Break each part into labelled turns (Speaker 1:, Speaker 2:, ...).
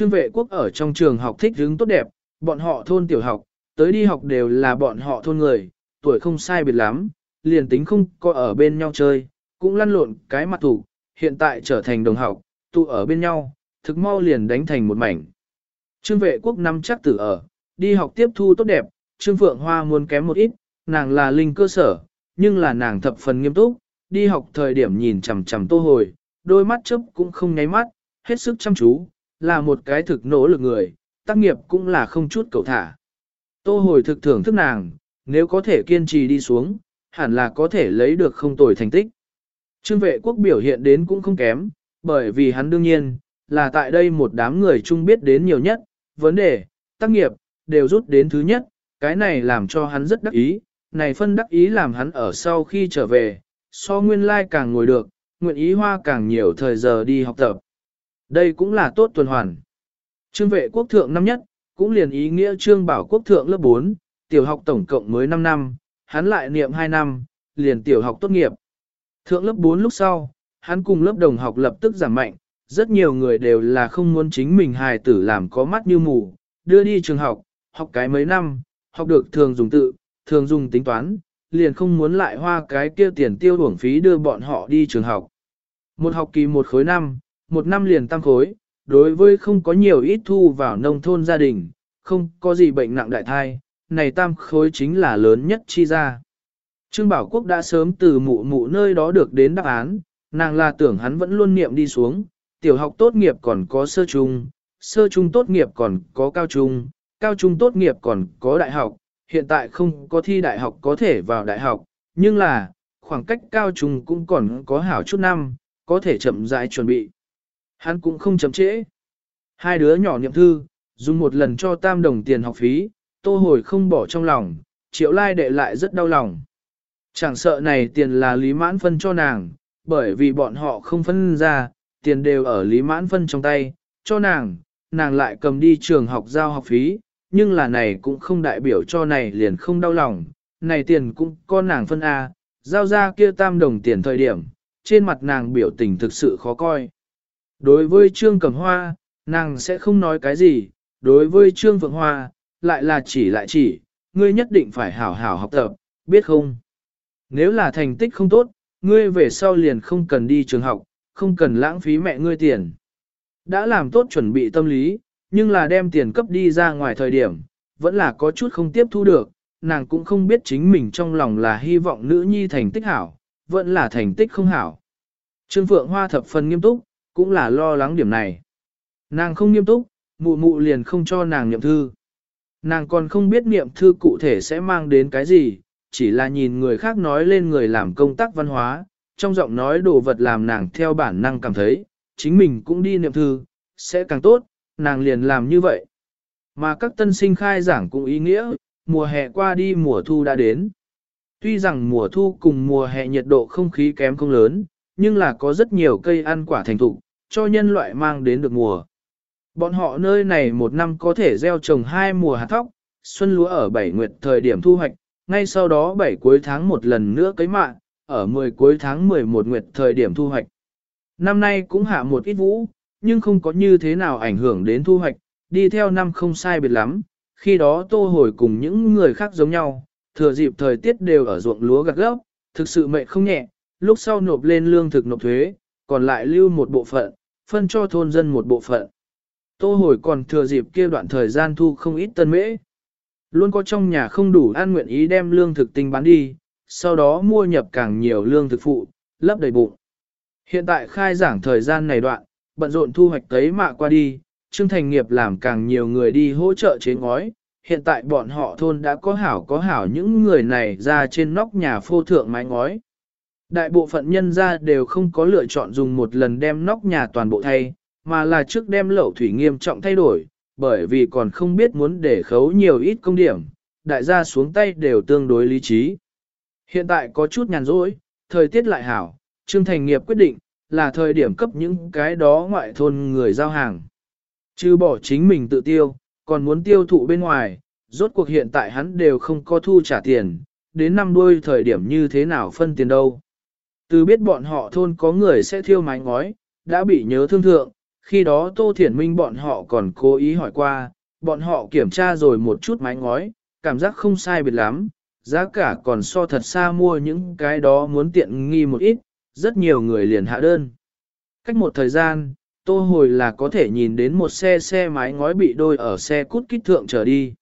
Speaker 1: Trương vệ quốc ở trong trường học thích hướng tốt đẹp, bọn họ thôn tiểu học, tới đi học đều là bọn họ thôn người, tuổi không sai biệt lắm, liền tính không có ở bên nhau chơi, cũng lăn lộn cái mặt thủ, hiện tại trở thành đồng học, tụ ở bên nhau, thực mau liền đánh thành một mảnh. Trương vệ quốc năm chắc tử ở, đi học tiếp thu tốt đẹp, Trương Phượng Hoa muốn kém một ít, nàng là linh cơ sở, nhưng là nàng thập phần nghiêm túc, đi học thời điểm nhìn chằm chằm tô hồi, đôi mắt chớp cũng không nháy mắt, hết sức chăm chú, là một cái thực nỗ lực người, tác nghiệp cũng là không chút cầu thả. Tô hồi thực thưởng thức nàng, nếu có thể kiên trì đi xuống, hẳn là có thể lấy được không tồi thành tích. Trương vệ quốc biểu hiện đến cũng không kém, bởi vì hắn đương nhiên, là tại đây một đám người chung biết đến nhiều nhất, vấn đề, tác nghiệp, đều rút đến thứ nhất, cái này làm cho hắn rất đắc ý, này phân đắc ý làm hắn ở sau khi trở về, so nguyên lai like càng ngồi được, nguyện ý hoa càng nhiều thời giờ đi học tập. Đây cũng là tốt tuần hoàn. Trương vệ quốc thượng năm nhất, cũng liền ý nghĩa trương bảo quốc thượng lớp 4, tiểu học tổng cộng mới 5 năm, hắn lại niệm 2 năm, liền tiểu học tốt nghiệp. Thượng lớp 4 lúc sau, hắn cùng lớp đồng học lập tức giảm mạnh, rất nhiều người đều là không muốn chính mình hài tử làm có mắt như mù, đưa đi trường học, học cái mấy năm, học được thường dùng tự, thường dùng tính toán, liền không muốn lại hoa cái kia tiền tiêu uổng phí đưa bọn họ đi trường học. Một học kỳ một khối năm, một năm liền tăng khối, đối với không có nhiều ít thu vào nông thôn gia đình, không có gì bệnh nặng đại thai, này tam khối chính là lớn nhất chi ra. Trương Bảo Quốc đã sớm từ mụ mụ nơi đó được đến đáp án, nàng là tưởng hắn vẫn luôn niệm đi xuống, tiểu học tốt nghiệp còn có sơ trung, sơ trung tốt nghiệp còn có cao trung, cao trung tốt nghiệp còn có đại học, hiện tại không có thi đại học có thể vào đại học, nhưng là, khoảng cách cao trung cũng còn có hảo chút năm, có thể chậm rãi chuẩn bị. Hắn cũng không chậm trễ. Hai đứa nhỏ niệm thư, dùng một lần cho tam đồng tiền học phí, tô hồi không bỏ trong lòng, triệu lai đệ lại rất đau lòng. Chẳng sợ này tiền là lý mãn phân cho nàng, bởi vì bọn họ không phân ra, tiền đều ở lý mãn phân trong tay, cho nàng, nàng lại cầm đi trường học giao học phí, nhưng là này cũng không đại biểu cho này liền không đau lòng, này tiền cũng con nàng phân A, giao ra kia tam đồng tiền thời điểm, trên mặt nàng biểu tình thực sự khó coi. Đối với Trương Cẩm Hoa, nàng sẽ không nói cái gì, đối với Trương Phượng Hoa, lại là chỉ lại chỉ, ngươi nhất định phải hảo hảo học tập, biết không? Nếu là thành tích không tốt, ngươi về sau liền không cần đi trường học, không cần lãng phí mẹ ngươi tiền. Đã làm tốt chuẩn bị tâm lý, nhưng là đem tiền cấp đi ra ngoài thời điểm, vẫn là có chút không tiếp thu được, nàng cũng không biết chính mình trong lòng là hy vọng nữ nhi thành tích hảo, vẫn là thành tích không hảo. Trương Phượng Hoa thập phần nghiêm túc, cũng là lo lắng điểm này. Nàng không nghiêm túc, mụ mụ liền không cho nàng niệm thư. Nàng còn không biết niệm thư cụ thể sẽ mang đến cái gì, chỉ là nhìn người khác nói lên người làm công tác văn hóa, trong giọng nói đồ vật làm nàng theo bản năng cảm thấy, chính mình cũng đi niệm thư, sẽ càng tốt, nàng liền làm như vậy. Mà các tân sinh khai giảng cũng ý nghĩa, mùa hè qua đi mùa thu đã đến. Tuy rằng mùa thu cùng mùa hè nhiệt độ không khí kém không lớn, nhưng là có rất nhiều cây ăn quả thành thục, cho nhân loại mang đến được mùa. Bọn họ nơi này một năm có thể gieo trồng hai mùa hạt thóc, xuân lúa ở bảy nguyệt thời điểm thu hoạch, ngay sau đó bảy cuối tháng một lần nữa cấy mạ, ở 10 cuối tháng 11 nguyệt thời điểm thu hoạch. Năm nay cũng hạ một ít vũ, nhưng không có như thế nào ảnh hưởng đến thu hoạch, đi theo năm không sai biệt lắm, khi đó tô hồi cùng những người khác giống nhau, thừa dịp thời tiết đều ở ruộng lúa gặt gốc, thực sự mệt không nhẹ, lúc sau nộp lên lương thực nộp thuế, còn lại lưu một bộ phận, phân cho thôn dân một bộ phận. Tô hồi còn thừa dịp kia đoạn thời gian thu không ít tân mễ. Luôn có trong nhà không đủ an nguyện ý đem lương thực tinh bán đi, sau đó mua nhập càng nhiều lương thực phụ, lấp đầy bụng. Hiện tại khai giảng thời gian này đoạn, bận rộn thu hoạch tấy mạ qua đi, Trương Thành Nghiệp làm càng nhiều người đi hỗ trợ chế ngói. Hiện tại bọn họ thôn đã có hảo có hảo những người này ra trên nóc nhà phô thượng mái ngói. Đại bộ phận nhân ra đều không có lựa chọn dùng một lần đem nóc nhà toàn bộ thay, mà là trước đem lẩu thủy nghiêm trọng thay đổi, bởi vì còn không biết muốn để khấu nhiều ít công điểm, đại gia xuống tay đều tương đối lý trí. Hiện tại có chút nhàn rỗi, thời tiết lại hảo, Trương Thành Nghiệp quyết định, là thời điểm cấp những cái đó ngoại thôn người giao hàng. Chứ bỏ chính mình tự tiêu, còn muốn tiêu thụ bên ngoài, rốt cuộc hiện tại hắn đều không có thu trả tiền, đến năm đuôi thời điểm như thế nào phân tiền đâu. Từ biết bọn họ thôn có người sẽ thiêu mái ngói, đã bị nhớ thương thượng, Khi đó Tô Thiển Minh bọn họ còn cố ý hỏi qua, bọn họ kiểm tra rồi một chút mái ngói, cảm giác không sai biệt lắm, giá cả còn so thật xa mua những cái đó muốn tiện nghi một ít, rất nhiều người liền hạ đơn. Cách một thời gian, tô hồi là có thể nhìn đến một xe xe mái ngói bị đôi ở xe cút kích thượng trở đi.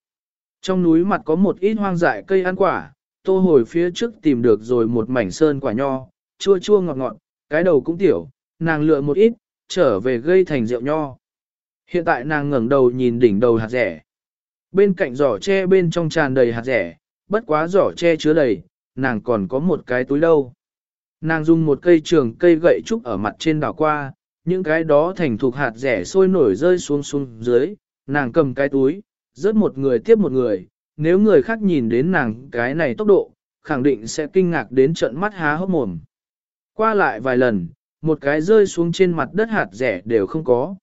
Speaker 1: Trong núi mặt có một ít hoang dại cây ăn quả, tô hồi phía trước tìm được rồi một mảnh sơn quả nho, chua chua ngọt ngọt, cái đầu cũng tiểu, nàng lựa một ít, trở về gây thành rượu nho. Hiện tại nàng ngẩng đầu nhìn đỉnh đầu hạt rẻ. Bên cạnh giỏ tre bên trong tràn đầy hạt rẻ, bất quá giỏ tre chứa đầy, nàng còn có một cái túi đâu. Nàng dùng một cây trường cây gậy trúc ở mặt trên đảo qua, những cái đó thành thuộc hạt rẻ sôi nổi rơi xuống xuống dưới, nàng cầm cái túi, rớt một người tiếp một người, nếu người khác nhìn đến nàng cái này tốc độ, khẳng định sẽ kinh ngạc đến trận mắt há hốc mồm. Qua lại vài lần, một cái rơi xuống trên mặt đất hạt rẻ đều không có.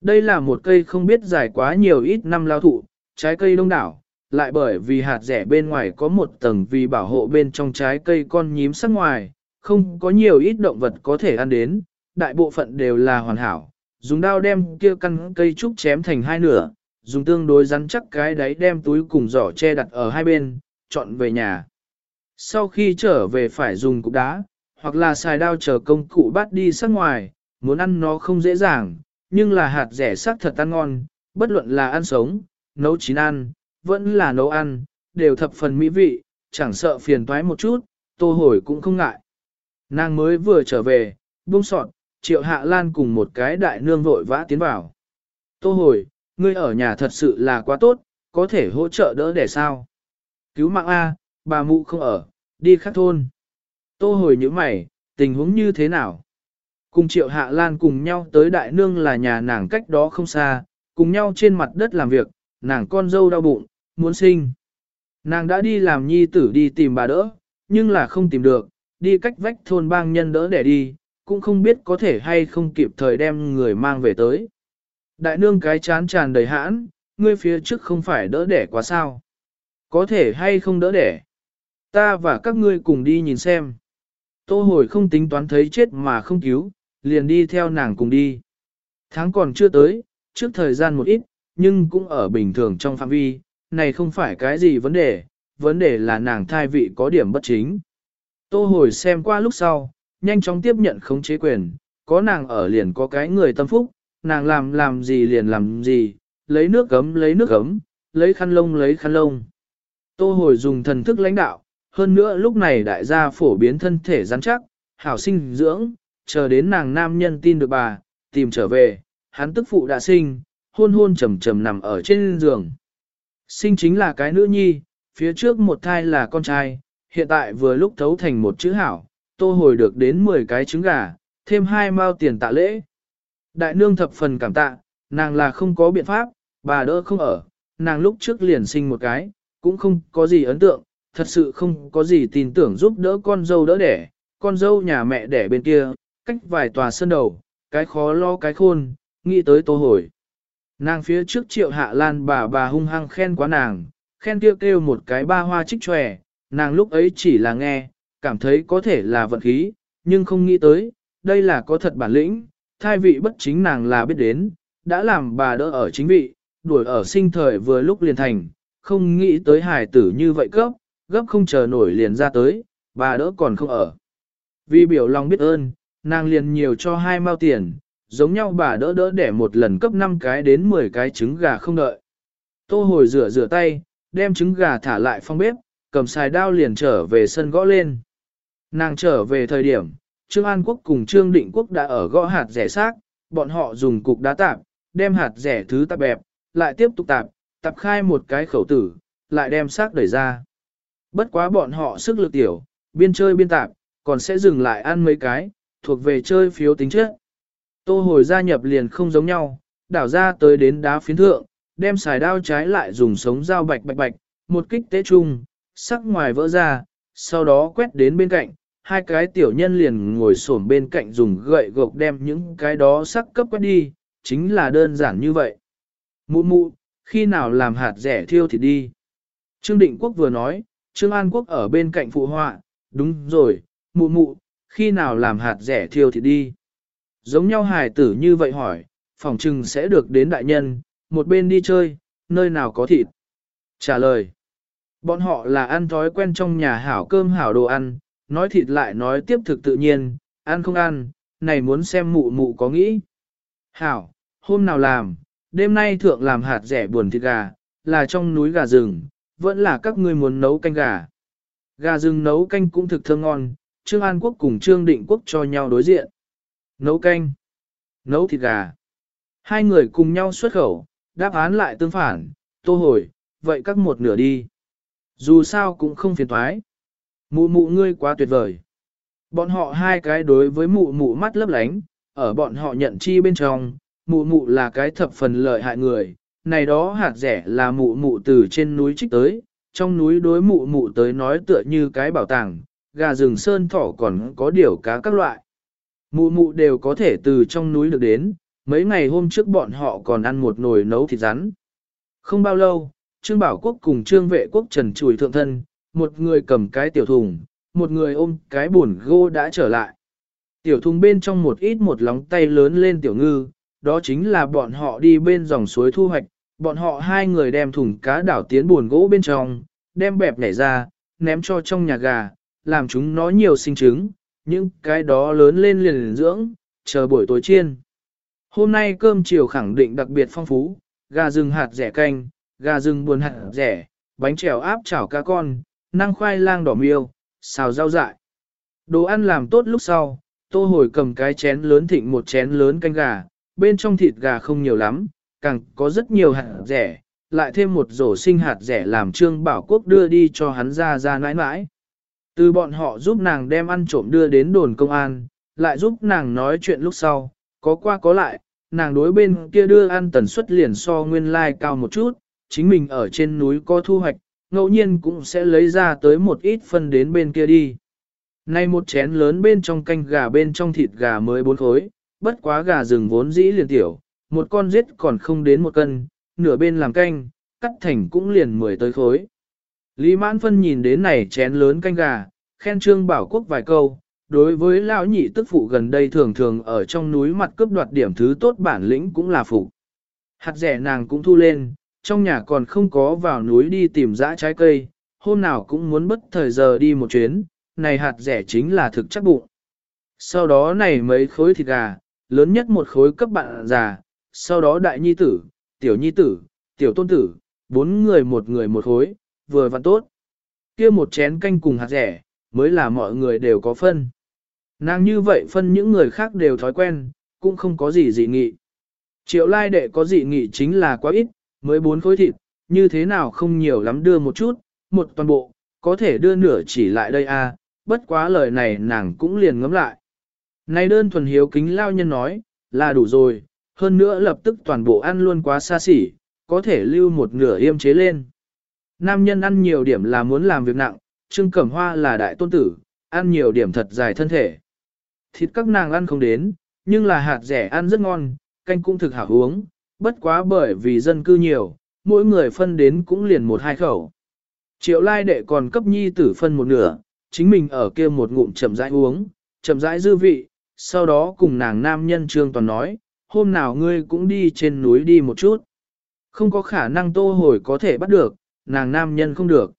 Speaker 1: Đây là một cây không biết dài quá nhiều ít năm lao thụ, trái cây đông đảo, lại bởi vì hạt rẻ bên ngoài có một tầng vì bảo hộ bên trong trái cây con nhím sắc ngoài, không có nhiều ít động vật có thể ăn đến, đại bộ phận đều là hoàn hảo. Dùng đao đem kia căn cây trúc chém thành hai nửa, dùng tương đối rắn chắc cái đáy đem túi cùng giỏ che đặt ở hai bên, chọn về nhà. Sau khi trở về phải dùng cục đá, hoặc là xài đao chờ công cụ bắt đi sắc ngoài, muốn ăn nó không dễ dàng, nhưng là hạt rẻ sắc thật ăn ngon, bất luận là ăn sống, nấu chín ăn, vẫn là nấu ăn, đều thập phần mỹ vị, chẳng sợ phiền toái một chút, tô hồi cũng không ngại. Nàng mới vừa trở về, buông sọt, triệu hạ lan cùng một cái đại nương vội vã tiến vào. Tô hồi, ngươi ở nhà thật sự là quá tốt, có thể hỗ trợ đỡ để sao. Cứu mạng A, bà mụ không ở, đi khắc thôn. Tô hồi như mày, tình huống như thế nào? Cùng triệu hạ lan cùng nhau tới đại nương là nhà nàng cách đó không xa, cùng nhau trên mặt đất làm việc, nàng con dâu đau bụng, muốn sinh. Nàng đã đi làm nhi tử đi tìm bà đỡ, nhưng là không tìm được, đi cách vách thôn bang nhân đỡ để đi, cũng không biết có thể hay không kịp thời đem người mang về tới. Đại nương cái chán tràn đầy hãn, ngươi phía trước không phải đỡ đẻ quá sao. Có thể hay không đỡ đẻ. Ta và các ngươi cùng đi nhìn xem. Tô hồi không tính toán thấy chết mà không cứu, liền đi theo nàng cùng đi. Tháng còn chưa tới, trước thời gian một ít, nhưng cũng ở bình thường trong phạm vi, này không phải cái gì vấn đề, vấn đề là nàng thai vị có điểm bất chính. Tô hồi xem qua lúc sau, nhanh chóng tiếp nhận khống chế quyền, có nàng ở liền có cái người tâm phúc, nàng làm làm gì liền làm gì, lấy nước gấm lấy nước gấm, lấy khăn lông lấy khăn lông. Tô hồi dùng thần thức lãnh đạo, hơn nữa lúc này đại gia phổ biến thân thể rắn chắc, hảo sinh dưỡng, chờ đến nàng nam nhân tin được bà, tìm trở về, hắn tức phụ đã sinh, hôn hôn trầm trầm nằm ở trên giường. Sinh chính là cái nữ nhi, phía trước một thai là con trai, hiện tại vừa lúc thấu thành một chữ hảo, tô hồi được đến 10 cái trứng gà, thêm hai mao tiền tạ lễ. Đại nương thập phần cảm tạ, nàng là không có biện pháp, bà đỡ không ở, nàng lúc trước liền sinh một cái, cũng không có gì ấn tượng, thật sự không có gì tin tưởng giúp đỡ con dâu đỡ đẻ, con dâu nhà mẹ đẻ bên kia, cách vài tòa sân đầu, cái khó lo cái khôn, nghĩ tới tô hồi. Nàng phía trước triệu hạ lan bà bà hung hăng khen quá nàng, khen kêu kêu một cái ba hoa trích tròe, nàng lúc ấy chỉ là nghe, cảm thấy có thể là vận khí, nhưng không nghĩ tới, đây là có thật bản lĩnh, thai vị bất chính nàng là biết đến, đã làm bà đỡ ở chính vị, đuổi ở sinh thời vừa lúc liền thành, không nghĩ tới hài tử như vậy cấp, gấp không chờ nổi liền ra tới, bà đỡ còn không ở. Vì biểu lòng biết ơn, nàng liền nhiều cho hai mao tiền, giống nhau bà đỡ đỡ để một lần cấp 5 cái đến 10 cái trứng gà không đợi. Tô hồi rửa rửa tay, đem trứng gà thả lại phong bếp, cầm xài đao liền trở về sân gõ lên. Nàng trở về thời điểm, Trương An Quốc cùng Trương Định Quốc đã ở gõ hạt rẻ xác, bọn họ dùng cục đá tạp, đem hạt rẻ thứ tạp bẹp, lại tiếp tục tạp, tạp khai một cái khẩu tử, lại đem xác đẩy ra. Bất quá bọn họ sức lực tiểu, biên chơi biên tạp, còn sẽ dừng lại ăn mấy cái, thuộc về chơi phiếu tính chất. Tô hồi gia nhập liền không giống nhau, đảo ra tới đến đá phiến thượng, đem xài đao trái lại dùng sống dao bạch bạch bạch, một kích tế trung sắc ngoài vỡ ra, sau đó quét đến bên cạnh, hai cái tiểu nhân liền ngồi xổm bên cạnh dùng gậy gộc đem những cái đó sắc cấp quét đi, chính là đơn giản như vậy. Mụ mụ, khi nào làm hạt rẻ thiêu thì đi. Trương Định Quốc vừa nói, Trương An Quốc ở bên cạnh phụ họa, đúng rồi, mụ mụ, khi nào làm hạt rẻ thiêu thì đi. Giống nhau hài tử như vậy hỏi, phỏng chừng sẽ được đến đại nhân, một bên đi chơi, nơi nào có thịt. Trả lời, bọn họ là ăn thói quen trong nhà hảo cơm hảo đồ ăn, nói thịt lại nói tiếp thực tự nhiên, ăn không ăn, này muốn xem mụ mụ có nghĩ. Hảo, hôm nào làm, đêm nay thượng làm hạt rẻ buồn thịt gà, là trong núi gà rừng, vẫn là các ngươi muốn nấu canh gà. Gà rừng nấu canh cũng thực thơm ngon, Trương An Quốc cùng Trương Định Quốc cho nhau đối diện. Nấu canh, nấu thịt gà. Hai người cùng nhau xuất khẩu, đáp án lại tương phản, tô hồi, vậy các một nửa đi. Dù sao cũng không phiền thoái. Mụ mụ ngươi quá tuyệt vời. Bọn họ hai cái đối với mụ mụ mắt lấp lánh, ở bọn họ nhận chi bên trong, mụ mụ là cái thập phần lợi hại người, này đó hạt rẻ là mụ mụ từ trên núi trích tới, trong núi đối mụ mụ tới nói tựa như cái bảo tàng, gà rừng sơn thỏ còn có điều cá các loại. Mụ mụ đều có thể từ trong núi được đến, mấy ngày hôm trước bọn họ còn ăn một nồi nấu thịt rắn. Không bao lâu, Trương Bảo Quốc cùng Trương Vệ Quốc trần chùi thượng thân, một người cầm cái tiểu thùng, một người ôm cái buồn gô đã trở lại. Tiểu thùng bên trong một ít một lóng tay lớn lên tiểu ngư, đó chính là bọn họ đi bên dòng suối thu hoạch, bọn họ hai người đem thùng cá đảo tiến buồn gỗ bên trong, đem bẹp nhảy ra, ném cho trong nhà gà, làm chúng nó nhiều sinh trứng, những cái đó lớn lên liền dưỡng, chờ buổi tối chiên. Hôm nay cơm chiều khẳng định đặc biệt phong phú, gà rừng hạt rẻ canh, gà rừng buồn hạt rẻ, bánh trèo áp chảo cá con, năng khoai lang đỏ miêu, xào rau dại. Đồ ăn làm tốt lúc sau, tô hồi cầm cái chén lớn thịnh một chén lớn canh gà, bên trong thịt gà không nhiều lắm, càng có rất nhiều hạt rẻ, lại thêm một rổ sinh hạt rẻ làm Trương Bảo Quốc đưa đi cho hắn ra ra nãi nãi. Từ bọn họ giúp nàng đem ăn trộm đưa đến đồn công an, lại giúp nàng nói chuyện lúc sau, có qua có lại, nàng đối bên kia đưa ăn tần suất liền so nguyên lai like cao một chút, chính mình ở trên núi có thu hoạch, ngẫu nhiên cũng sẽ lấy ra tới một ít phân đến bên kia đi. Nay một chén lớn bên trong canh gà bên trong thịt gà mới bốn khối, bất quá gà rừng vốn dĩ liền tiểu, một con giết còn không đến một cân, nửa bên làm canh, cắt thành cũng liền mười tới khối. Lý Mãn Phân nhìn đến này chén lớn canh gà, khen Trương Bảo Quốc vài câu, đối với lão nhị tức phụ gần đây thường thường ở trong núi mặt cướp đoạt điểm thứ tốt bản lĩnh cũng là phụ. Hạt rẻ nàng cũng thu lên, trong nhà còn không có vào núi đi tìm dã trái cây, hôm nào cũng muốn bất thời giờ đi một chuyến, này hạt rẻ chính là thực chắc bụng. Sau đó này mấy khối thịt gà, lớn nhất một khối cấp bạn già, sau đó đại nhi tử, tiểu nhi tử, tiểu tôn tử, bốn người một người một khối, vừa vặn tốt. kia một chén canh cùng hạt rẻ, mới là mọi người đều có phân. Nàng như vậy phân những người khác đều thói quen, cũng không có gì dị nghị. Triệu lai đệ có dị nghị chính là quá ít, mới bốn khối thịt, như thế nào không nhiều lắm đưa một chút, một toàn bộ, có thể đưa nửa chỉ lại đây a. À, bất quá lời này nàng cũng liền ngấm lại. Này đơn thuần hiếu kính lao nhân nói, là đủ rồi, hơn nữa lập tức toàn bộ ăn luôn quá xa xỉ, có thể lưu một nửa yêm chế lên. Nam nhân ăn nhiều điểm là muốn làm việc nặng, Trương Cẩm Hoa là đại tôn tử, ăn nhiều điểm thật dài thân thể. Thịt các nàng ăn không đến, nhưng là hạt rẻ ăn rất ngon, canh cũng thực hảo uống, bất quá bởi vì dân cư nhiều, mỗi người phân đến cũng liền một hai khẩu. Triệu lai đệ còn cấp nhi tử phân một nửa, chính mình ở kia một ngụm chậm rãi uống, chậm rãi dư vị, sau đó cùng nàng nam nhân trương toàn nói, hôm nào ngươi cũng đi trên núi đi một chút. Không có khả năng tô hồi có thể bắt được, nàng nam nhân không được.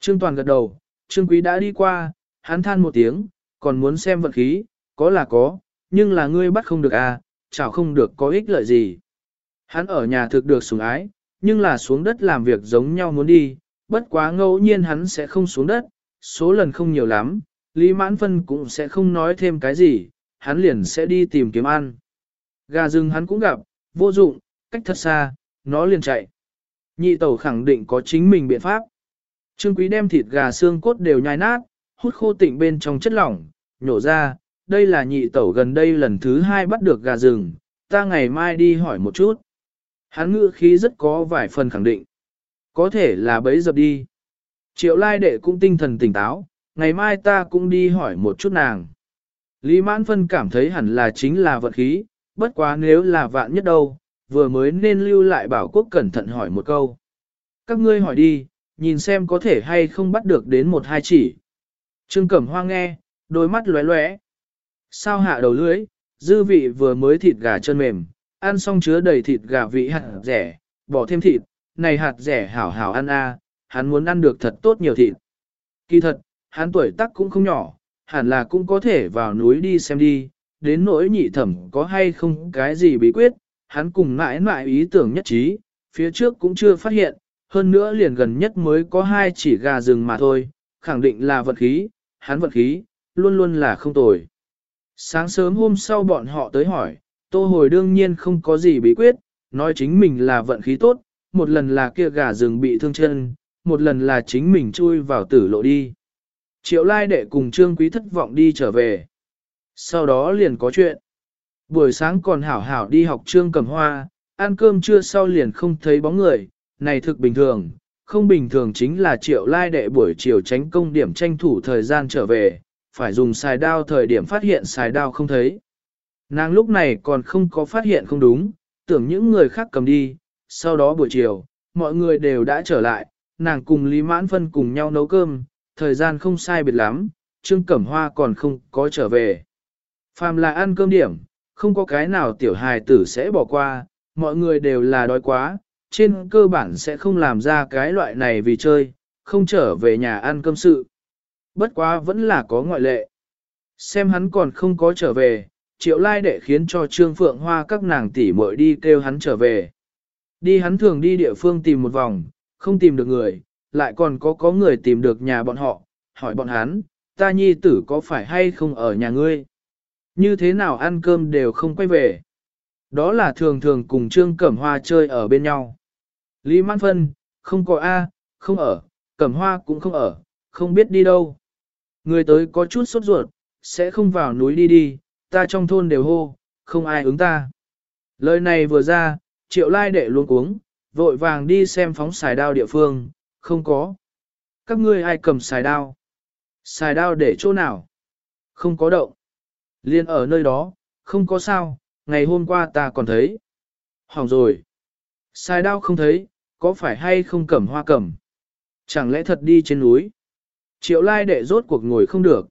Speaker 1: Trương toàn gật đầu, trương quý đã đi qua, hắn than một tiếng, còn muốn xem vận khí, có là có, nhưng là ngươi bắt không được à, chảo không được có ích lợi gì. Hắn ở nhà thực được sủng ái, nhưng là xuống đất làm việc giống nhau muốn đi, bất quá ngẫu nhiên hắn sẽ không xuống đất, số lần không nhiều lắm, Lý Mãn Phân cũng sẽ không nói thêm cái gì, hắn liền sẽ đi tìm kiếm ăn. Gà rừng hắn cũng gặp, vô dụng, cách thật xa, nó liền chạy. Nhị tẩu khẳng định có chính mình biện pháp. Trương Quý đem thịt gà xương cốt đều nhai nát, hút khô tịnh bên trong chất lỏng, nhổ ra, đây là nhị tẩu gần đây lần thứ hai bắt được gà rừng, ta ngày mai đi hỏi một chút. Hắn ngữ khí rất có vài phần khẳng định. Có thể là bấy dập đi. Triệu lai đệ cũng tinh thần tỉnh táo, ngày mai ta cũng đi hỏi một chút nàng. Lý mãn phân cảm thấy hẳn là chính là vận khí, bất quá nếu là vạn nhất đâu, vừa mới nên lưu lại bảo quốc cẩn thận hỏi một câu. Các ngươi hỏi đi, nhìn xem có thể hay không bắt được đến một hai chỉ. Trương Cẩm Hoa nghe, đôi mắt lóe lóe. Sao hạ đầu lưới, dư vị vừa mới thịt gà chân mềm, ăn xong chứa đầy thịt gà vị hạt rẻ, bỏ thêm thịt, này hạt rẻ hảo hảo ăn a, hắn muốn ăn được thật tốt nhiều thịt. Kỳ thật, hắn tuổi tác cũng không nhỏ, hẳn là cũng có thể vào núi đi xem đi, đến nỗi nhị thẩm có hay không cái gì bí quyết, hắn cùng mãi mãi ý tưởng nhất trí, phía trước cũng chưa phát hiện, hơn nữa liền gần nhất mới có hai chỉ gà rừng mà thôi, khẳng định là vật khí, hắn vật khí, luôn luôn là không tồi. Sáng sớm hôm sau bọn họ tới hỏi, tô hồi đương nhiên không có gì bí quyết, nói chính mình là vận khí tốt, một lần là kia gà rừng bị thương chân, một lần là chính mình chui vào tử lộ đi. Triệu lai đệ cùng trương quý thất vọng đi trở về. Sau đó liền có chuyện. Buổi sáng còn hảo hảo đi học trương cầm hoa, ăn cơm trưa sau liền không thấy bóng người, này thực bình thường, không bình thường chính là triệu lai đệ buổi chiều tránh công điểm tranh thủ thời gian trở về, phải dùng xài đao thời điểm phát hiện xài đao không thấy. Nàng lúc này còn không có phát hiện không đúng, tưởng những người khác cầm đi, sau đó buổi chiều, mọi người đều đã trở lại, nàng cùng Lý Mãn Phân cùng nhau nấu cơm, thời gian không sai biệt lắm, Trương Cẩm Hoa còn không có trở về. Phàm là ăn cơm điểm, không có cái nào tiểu hài tử sẽ bỏ qua, mọi người đều là đói quá, trên cơ bản sẽ không làm ra cái loại này vì chơi, không trở về nhà ăn cơm sự. Bất quá vẫn là có ngoại lệ. Xem hắn còn không có trở về, triệu lai đệ khiến cho Trương Phượng Hoa các nàng tỷ muội đi kêu hắn trở về. Đi hắn thường đi địa phương tìm một vòng, không tìm được người, lại còn có có người tìm được nhà bọn họ, hỏi bọn hắn, ta nhi tử có phải hay không ở nhà ngươi? Như thế nào ăn cơm đều không quay về? Đó là thường thường cùng Trương Cẩm Hoa chơi ở bên nhau. Lý Mãn Phân, không có A, không ở, Cẩm Hoa cũng không ở, không biết đi đâu. Người tới có chút sốt ruột, sẽ không vào núi đi đi, ta trong thôn đều hô, không ai ứng ta. Lời này vừa ra, triệu lai đệ luôn cuống, vội vàng đi xem phóng xài đao địa phương, không có. Các ngươi ai cầm xài đao? Xài đao để chỗ nào? Không có động. Liên ở nơi đó, không có sao, ngày hôm qua ta còn thấy. Hỏng rồi. Xài đao không thấy, có phải hay không cầm hoa cầm? Chẳng lẽ thật đi trên núi? Triệu lai đệ rốt cuộc ngồi không được.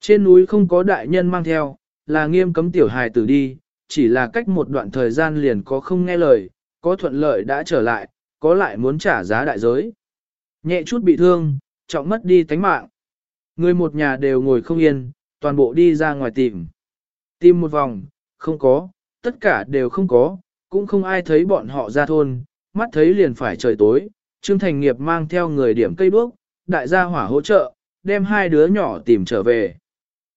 Speaker 1: Trên núi không có đại nhân mang theo, là nghiêm cấm tiểu hài tử đi, chỉ là cách một đoạn thời gian liền có không nghe lời, có thuận lợi đã trở lại, có lại muốn trả giá đại giới. Nhẹ chút bị thương, trọng mất đi tánh mạng. Người một nhà đều ngồi không yên, toàn bộ đi ra ngoài tìm. Tìm một vòng, không có, tất cả đều không có, cũng không ai thấy bọn họ ra thôn, mắt thấy liền phải trời tối. Trương Thành Nghiệp mang theo người điểm cây đuốc, đại gia hỏa hỗ trợ, đem hai đứa nhỏ tìm trở về.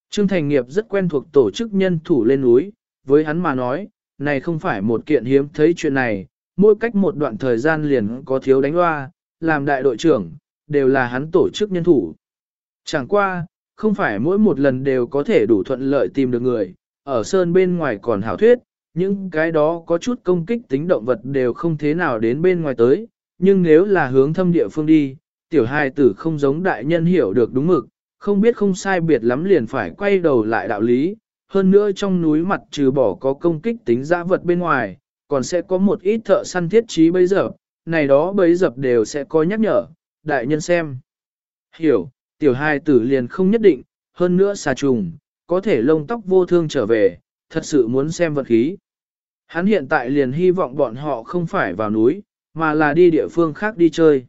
Speaker 1: Trương Thành Nghiệp rất quen thuộc tổ chức nhân thủ lên núi, với hắn mà nói, này không phải một kiện hiếm thấy chuyện này, mỗi cách một đoạn thời gian liền có thiếu đánh loa, làm đại đội trưởng, đều là hắn tổ chức nhân thủ. Chẳng qua, không phải mỗi một lần đều có thể đủ thuận lợi tìm được người, ở sơn bên ngoài còn hảo thuyết, những cái đó có chút công kích tính động vật đều không thế nào đến bên ngoài tới, nhưng nếu là hướng thâm địa phương đi, tiểu hài tử không giống đại nhân hiểu được đúng mực, không biết không sai biệt lắm liền phải quay đầu lại đạo lý, hơn nữa trong núi mặt trừ bỏ có công kích tính dã vật bên ngoài, còn sẽ có một ít thợ săn thiết trí bây giờ, này đó bấy dập đều sẽ có nhắc nhở, đại nhân xem. Hiểu, tiểu hai tử liền không nhất định, hơn nữa xà trùng, có thể lông tóc vô thương trở về, thật sự muốn xem vật khí. Hắn hiện tại liền hy vọng bọn họ không phải vào núi, mà là đi địa phương khác đi chơi.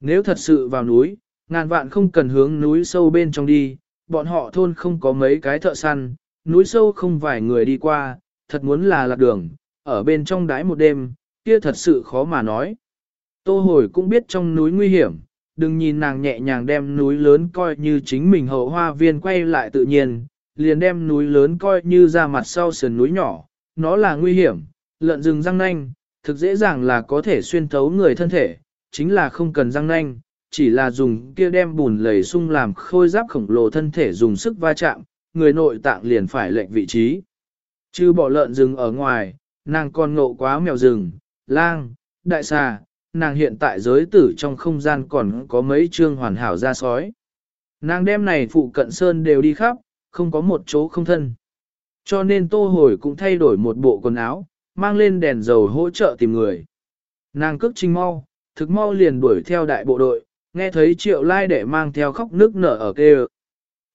Speaker 1: Nếu thật sự vào núi, ngàn vạn không cần hướng núi sâu bên trong đi, bọn họ thôn không có mấy cái thợ săn, núi sâu không vài người đi qua, thật muốn là lạc đường, ở bên trong đái một đêm, kia thật sự khó mà nói. Tô hồi cũng biết trong núi nguy hiểm, đừng nhìn nàng nhẹ nhàng đem núi lớn coi như chính mình hậu hoa viên quay lại tự nhiên, liền đem núi lớn coi như ra mặt sau sườn núi nhỏ, nó là nguy hiểm, lợn rừng răng nanh, thực dễ dàng là có thể xuyên thấu người thân thể, chính là không cần răng nanh, chỉ là dùng kia đem bùn lầy sung làm khôi giáp khổng lồ thân thể dùng sức va chạm, người nội tạng liền phải lệnh vị trí. Chứ bỏ lợn rừng ở ngoài, nàng còn ngộ quá mèo rừng, lang, đại xà, nàng hiện tại giới tử trong không gian còn có mấy chương hoàn hảo ra sói. Nàng đem này phụ cận sơn đều đi khắp, không có một chỗ không thân. Cho nên tô hồi cũng thay đổi một bộ quần áo, mang lên đèn dầu hỗ trợ tìm người. Nàng cước trình mau, thực mau liền đuổi theo đại bộ đội, nghe thấy triệu lai đệ mang theo khóc nước nở ở kêu.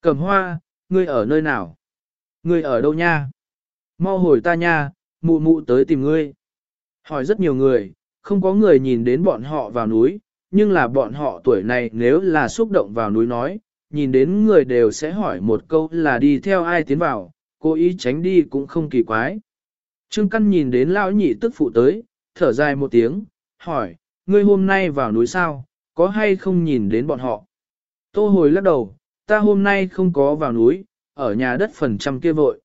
Speaker 1: Cầm hoa, ngươi ở nơi nào? Ngươi ở đâu nha? Mau hồi ta nha, mụ mụ tới tìm ngươi. Hỏi rất nhiều người, không có người nhìn đến bọn họ vào núi, nhưng là bọn họ tuổi này nếu là xúc động vào núi nói, nhìn đến người đều sẽ hỏi một câu là đi theo ai tiến vào, cố ý tránh đi cũng không kỳ quái. Trương Căn nhìn đến lão nhị tức phụ tới, thở dài một tiếng, hỏi, ngươi hôm nay vào núi sao, có hay không nhìn đến bọn họ? Tô hồi lắc đầu, ta hôm nay không có vào núi, ở nhà đất phần trăm kia vội.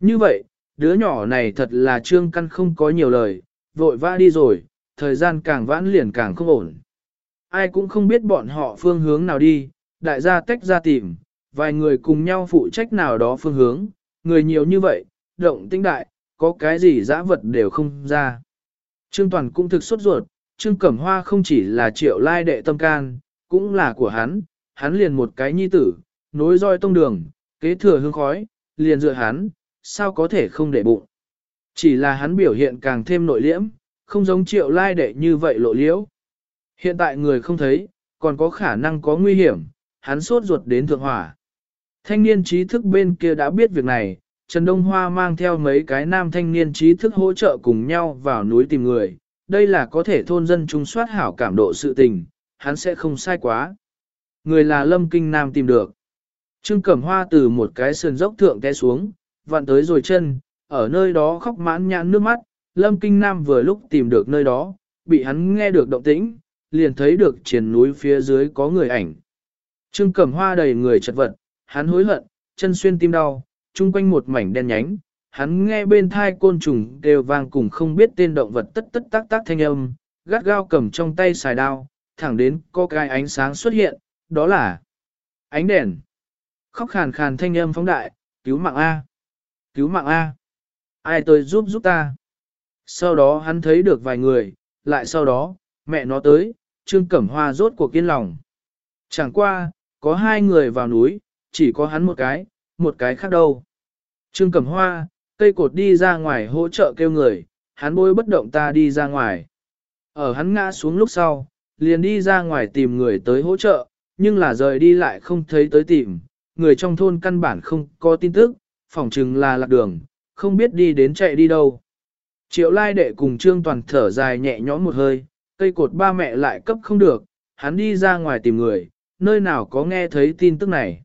Speaker 1: Như vậy, đứa nhỏ này thật là Trương Căn không có nhiều lời, vội vã đi rồi, thời gian càng vãn liền càng không ổn. Ai cũng không biết bọn họ phương hướng nào đi, đại gia tách ra tìm, vài người cùng nhau phụ trách nào đó phương hướng, người nhiều như vậy, động tinh đại, có cái gì dã vật đều không ra. Trương Toàn cũng thực xuất ruột, Trương Cẩm Hoa không chỉ là triệu lai đệ tâm can, cũng là của hắn, hắn liền một cái nhi tử, nối roi tông đường, kế thừa hương khói, liền dựa hắn, sao có thể không để bụng. Chỉ là hắn biểu hiện càng thêm nội liễm, không giống triệu lai đệ như vậy lộ liễu. Hiện tại người không thấy, còn có khả năng có nguy hiểm, hắn sốt ruột đến thượng hỏa. Thanh niên trí thức bên kia đã biết việc này, Trần Đông Hoa mang theo mấy cái nam thanh niên trí thức hỗ trợ cùng nhau vào núi tìm người, đây là có thể thôn dân trung soát hảo cảm độ sự tình, hắn sẽ không sai quá. Người là Lâm Kinh Nam tìm được. Trương Cẩm Hoa từ một cái sườn dốc thượng té xuống, vặn tới rồi chân, ở nơi đó khóc mãn nhãn nước mắt, Lâm Kinh Nam vừa lúc tìm được nơi đó, bị hắn nghe được động tĩnh, liền thấy được triển núi phía dưới có người ảnh. Trương Cẩm Hoa đầy người chật vật, hắn hối hận, chân xuyên tim đau, chung quanh một mảnh đen nhánh, hắn nghe bên thai côn trùng đều vang cùng không biết tên động vật tất tất tác tác thanh âm, gắt gao cầm trong tay xài đao, thẳng đến có cái ánh sáng xuất hiện, đó là ánh đèn. Khóc khàn khàn thanh âm phóng đại, cứu mạng A. Cứu mạng A. Ai tới giúp giúp ta. Sau đó hắn thấy được vài người, lại sau đó, mẹ nó tới, Trương Cẩm Hoa rốt cuộc kiên lòng. Chẳng qua, có hai người vào núi, chỉ có hắn một cái, một cái khác đâu. Trương Cẩm Hoa, cây cột đi ra ngoài hỗ trợ kêu người, hắn bôi bất động ta đi ra ngoài. Ở hắn ngã xuống lúc sau, liền đi ra ngoài tìm người tới hỗ trợ, nhưng là rời đi lại không thấy tới tìm, người trong thôn căn bản không có tin tức, phỏng chừng là lạc đường, không biết đi đến chạy đi đâu. Triệu lai đệ cùng Trương Toàn thở dài nhẹ nhõm một hơi, cây cột ba mẹ lại cấp không được, hắn đi ra ngoài tìm người, nơi nào có nghe thấy tin tức này.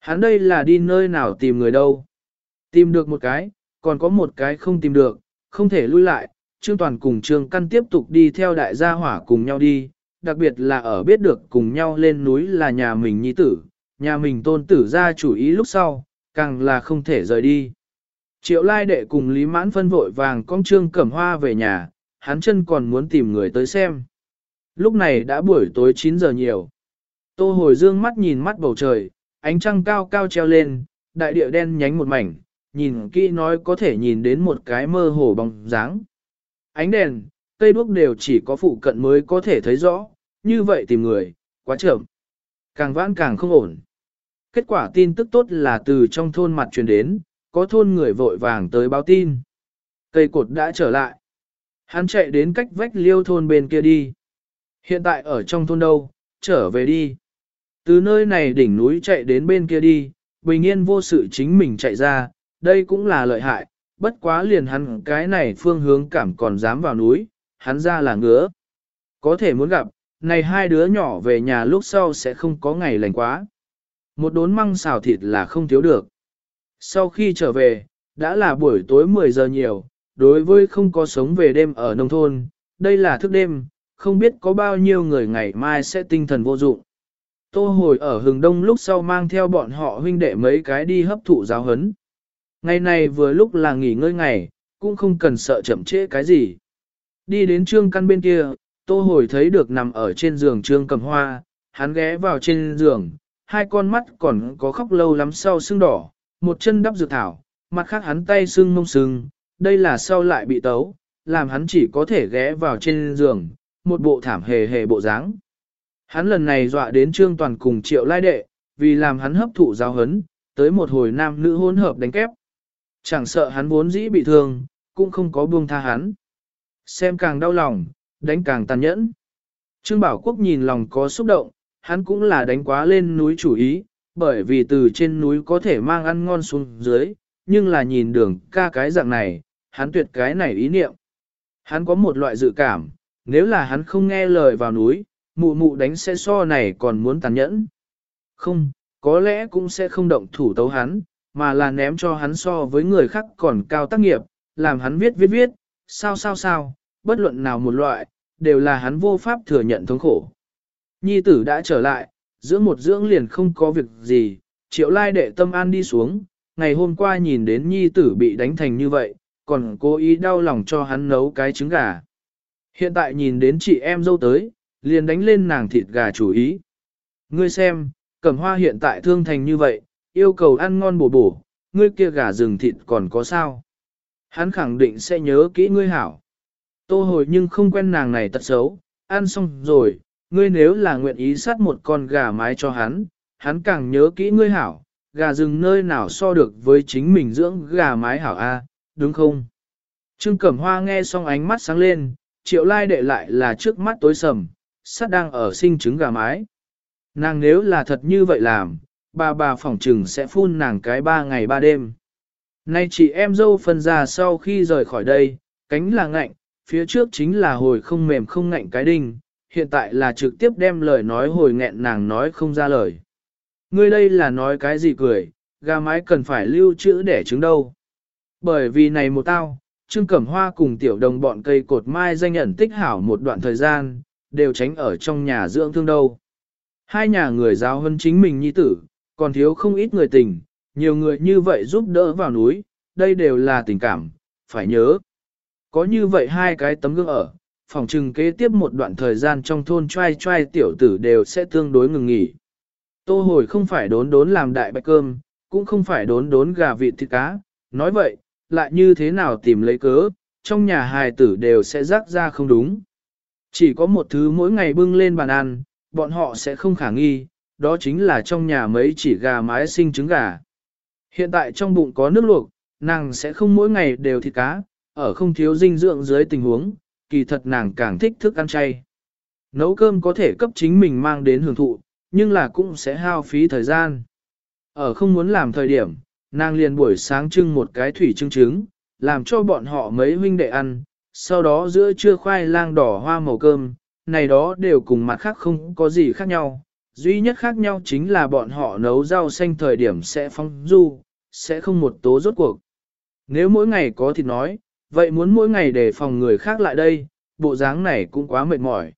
Speaker 1: Hắn đây là đi nơi nào tìm người đâu. Tìm được một cái, còn có một cái không tìm được, không thể lui lại, Trương Toàn cùng Trương Căn tiếp tục đi theo đại gia hỏa cùng nhau đi, đặc biệt là ở biết được cùng nhau lên núi là nhà mình nhi tử, nhà mình tôn tử ra chủ ý lúc sau, càng là không thể rời đi. Triệu lai đệ cùng Lý Mãn phân vội vàng con Trương Cẩm Hoa về nhà, hắn chân còn muốn tìm người tới xem. Lúc này đã buổi tối 9 giờ nhiều. Tô hồi dương mắt nhìn mắt bầu trời, ánh trăng cao cao treo lên, đại địa đen nhánh một mảnh, nhìn kỹ nói có thể nhìn đến một cái mơ hồ bóng dáng. Ánh đèn, cây đuốc đều chỉ có phụ cận mới có thể thấy rõ, như vậy tìm người, quá chậm. Càng vãn càng không ổn. Kết quả tin tức tốt là từ trong thôn mặt truyền đến, có thôn người vội vàng tới báo tin. Cây cột đã trở lại. Hắn chạy đến cách vách liêu thôn bên kia đi. Hiện tại ở trong thôn đâu, trở về đi. Từ nơi này đỉnh núi chạy đến bên kia đi, bình yên vô sự chính mình chạy ra, đây cũng là lợi hại, bất quá liền hắn cái này phương hướng cảm còn dám vào núi, hắn ra là ngứa. Có thể muốn gặp, này hai đứa nhỏ về nhà lúc sau sẽ không có ngày lành quá. Một đốn măng xào thịt là không thiếu được. Sau khi trở về, đã là buổi tối 10 giờ nhiều, đối với không có sống về đêm ở nông thôn, đây là thức đêm, không biết có bao nhiêu người ngày mai sẽ tinh thần vô dụng. Tô hồi ở hừng đông lúc sau mang theo bọn họ huynh đệ mấy cái đi hấp thụ giáo hấn. Ngày này vừa lúc là nghỉ ngơi ngày, cũng không cần sợ chậm trễ cái gì. Đi đến trương căn bên kia, tô hồi thấy được nằm ở trên giường trương cầm hoa, hắn ghé vào trên giường, hai con mắt còn có khóc lâu lắm sau sưng đỏ, một chân đắp dược thảo, mặt khác hắn tay sưng mông sưng, đây là sau lại bị tấu, làm hắn chỉ có thể ghé vào trên giường, một bộ thảm hề hề bộ dáng. Hắn lần này dọa đến Trương Toàn cùng triệu lai đệ, vì làm hắn hấp thụ giáo hấn, tới một hồi nam nữ hỗn hợp đánh kép. Chẳng sợ hắn vốn dĩ bị thương, cũng không có buông tha hắn. Xem càng đau lòng, đánh càng tàn nhẫn. Trương Bảo Quốc nhìn lòng có xúc động, hắn cũng là đánh quá lên núi chủ ý, bởi vì từ trên núi có thể mang ăn ngon xuống dưới, nhưng là nhìn đường ca cái dạng này, hắn tuyệt cái này ý niệm. Hắn có một loại dự cảm, nếu là hắn không nghe lời vào núi, mụ mụ đánh sẽ so này còn muốn tàn nhẫn. Không, có lẽ cũng sẽ không động thủ tấu hắn, mà là ném cho hắn so với người khác còn cao tác nghiệp, làm hắn viết viết viết, sao sao sao, bất luận nào một loại, đều là hắn vô pháp thừa nhận thống khổ. Nhi tử đã trở lại, dưỡng một dưỡng liền không có việc gì, triệu lai đệ tâm an đi xuống, ngày hôm qua nhìn đến nhi tử bị đánh thành như vậy, còn cố ý đau lòng cho hắn nấu cái trứng gà. Hiện tại nhìn đến chị em dâu tới, liền đánh lên nàng thịt gà chủ ý. Ngươi xem, cẩm hoa hiện tại thương thành như vậy, yêu cầu ăn ngon bổ bổ, ngươi kia gà rừng thịt còn có sao. Hắn khẳng định sẽ nhớ kỹ ngươi hảo. Tô hồi nhưng không quen nàng này tật xấu, ăn xong rồi, ngươi nếu là nguyện ý sát một con gà mái cho hắn, hắn càng nhớ kỹ ngươi hảo, gà rừng nơi nào so được với chính mình dưỡng gà mái hảo a, đúng không? Trương Cẩm Hoa nghe xong ánh mắt sáng lên, triệu lai đệ lại là trước mắt tối sầm, sát đang ở sinh trứng gà mái. Nàng nếu là thật như vậy làm, bà bà phỏng trừng sẽ phun nàng cái ba ngày ba đêm. Nay chị em dâu phân ra sau khi rời khỏi đây, cánh là ngạnh, phía trước chính là hồi không mềm không ngạnh cái đinh, hiện tại là trực tiếp đem lời nói hồi nghẹn nàng nói không ra lời. Ngươi đây là nói cái gì cười, gà mái cần phải lưu trữ để trứng đâu. Bởi vì này một tao, Trương Cẩm Hoa cùng tiểu đồng bọn cây cột mai danh nhận tích hảo một đoạn thời gian, đều tránh ở trong nhà dưỡng thương đâu. Hai nhà người giáo hơn chính mình nhi tử, còn thiếu không ít người tình, nhiều người như vậy giúp đỡ vào núi, đây đều là tình cảm, phải nhớ. Có như vậy hai cái tấm gương ở, phòng trừng kế tiếp một đoạn thời gian trong thôn trai trai tiểu tử đều sẽ tương đối ngừng nghỉ. Tô hồi không phải đốn đốn làm đại bạch cơm, cũng không phải đốn đốn gà vịt thịt cá, nói vậy, lại như thế nào tìm lấy cớ, trong nhà hài tử đều sẽ rắc ra không đúng. Chỉ có một thứ mỗi ngày bưng lên bàn ăn, bọn họ sẽ không khả nghi, đó chính là trong nhà mấy chỉ gà mái sinh trứng gà. Hiện tại trong bụng có nước luộc, nàng sẽ không mỗi ngày đều thịt cá, ở không thiếu dinh dưỡng dưới tình huống, kỳ thật nàng càng thích thức ăn chay. Nấu cơm có thể cấp chính mình mang đến hưởng thụ, nhưng là cũng sẽ hao phí thời gian. Ở không muốn làm thời điểm, nàng liền buổi sáng trưng một cái thủy trưng trứng, làm cho bọn họ mấy huynh đệ ăn, sau đó giữa trưa khoai lang đỏ hoa màu cơm, này đó đều cùng mặt khác không có gì khác nhau. Duy nhất khác nhau chính là bọn họ nấu rau xanh thời điểm sẽ phong du, sẽ không một tố rốt cuộc. Nếu mỗi ngày có thịt nói, vậy muốn mỗi ngày để phòng người khác lại đây, bộ dáng này cũng quá mệt mỏi.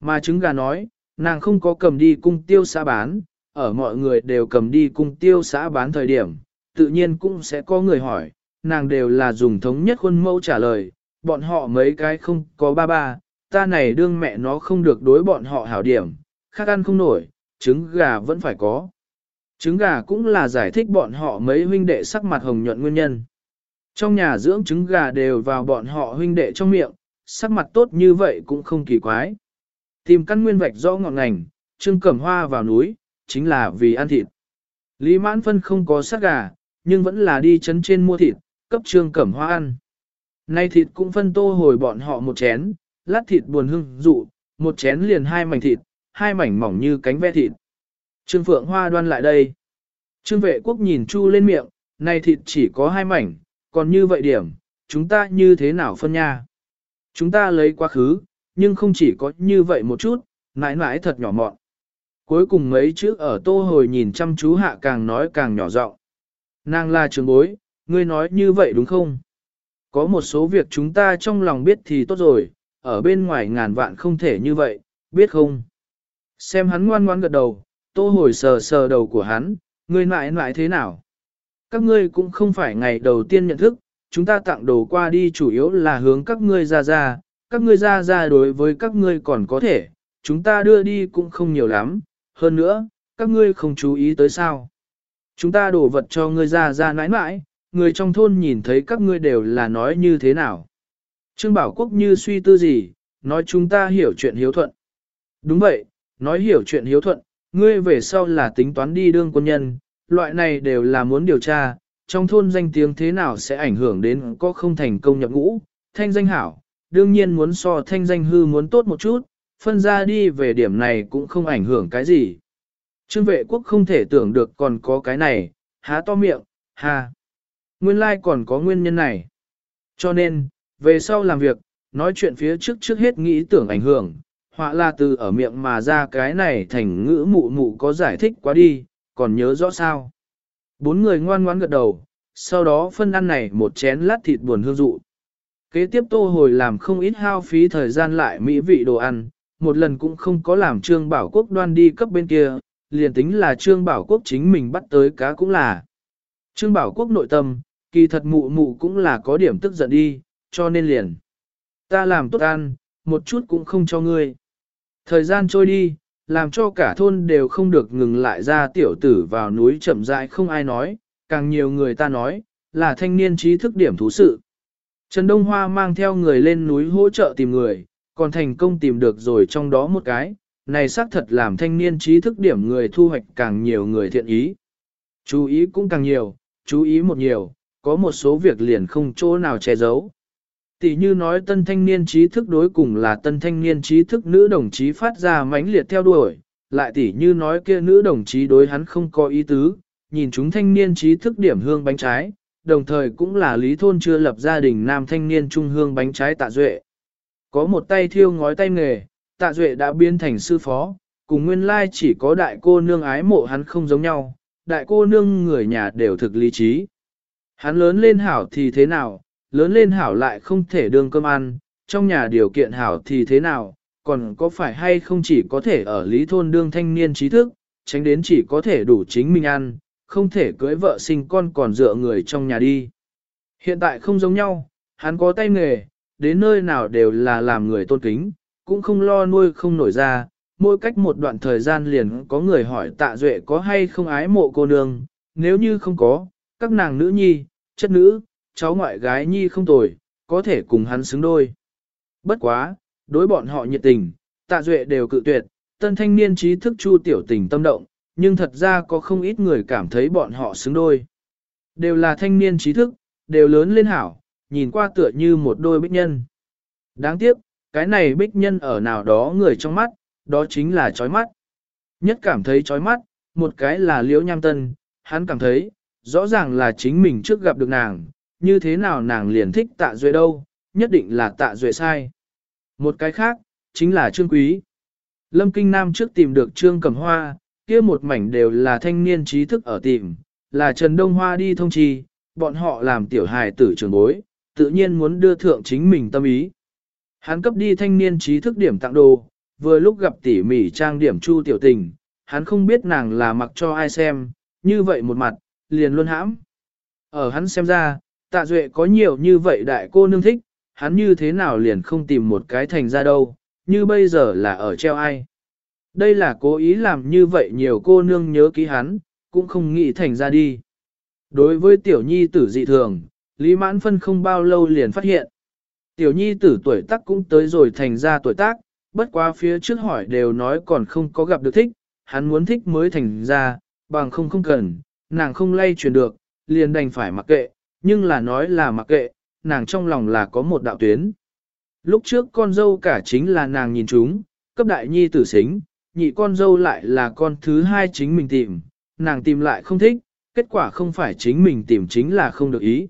Speaker 1: Mà trứng gà nói, nàng không có cầm đi cung tiêu xã bán, ở mọi người đều cầm đi cung tiêu xã bán thời điểm, tự nhiên cũng sẽ có người hỏi, nàng đều là dùng thống nhất khuôn mẫu trả lời, bọn họ mấy cái không có ba ba, ta này đương mẹ nó không được đối bọn họ hảo điểm, khác ăn không nổi, trứng gà vẫn phải có. Trứng gà cũng là giải thích bọn họ mấy huynh đệ sắc mặt hồng nhuận nguyên nhân. Trong nhà dưỡng trứng gà đều vào bọn họ huynh đệ trong miệng, sắc mặt tốt như vậy cũng không kỳ quái. Tìm căn nguyên vạch rõ ngọn ngành, trưng cẩm hoa vào núi, chính là vì ăn thịt. Lý mãn phân không có sát gà, nhưng vẫn là đi chấn trên mua thịt, cấp trương cẩm hoa ăn. Nay thịt cũng phân tô hồi bọn họ một chén, lát thịt buồn hương dụ, một chén liền hai mảnh thịt, hai mảnh mỏng như cánh ve thịt. Trương Phượng Hoa đoan lại đây. Trương vệ quốc nhìn chu lên miệng, nay thịt chỉ có hai mảnh, còn như vậy điểm, chúng ta như thế nào phân nha? Chúng ta lấy quá khứ, nhưng không chỉ có như vậy một chút, mãi mãi thật nhỏ mọn. Cuối cùng mấy chữ ở tô hồi nhìn chăm chú hạ càng nói càng nhỏ giọng. Nàng là trường bối, ngươi nói như vậy đúng không? Có một số việc chúng ta trong lòng biết thì tốt rồi, ở bên ngoài ngàn vạn không thể như vậy, biết không? Xem hắn ngoan ngoan gật đầu, tô hồi sờ sờ đầu của hắn, ngươi mãi mãi thế nào? Các ngươi cũng không phải ngày đầu tiên nhận thức, chúng ta tặng đồ qua đi chủ yếu là hướng các ngươi ra ra, các ngươi ra ra đối với các ngươi còn có thể, chúng ta đưa đi cũng không nhiều lắm, hơn nữa, các ngươi không chú ý tới sao. Chúng ta đổ vật cho ngươi ra ra nãi nãi, người trong thôn nhìn thấy các ngươi đều là nói như thế nào. Trương Bảo Quốc như suy tư gì, nói chúng ta hiểu chuyện hiếu thuận. Đúng vậy, nói hiểu chuyện hiếu thuận, ngươi về sau là tính toán đi đương quân nhân, loại này đều là muốn điều tra, trong thôn danh tiếng thế nào sẽ ảnh hưởng đến có không thành công nhập ngũ, thanh danh hảo, đương nhiên muốn so thanh danh hư muốn tốt một chút, phân ra đi về điểm này cũng không ảnh hưởng cái gì. Trương vệ quốc không thể tưởng được còn có cái này, há to miệng, ha. Nguyên lai like còn có nguyên nhân này. Cho nên, về sau làm việc, nói chuyện phía trước trước hết nghĩ tưởng ảnh hưởng, họa là từ ở miệng mà ra cái này thành ngữ mụ mụ có giải thích quá đi, còn nhớ rõ sao. Bốn người ngoan ngoãn gật đầu, sau đó phân ăn này một chén lát thịt buồn hương dụ. Kế tiếp tô hồi làm không ít hao phí thời gian lại mỹ vị đồ ăn, một lần cũng không có làm trương bảo quốc đoan đi cấp bên kia, liền tính là trương bảo quốc chính mình bắt tới cá cũng là. Trương bảo quốc nội tâm, kỳ thật mụ mụ cũng là có điểm tức giận đi, cho nên liền. Ta làm tốt ăn, một chút cũng không cho ngươi. Thời gian trôi đi, làm cho cả thôn đều không được ngừng lại ra tiểu tử vào núi chậm rãi không ai nói, càng nhiều người ta nói, là thanh niên trí thức điểm thú sự. Trần Đông Hoa mang theo người lên núi hỗ trợ tìm người, còn thành công tìm được rồi trong đó một cái, này xác thật làm thanh niên trí thức điểm người thu hoạch càng nhiều người thiện ý. Chú ý cũng càng nhiều, chú ý một nhiều, có một số việc liền không chỗ nào che giấu. Tỷ như nói tân thanh niên trí thức đối cùng là tân thanh niên trí thức nữ đồng chí phát ra mãnh liệt theo đuổi, lại tỷ như nói kia nữ đồng chí đối hắn không có ý tứ, nhìn chúng thanh niên trí thức điểm hương bánh trái, đồng thời cũng là lý thôn chưa lập gia đình nam thanh niên trung hương bánh trái tạ duệ. Có một tay thiêu ngói tay nghề, tạ duệ đã biến thành sư phó, cùng nguyên lai chỉ có đại cô nương ái mộ hắn không giống nhau, đại cô nương người nhà đều thực lý trí. Hắn lớn lên hảo thì thế nào, lớn lên hảo lại không thể đương cơm ăn, trong nhà điều kiện hảo thì thế nào, còn có phải hay không chỉ có thể ở lý thôn đương thanh niên trí thức, tránh đến chỉ có thể đủ chính mình ăn, không thể cưới vợ sinh con còn dựa người trong nhà đi. Hiện tại không giống nhau, hắn có tay nghề, đến nơi nào đều là làm người tôn kính, cũng không lo nuôi không nổi ra, mỗi cách một đoạn thời gian liền có người hỏi tạ duệ có hay không ái mộ cô nương, nếu như không có, các nàng nữ nhi, chất nữ, cháu ngoại gái nhi không tồi, có thể cùng hắn xứng đôi. Bất quá, đối bọn họ nhiệt tình, tạ duệ đều cự tuyệt, tân thanh niên trí thức chu tiểu tình tâm động, nhưng thật ra có không ít người cảm thấy bọn họ xứng đôi. Đều là thanh niên trí thức, đều lớn lên hảo, nhìn qua tựa như một đôi bích nhân. Đáng tiếc, cái này bích nhân ở nào đó người trong mắt, đó chính là chói mắt. Nhất cảm thấy chói mắt, một cái là liễu nham tân, hắn cảm thấy, rõ ràng là chính mình trước gặp được nàng, như thế nào nàng liền thích tạ duệ đâu, nhất định là tạ duệ sai. Một cái khác, chính là Trương Quý. Lâm Kinh Nam trước tìm được Trương Cẩm Hoa, kia một mảnh đều là thanh niên trí thức ở tìm, là Trần Đông Hoa đi thông trì, bọn họ làm tiểu hài tử trường bối, tự nhiên muốn đưa thượng chính mình tâm ý. Hắn cấp đi thanh niên trí thức điểm tặng đồ, vừa lúc gặp tỉ mỉ trang điểm chu tiểu tình, hắn không biết nàng là mặc cho ai xem, như vậy một mặt, liền luôn hãm. Ở hắn xem ra, tạ duệ có nhiều như vậy đại cô nương thích, hắn như thế nào liền không tìm một cái thành ra đâu, như bây giờ là ở treo ai. Đây là cố ý làm như vậy nhiều cô nương nhớ ký hắn, cũng không nghĩ thành ra đi. Đối với tiểu nhi tử dị thường, Lý Mãn Phân không bao lâu liền phát hiện. Tiểu nhi tử tuổi tác cũng tới rồi thành ra tuổi tác, bất quá phía trước hỏi đều nói còn không có gặp được thích, hắn muốn thích mới thành ra, bằng không không cần, nàng không lay truyền được, liền đành phải mặc kệ, nhưng là nói là mặc kệ, nàng trong lòng là có một đạo tuyến. Lúc trước con dâu cả chính là nàng nhìn chúng, cấp đại nhi tử xính, nhị con dâu lại là con thứ hai chính mình tìm, nàng tìm lại không thích, kết quả không phải chính mình tìm chính là không được ý.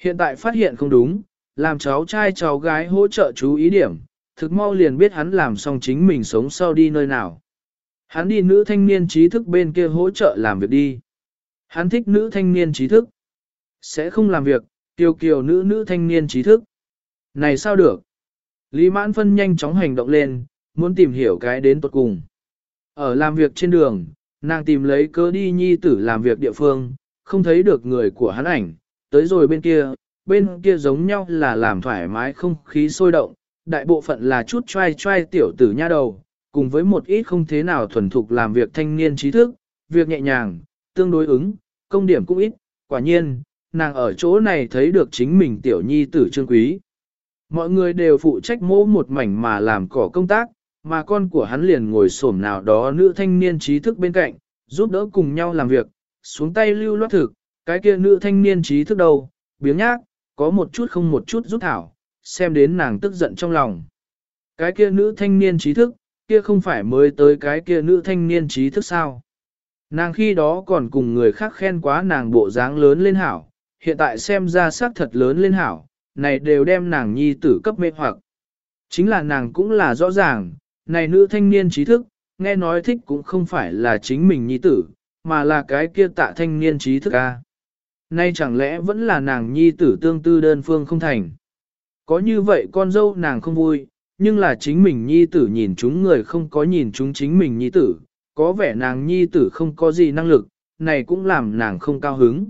Speaker 1: Hiện tại phát hiện không đúng, làm cháu trai cháu gái hỗ trợ chú ý điểm, thực mau liền biết hắn làm xong chính mình sống sau đi nơi nào. Hắn đi nữ thanh niên trí thức bên kia hỗ trợ làm việc đi. Hắn thích nữ thanh niên trí thức. Sẽ không làm việc, tiêu kiều nữ nữ thanh niên trí thức. Này sao được? Lý Mãn Phân nhanh chóng hành động lên, muốn tìm hiểu cái đến tuột cùng. Ở làm việc trên đường, nàng tìm lấy cớ đi nhi tử làm việc địa phương, không thấy được người của hắn ảnh, tới rồi bên kia, bên kia giống nhau là làm thoải mái không khí sôi động, đại bộ phận là chút trai trai tiểu tử nha đầu, cùng với một ít không thế nào thuần thục làm việc thanh niên trí thức, việc nhẹ nhàng, tương đối ứng, công điểm cũng ít, quả nhiên, nàng ở chỗ này thấy được chính mình tiểu nhi tử trương quý. Mọi người đều phụ trách mỗ một mảnh mà làm cỏ công tác, mà con của hắn liền ngồi xổm nào đó nữ thanh niên trí thức bên cạnh, giúp đỡ cùng nhau làm việc, xuống tay lưu loát thực, cái kia nữ thanh niên trí thức đâu, biếng nhác, có một chút không một chút giúp thảo, xem đến nàng tức giận trong lòng. Cái kia nữ thanh niên trí thức, kia không phải mới tới cái kia nữ thanh niên trí thức sao. Nàng khi đó còn cùng người khác khen quá nàng bộ dáng lớn lên hảo, hiện tại xem ra xác thật lớn lên hảo, này đều đem nàng nhi tử cấp mê hoặc. Chính là nàng cũng là rõ ràng, này nữ thanh niên trí thức, nghe nói thích cũng không phải là chính mình nhi tử, mà là cái kia tạ thanh niên trí thức a. Nay chẳng lẽ vẫn là nàng nhi tử tương tư đơn phương không thành. Có như vậy con dâu nàng không vui, nhưng là chính mình nhi tử nhìn chúng người không có nhìn chúng chính mình nhi tử, có vẻ nàng nhi tử không có gì năng lực, này cũng làm nàng không cao hứng.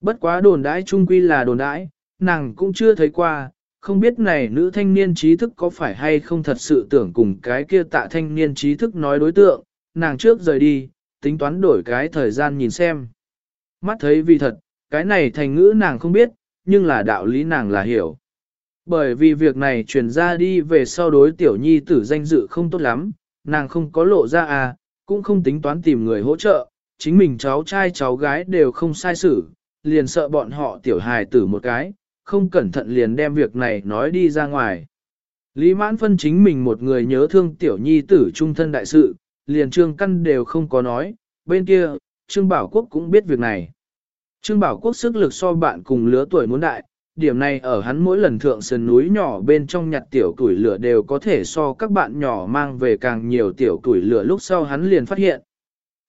Speaker 1: Bất quá đồn đãi trung quy là đồn đãi, nàng cũng chưa thấy qua, không biết này nữ thanh niên trí thức có phải hay không thật sự tưởng cùng cái kia tạ thanh niên trí thức nói đối tượng, nàng trước rời đi, tính toán đổi cái thời gian nhìn xem. Mắt thấy vì thật, cái này thành ngữ nàng không biết, nhưng là đạo lý nàng là hiểu. Bởi vì việc này truyền ra đi về sau đối tiểu nhi tử danh dự không tốt lắm, nàng không có lộ ra à, cũng không tính toán tìm người hỗ trợ, chính mình cháu trai cháu gái đều không sai xử, liền sợ bọn họ tiểu hài tử một cái, không cẩn thận liền đem việc này nói đi ra ngoài. Lý mãn phân chính mình một người nhớ thương tiểu nhi tử trung thân đại sự, liền trương căn đều không có nói, bên kia, trương bảo quốc cũng biết việc này. Trương bảo quốc sức lực so bạn cùng lứa tuổi muốn đại, điểm này ở hắn mỗi lần thượng sườn núi nhỏ bên trong nhặt tiểu tuổi lửa đều có thể so các bạn nhỏ mang về càng nhiều tiểu tuổi lửa lúc sau hắn liền phát hiện.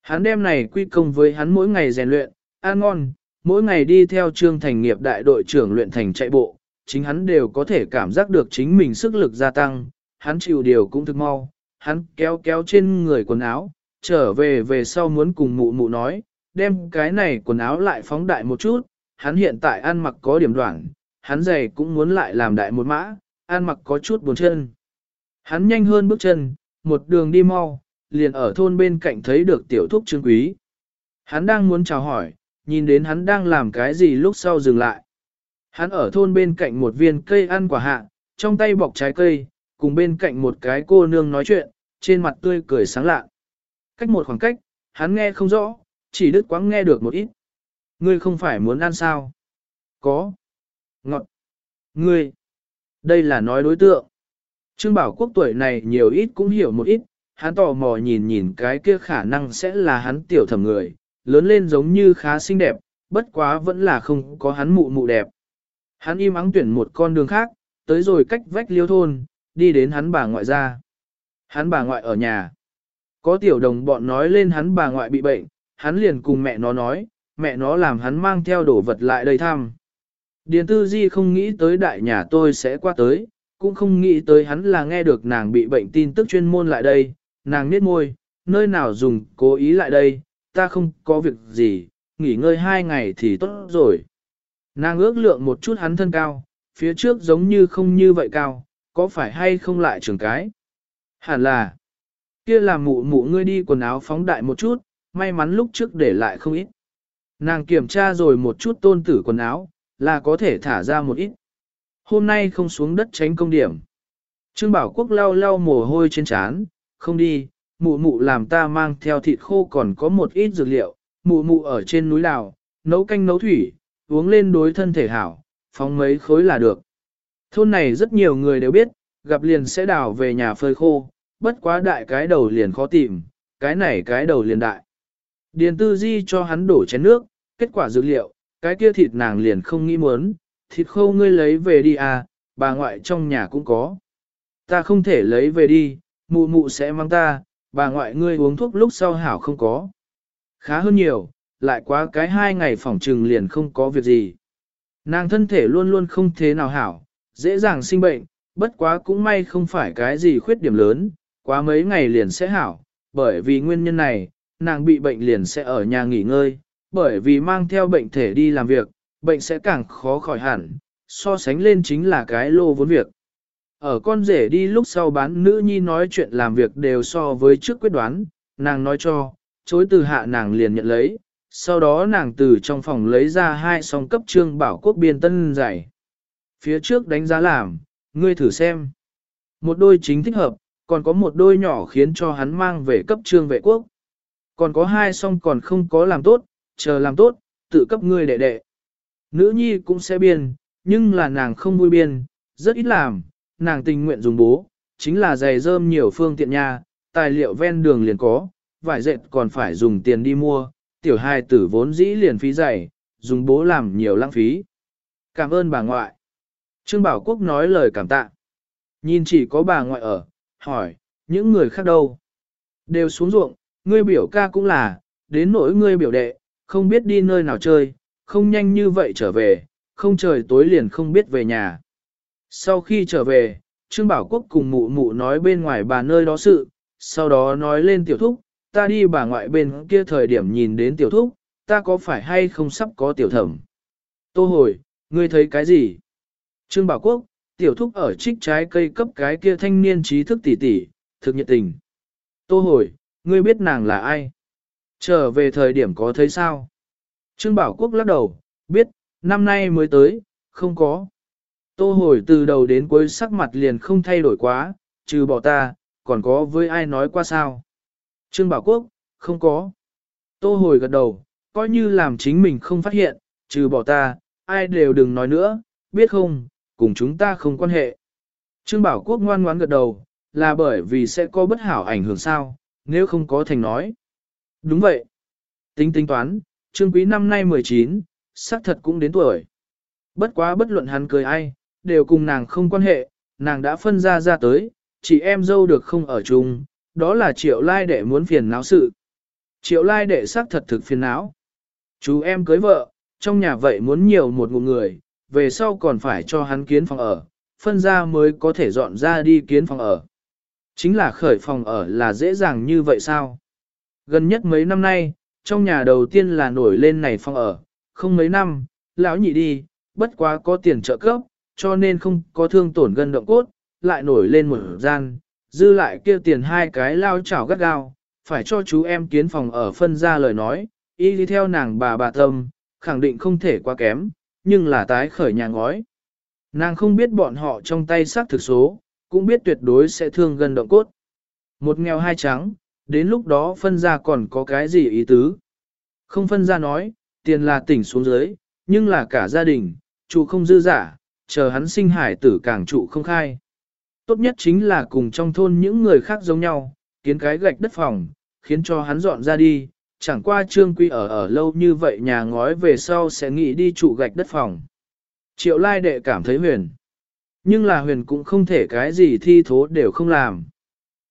Speaker 1: Hắn đem này quy công với hắn mỗi ngày rèn luyện, ăn ngon, mỗi ngày đi theo trương thành nghiệp đại đội trưởng luyện thành chạy bộ, chính hắn đều có thể cảm giác được chính mình sức lực gia tăng, hắn chịu điều cũng thực mau, hắn kéo kéo trên người quần áo, trở về về sau muốn cùng mụ mụ nói, đem cái này quần áo lại phóng đại một chút, hắn hiện tại ăn mặc có điểm đoạn, hắn giày cũng muốn lại làm đại một mã, ăn mặc có chút buồn chân. Hắn nhanh hơn bước chân, một đường đi mau, liền ở thôn bên cạnh thấy được tiểu thúc trương quý. Hắn đang muốn chào hỏi, nhìn đến hắn đang làm cái gì lúc sau dừng lại. Hắn ở thôn bên cạnh một viên cây ăn quả hạ, trong tay bọc trái cây, cùng bên cạnh một cái cô nương nói chuyện, trên mặt tươi cười sáng lạ. Cách một khoảng cách, hắn nghe không rõ, chỉ đứt quãng nghe được một ít. Ngươi không phải muốn ăn sao? Có. Ngọt. Ngươi. Đây là nói đối tượng. Trương Bảo Quốc tuổi này nhiều ít cũng hiểu một ít, hắn tò mò nhìn nhìn cái kia khả năng sẽ là hắn tiểu thẩm người, lớn lên giống như khá xinh đẹp, bất quá vẫn là không có hắn mụ mụ đẹp. Hắn im ắng tuyển một con đường khác, tới rồi cách vách liêu thôn, đi đến hắn bà ngoại ra. Hắn bà ngoại ở nhà. Có tiểu đồng bọn nói lên hắn bà ngoại bị bệnh, hắn liền cùng mẹ nó nói, mẹ nó làm hắn mang theo đồ vật lại đây thăm. Điền tư di không nghĩ tới đại nhà tôi sẽ qua tới, cũng không nghĩ tới hắn là nghe được nàng bị bệnh tin tức chuyên môn lại đây, nàng niết môi, nơi nào dùng cố ý lại đây, ta không có việc gì, nghỉ ngơi hai ngày thì tốt rồi. Nàng ước lượng một chút hắn thân cao, phía trước giống như không như vậy cao, có phải hay không lại trường cái? Hẳn là, kia là mụ mụ ngươi đi quần áo phóng đại một chút, may mắn lúc trước để lại không ít. Nàng kiểm tra rồi một chút tôn tử quần áo, là có thể thả ra một ít. Hôm nay không xuống đất tránh công điểm. Trương Bảo Quốc lau lau mồ hôi trên trán, không đi, mụ mụ làm ta mang theo thịt khô còn có một ít dược liệu, mụ mụ ở trên núi đào, nấu canh nấu thủy, uống lên đối thân thể hảo, phóng mấy khối là được. Thôn này rất nhiều người đều biết, gặp liền sẽ đào về nhà phơi khô, bất quá đại cái đầu liền khó tìm, cái này cái đầu liền đại. Điền tư di cho hắn đổ chén nước, kết quả dược liệu, cái kia thịt nàng liền không nghĩ muốn, thịt khô ngươi lấy về đi à, bà ngoại trong nhà cũng có. Ta không thể lấy về đi, mụ mụ sẽ mang ta, bà ngoại ngươi uống thuốc lúc sau hảo không có. Khá hơn nhiều, lại quá cái hai ngày phòng trừng liền không có việc gì. Nàng thân thể luôn luôn không thế nào hảo, dễ dàng sinh bệnh, bất quá cũng may không phải cái gì khuyết điểm lớn, quá mấy ngày liền sẽ hảo, bởi vì nguyên nhân này, nàng bị bệnh liền sẽ ở nhà nghỉ ngơi, bởi vì mang theo bệnh thể đi làm việc, bệnh sẽ càng khó khỏi hẳn, so sánh lên chính là cái lô vốn việc. Ở con rể đi lúc sau bán nữ nhi nói chuyện làm việc đều so với trước quyết đoán, nàng nói cho, chối từ hạ nàng liền nhận lấy, sau đó nàng từ trong phòng lấy ra hai song cấp trương bảo quốc biên tân giải. Phía trước đánh giá làm, ngươi thử xem. Một đôi chính thích hợp, còn có một đôi nhỏ khiến cho hắn mang về cấp trương vệ quốc. Còn có hai song còn không có làm tốt, chờ làm tốt, tự cấp ngươi đệ đệ. Nữ nhi cũng sẽ biên, nhưng là nàng không vui biên, rất ít làm, nàng tình nguyện dùng bố, chính là giày rơm nhiều phương tiện nha, tài liệu ven đường liền có, vải dệt còn phải dùng tiền đi mua, tiểu hài tử vốn dĩ liền phí giày, dùng bố làm nhiều lãng phí. Cảm ơn bà ngoại. Trương Bảo Quốc nói lời cảm tạ. Nhìn chỉ có bà ngoại ở, hỏi, những người khác đâu? Đều xuống ruộng, ngươi biểu ca cũng là, đến nỗi ngươi biểu đệ, không biết đi nơi nào chơi, không nhanh như vậy trở về, không trời tối liền không biết về nhà. Sau khi trở về, Trương Bảo Quốc cùng mụ mụ nói bên ngoài bà nơi đó sự, sau đó nói lên tiểu thúc, ta đi bà ngoại bên kia thời điểm nhìn đến tiểu thúc, ta có phải hay không sắp có tiểu thẩm. Tô hồi, ngươi thấy cái gì? Trương Bảo Quốc, tiểu thúc ở trích trái cây cấp cái kia thanh niên trí thức tỷ tỷ, thực nhiệt tình. Tô hồi, ngươi biết nàng là ai? Trở về thời điểm có thấy sao? Trương Bảo Quốc lắc đầu, biết, năm nay mới tới, không có. Tô hồi từ đầu đến cuối sắc mặt liền không thay đổi quá, trừ bỏ ta, còn có với ai nói qua sao? Trương Bảo Quốc, không có. Tô hồi gật đầu, coi như làm chính mình không phát hiện, trừ bỏ ta, ai đều đừng nói nữa, biết không, cùng chúng ta không quan hệ. Trương Bảo Quốc ngoan ngoãn gật đầu, là bởi vì sẽ có bất hảo ảnh hưởng sao, nếu không có thành nói. Đúng vậy. Tính tính toán, Trương Quý năm nay 19, xác thật cũng đến tuổi. Bất quá bất luận hắn cười ai, đều cùng nàng không quan hệ, nàng đã phân ra ra tới, chị em dâu được không ở chung, đó là triệu lai đệ muốn phiền não sự. Triệu lai đệ xác thật thực phiền não. Chú em cưới vợ, trong nhà vậy muốn nhiều một ngụ người, về sau còn phải cho hắn kiến phòng ở, phân ra mới có thể dọn ra đi kiến phòng ở. Chính là khởi phòng ở là dễ dàng như vậy sao? Gần nhất mấy năm nay, trong nhà đầu tiên là nổi lên này phòng ở, không mấy năm, lão nhị đi, bất quá có tiền trợ cấp, cho nên không có thương tổn gân động cốt, lại nổi lên một gian, dư lại kia tiền hai cái lao chảo gắt gao, phải cho chú em kiến phòng ở phân ra lời nói, y đi theo nàng bà bà tâm, khẳng định không thể quá kém, nhưng là tái khởi nhà ngói. Nàng không biết bọn họ trong tay xác thực số, cũng biết tuyệt đối sẽ thương gần động cốt. Một nghèo hai trắng, đến lúc đó phân ra còn có cái gì ý tứ. Không phân ra nói, tiền là tỉnh xuống dưới, nhưng là cả gia đình, chủ không dư giả, chờ hắn sinh hải tử càng trụ không khai. Tốt nhất chính là cùng trong thôn những người khác giống nhau, kiến cái gạch đất phòng, khiến cho hắn dọn ra đi, chẳng qua trương quy ở ở lâu như vậy nhà ngói về sau sẽ nghĩ đi trụ gạch đất phòng. Triệu lai đệ cảm thấy huyền. Nhưng là huyền cũng không thể cái gì thi thố đều không làm.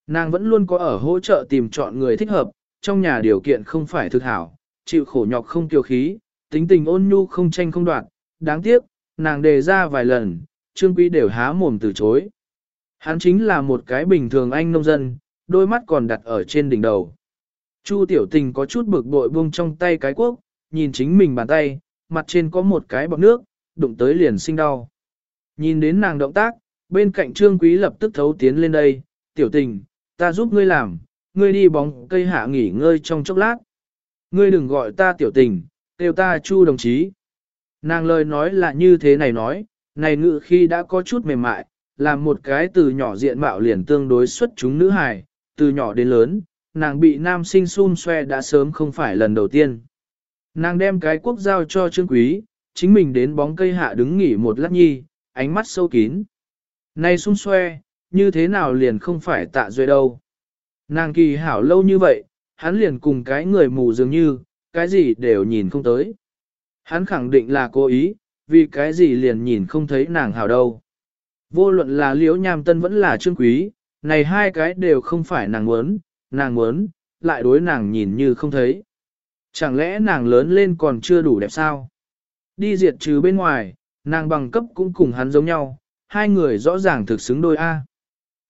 Speaker 1: Nàng vẫn luôn có ở hỗ trợ tìm chọn người thích hợp, trong nhà điều kiện không phải thực hảo, chịu khổ nhọc không kiêu khí, tính tình ôn nhu không tranh không đoạt. Đáng tiếc, nàng đề ra vài lần, trương quý đều há mồm từ chối. Hắn chính là một cái bình thường anh nông dân, đôi mắt còn đặt ở trên đỉnh đầu. Chu tiểu tình có chút bực bội buông trong tay cái quốc, nhìn chính mình bàn tay, mặt trên có một cái bọc nước, đụng tới liền sinh đau. Nhìn đến nàng động tác, bên cạnh trương quý lập tức thấu tiến lên đây, tiểu tình, ta giúp ngươi làm, ngươi đi bóng cây hạ nghỉ ngơi trong chốc lát. Ngươi đừng gọi ta tiểu tình, kêu ta chu đồng chí. Nàng lời nói là như thế này nói, này ngự khi đã có chút mềm mại, làm một cái từ nhỏ diện mạo liền tương đối xuất chúng nữ hài, từ nhỏ đến lớn, nàng bị nam sinh xun xoe đã sớm không phải lần đầu tiên. Nàng đem cái quốc giao cho Trương Quý, chính mình đến bóng cây hạ đứng nghỉ một lát nhi, ánh mắt sâu kín. Này xun xoe, như thế nào liền không phải tạ duệ đâu. Nàng kỳ hảo lâu như vậy, hắn liền cùng cái người mù dường như, cái gì đều nhìn không tới. Hắn khẳng định là cố ý, vì cái gì liền nhìn không thấy nàng hảo đâu. Vô luận là liễu nham tân vẫn là trương quý, này hai cái đều không phải nàng muốn, nàng muốn, lại đối nàng nhìn như không thấy. Chẳng lẽ nàng lớn lên còn chưa đủ đẹp sao? Đi diệt trừ bên ngoài, nàng bằng cấp cũng cùng hắn giống nhau, hai người rõ ràng thực xứng đôi A.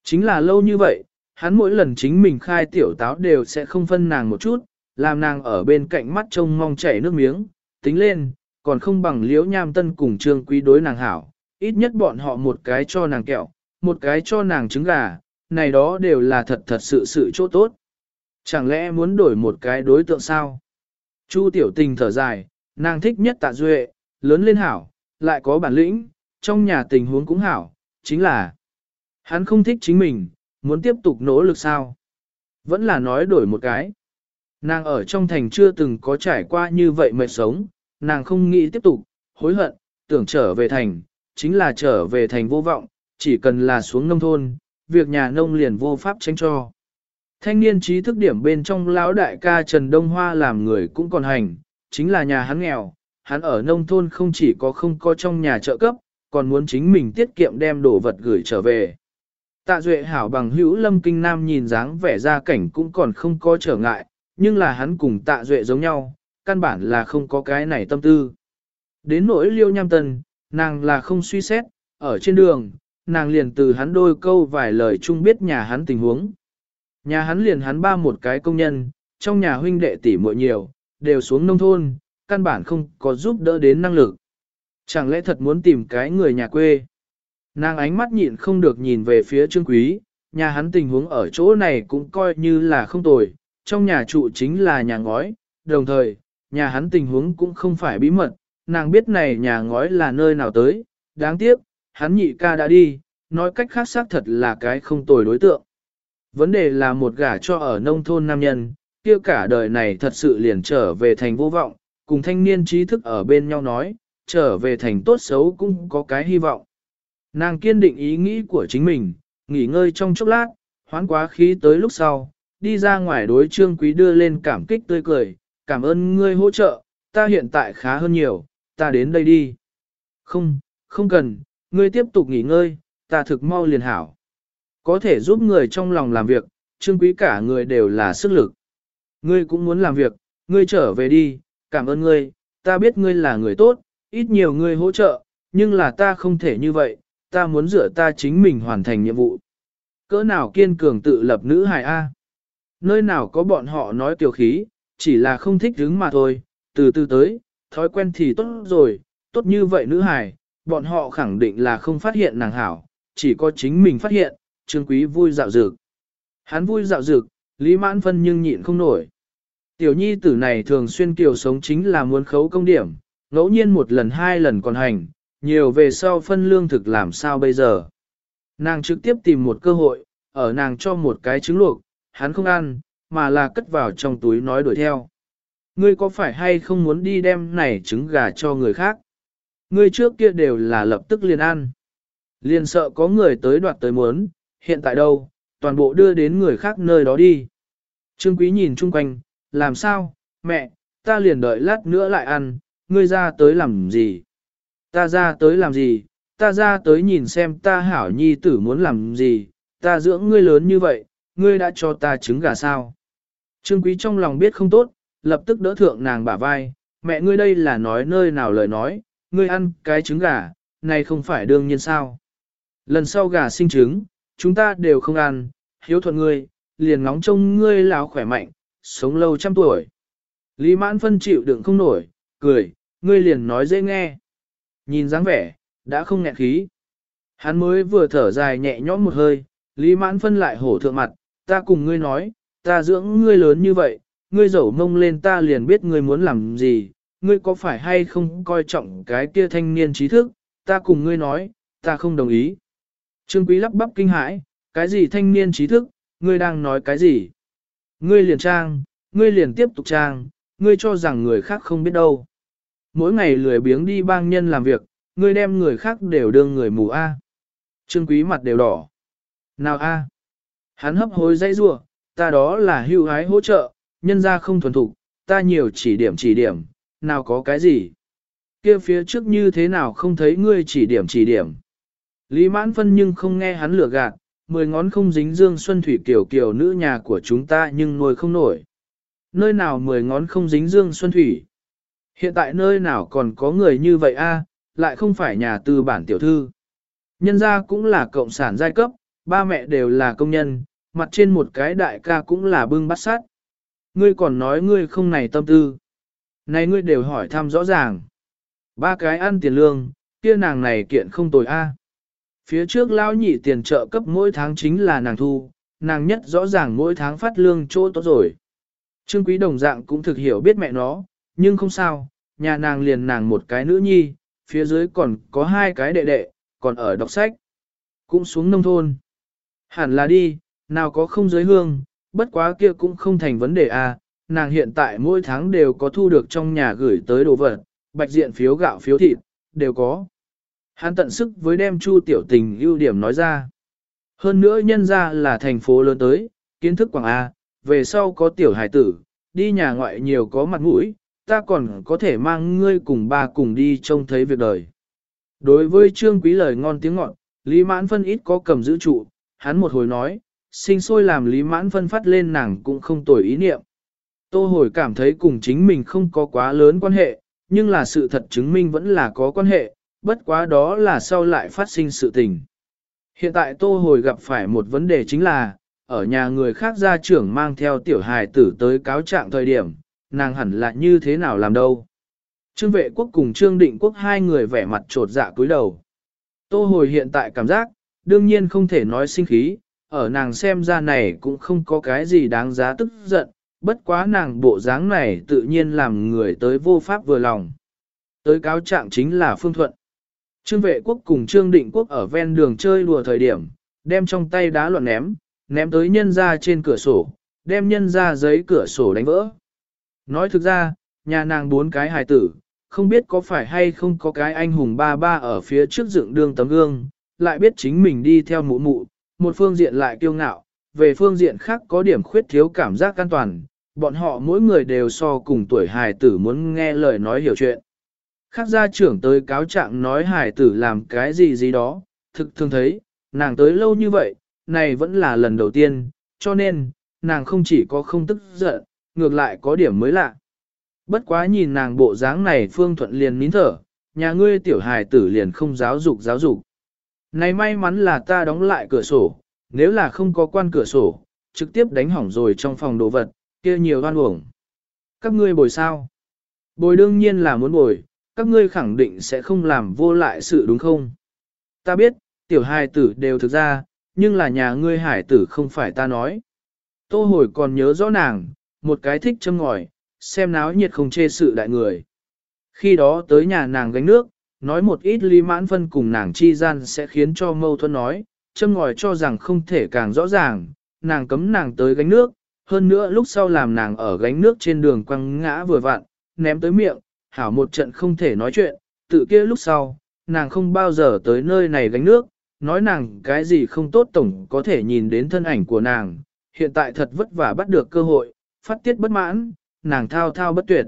Speaker 1: Chính là lâu như vậy, hắn mỗi lần chính mình khai tiểu táo đều sẽ không phân nàng một chút, làm nàng ở bên cạnh mắt trông mong chảy nước miếng, tính lên, còn không bằng liễu nham tân cùng trương quý đối nàng hảo, ít nhất bọn họ một cái cho nàng kẹo, một cái cho nàng trứng gà, này đó đều là thật thật sự sự chỗ tốt. Chẳng lẽ muốn đổi một cái đối tượng sao? Chu tiểu tình thở dài, nàng thích nhất tạ duệ, lớn lên hảo, lại có bản lĩnh, trong nhà tình huống cũng hảo, chính là hắn không thích chính mình, muốn tiếp tục nỗ lực sao? Vẫn là nói đổi một cái. Nàng ở trong thành chưa từng có trải qua như vậy mệt sống, nàng không nghĩ tiếp tục, hối hận, tưởng trở về thành, chính là trở về thành vô vọng, chỉ cần là xuống nông thôn, việc nhà nông liền vô pháp tránh cho. Thanh niên trí thức điểm bên trong lão đại ca Trần Đông Hoa làm người cũng còn hành, chính là nhà hắn nghèo, hắn ở nông thôn không chỉ có không có trong nhà trợ cấp, còn muốn chính mình tiết kiệm đem đồ vật gửi trở về. Tạ Duệ hảo bằng hữu Lâm Kinh Nam nhìn dáng vẻ ra cảnh cũng còn không có trở ngại, nhưng là hắn cùng Tạ Duệ giống nhau, căn bản là không có cái này tâm tư. Đến nỗi liêu nham tân, nàng là không suy xét, ở trên đường, nàng liền từ hắn đôi câu vài lời chung biết nhà hắn tình huống. Nhà hắn liền hắn ba một cái công nhân, trong nhà huynh đệ tỷ muội nhiều, đều xuống nông thôn, căn bản không có giúp đỡ đến năng lực. Chẳng lẽ thật muốn tìm cái người nhà quê? Nàng ánh mắt nhịn không được nhìn về phía trương quý, nhà hắn tình huống ở chỗ này cũng coi như là không tồi, trong nhà trụ chính là nhà ngói, đồng thời, nhà hắn tình huống cũng không phải bí mật, nàng biết này nhà ngói là nơi nào tới, đáng tiếc, hắn nhị ca đã đi, nói cách khác xác thật là cái không tồi đối tượng. Vấn đề là một gả cho ở nông thôn nam nhân, kia cả đời này thật sự liền trở về thành vô vọng, cùng thanh niên trí thức ở bên nhau nói, trở về thành tốt xấu cũng có cái hy vọng. Nàng kiên định ý nghĩ của chính mình, nghỉ ngơi trong chốc lát, hoán quá khí tới lúc sau, đi ra ngoài đối trương quý đưa lên cảm kích tươi cười, cảm ơn ngươi hỗ trợ, ta hiện tại khá hơn nhiều, ta đến đây đi. Không, không cần, ngươi tiếp tục nghỉ ngơi, ta thực mau liền hảo. Có thể giúp người trong lòng làm việc, trương quý cả người đều là sức lực. Ngươi cũng muốn làm việc, ngươi trở về đi, cảm ơn ngươi, ta biết ngươi là người tốt, ít nhiều ngươi hỗ trợ, nhưng là ta không thể như vậy, ta muốn dựa ta chính mình hoàn thành nhiệm vụ. Cỡ nào kiên cường tự lập nữ hài A. Nơi nào có bọn họ nói tiểu khí, chỉ là không thích đứng mà thôi, từ từ tới, thói quen thì tốt rồi, tốt như vậy nữ hài, bọn họ khẳng định là không phát hiện nàng hảo, chỉ có chính mình phát hiện, Trương Quý vui dạo dược. Hắn vui dạo dược, Lý Mãn Phân nhưng nhịn không nổi. Tiểu nhi tử này thường xuyên kiều sống chính là muốn khấu công điểm, ngẫu nhiên một lần hai lần còn hành, nhiều về sau phân lương thực làm sao bây giờ. Nàng trực tiếp tìm một cơ hội, ở nàng cho một cái trứng luộc, hắn không ăn, mà là cất vào trong túi nói đuổi theo. Ngươi có phải hay không muốn đi đem này trứng gà cho người khác? Ngươi trước kia đều là lập tức liền ăn. Liền sợ có người tới đoạt tới muốn, hiện tại đâu, toàn bộ đưa đến người khác nơi đó đi. Trương Quý nhìn chung quanh, làm sao, mẹ, ta liền đợi lát nữa lại ăn, ngươi ra tới làm gì? Ta ra tới làm gì? Ta ra tới nhìn xem ta hảo nhi tử muốn làm gì? Ta dưỡng ngươi lớn như vậy, ngươi đã cho ta trứng gà sao? Trương Quý trong lòng biết không tốt, lập tức đỡ thượng nàng bả vai, mẹ ngươi đây là nói nơi nào lời nói, ngươi ăn cái trứng gà, này không phải đương nhiên sao? Lần sau gà sinh trứng, chúng ta đều không ăn, hiếu thuận ngươi, liền ngóng trông ngươi lão khỏe mạnh, sống lâu trăm tuổi. Lý mãn phân chịu đựng không nổi, cười, ngươi liền nói dễ nghe. Nhìn dáng vẻ, đã không nghẹn khí. Hắn mới vừa thở dài nhẹ nhõm một hơi, Lý mãn phân lại hổ thượng mặt, ta cùng ngươi nói, ta dưỡng ngươi lớn như vậy, ngươi dẫu mông lên ta liền biết ngươi muốn làm gì, ngươi có phải hay không coi trọng cái kia thanh niên trí thức, ta cùng ngươi nói, ta không đồng ý. Trương Quý lắp bắp kinh hãi, cái gì thanh niên trí thức, ngươi đang nói cái gì? Ngươi liền trang, ngươi liền tiếp tục trang, ngươi cho rằng người khác không biết đâu. Mỗi ngày lười biếng đi bang nhân làm việc, ngươi đem người khác đều đương người mù A. Trương quý mặt đều đỏ. Nào A. Hắn hấp hối dây rua, ta đó là hưu hái hỗ trợ, nhân ra không thuần thục, ta nhiều chỉ điểm chỉ điểm, nào có cái gì. kia phía trước như thế nào không thấy ngươi chỉ điểm chỉ điểm. Lý mãn phân nhưng không nghe hắn lừa gạt, mười ngón không dính dương xuân thủy kiểu kiểu nữ nhà của chúng ta nhưng nuôi không nổi. Nơi nào mười ngón không dính dương xuân thủy? Hiện tại nơi nào còn có người như vậy a? lại không phải nhà tư bản tiểu thư. Nhân gia cũng là cộng sản giai cấp, ba mẹ đều là công nhân, mặt trên một cái đại ca cũng là bưng bắt sát. Ngươi còn nói ngươi không này tâm tư. Này ngươi đều hỏi thăm rõ ràng. Ba cái ăn tiền lương, kia nàng này kiện không tồi a. À. Phía trước lão nhị tiền trợ cấp mỗi tháng chính là nàng thu, nàng nhất rõ ràng mỗi tháng phát lương chỗ tốt rồi. Trương quý đồng dạng cũng thực hiểu biết mẹ nó, nhưng không sao, nhà nàng liền nàng một cái nữ nhi, phía dưới còn có hai cái đệ đệ, còn ở đọc sách. Cũng xuống nông thôn. Hẳn là đi, nào có không giới hương, bất quá kia cũng không thành vấn đề à, nàng hiện tại mỗi tháng đều có thu được trong nhà gửi tới đồ vật, bạch diện phiếu gạo phiếu thịt, đều có. Hắn tận sức với đem Chu Tiểu Tình ưu điểm nói ra. Hơn nữa nhân ra là thành phố lớn tới, kiến thức quảng A, về sau có tiểu hải tử, đi nhà ngoại nhiều có mặt mũi, ta còn có thể mang ngươi cùng ba cùng đi trông thấy việc đời. Đối với Trương Quý lời ngon tiếng ngọt, Lý Mãn Phân ít có cầm giữ trụ, hắn một hồi nói, sinh sôi làm Lý Mãn Phân phát lên nàng cũng không tồi ý niệm. Tô hồi cảm thấy cùng chính mình không có quá lớn quan hệ, nhưng là sự thật chứng minh vẫn là có quan hệ, bất quá đó là sau lại phát sinh sự tình. Hiện tại Tô hồi gặp phải một vấn đề chính là, ở nhà người khác gia trưởng mang theo tiểu hài tử tới cáo trạng thời điểm, nàng hẳn là như thế nào làm đâu. Trương vệ quốc cùng Trương định quốc hai người vẻ mặt trột dạ cúi đầu. Tô hồi hiện tại cảm giác, đương nhiên không thể nói sinh khí, ở nàng xem ra này cũng không có cái gì đáng giá tức giận, bất quá nàng bộ dáng này tự nhiên làm người tới vô pháp vừa lòng. Tới cáo trạng chính là Phương Thuận. Trương vệ quốc cùng Trương định quốc ở ven đường chơi đùa thời điểm, đem trong tay đá loạn ném, ném tới nhân ra trên cửa sổ, đem nhân ra giấy cửa sổ đánh vỡ. Nói thực ra, nhà nàng bốn cái hài tử, không biết có phải hay không có cái anh hùng ba ba ở phía trước dựng đường tấm gương, lại biết chính mình đi theo mụ mụ, một phương diện lại kiêu ngạo, về phương diện khác có điểm khuyết thiếu cảm giác an toàn, bọn họ mỗi người đều so cùng tuổi hài tử muốn nghe lời nói hiểu chuyện. Khác gia trưởng tới cáo trạng nói hài tử làm cái gì gì đó, thực thường thấy, nàng tới lâu như vậy, này vẫn là lần đầu tiên, cho nên, nàng không chỉ có không tức giận, ngược lại có điểm mới lạ. Bất quá nhìn nàng bộ dáng này Phương Thuận liền nín thở, nhà ngươi tiểu hài tử liền không giáo dục giáo dục. Này may mắn là ta đóng lại cửa sổ, nếu là không có quan cửa sổ, trực tiếp đánh hỏng rồi trong phòng đồ vật, kia nhiều oan uổng. Các ngươi bồi sao? Bồi đương nhiên là muốn bồi, các ngươi khẳng định sẽ không làm vô lại sự đúng không? Ta biết, tiểu hài tử đều thực ra, nhưng là nhà ngươi hải tử không phải ta nói. Tô hồi còn nhớ rõ nàng, một cái thích châm ngòi, xem náo nhiệt không chê sự đại người. Khi đó tới nhà nàng gánh nước, nói một ít ly mãn phân cùng nàng chi gian sẽ khiến cho mâu thuẫn nói, châm ngòi cho rằng không thể càng rõ ràng, nàng cấm nàng tới gánh nước, hơn nữa lúc sau làm nàng ở gánh nước trên đường quăng ngã vừa vặn, ném tới miệng, hảo một trận không thể nói chuyện, tự kia lúc sau, nàng không bao giờ tới nơi này gánh nước, nói nàng cái gì không tốt tổng có thể nhìn đến thân ảnh của nàng, hiện tại thật vất vả bắt được cơ hội, phát tiết bất mãn, nàng thao thao bất tuyệt.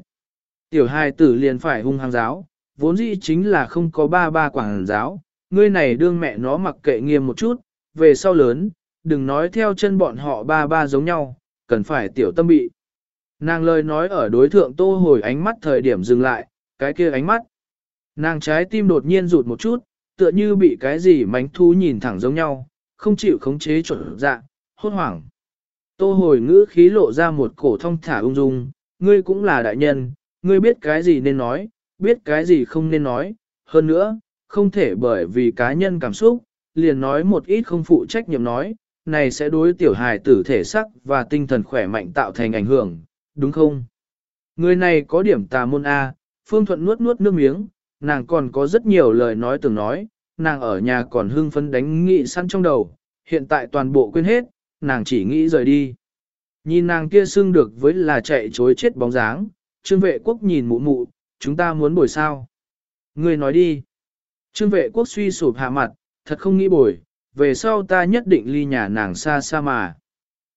Speaker 1: Tiểu hài tử liền phải hung hăng giáo, vốn dĩ chính là không có ba ba quảng giáo, ngươi này đương mẹ nó mặc kệ nghiêm một chút, về sau lớn, đừng nói theo chân bọn họ ba ba giống nhau, cần phải tiểu tâm bị. Nàng lời nói ở đối thượng tô hồi ánh mắt thời điểm dừng lại, cái kia ánh mắt. Nàng trái tim đột nhiên rụt một chút, tựa như bị cái gì mánh thú nhìn thẳng giống nhau, không chịu khống chế chuẩn dạ, hốt hoảng. Tô hồi ngữ khí lộ ra một cổ thông thả ung dung, ngươi cũng là đại nhân, ngươi biết cái gì nên nói, biết cái gì không nên nói, hơn nữa, không thể bởi vì cá nhân cảm xúc, liền nói một ít không phụ trách nhiệm nói, này sẽ đối tiểu hài tử thể sắc và tinh thần khỏe mạnh tạo thành ảnh hưởng, đúng không? Người này có điểm tà môn A, Phương Thuận nuốt nuốt nước miếng, nàng còn có rất nhiều lời nói từng nói, nàng ở nhà còn hưng phấn đánh nghị săn trong đầu, hiện tại toàn bộ quên hết, nàng chỉ nghĩ rời đi. Nhìn nàng kia xưng được với là chạy chối chết bóng dáng, trương vệ quốc nhìn mụ mụ, chúng ta muốn bồi sao. Người nói đi. Trương vệ quốc suy sụp hạ mặt, thật không nghĩ bồi, về sau ta nhất định ly nhà nàng xa xa mà.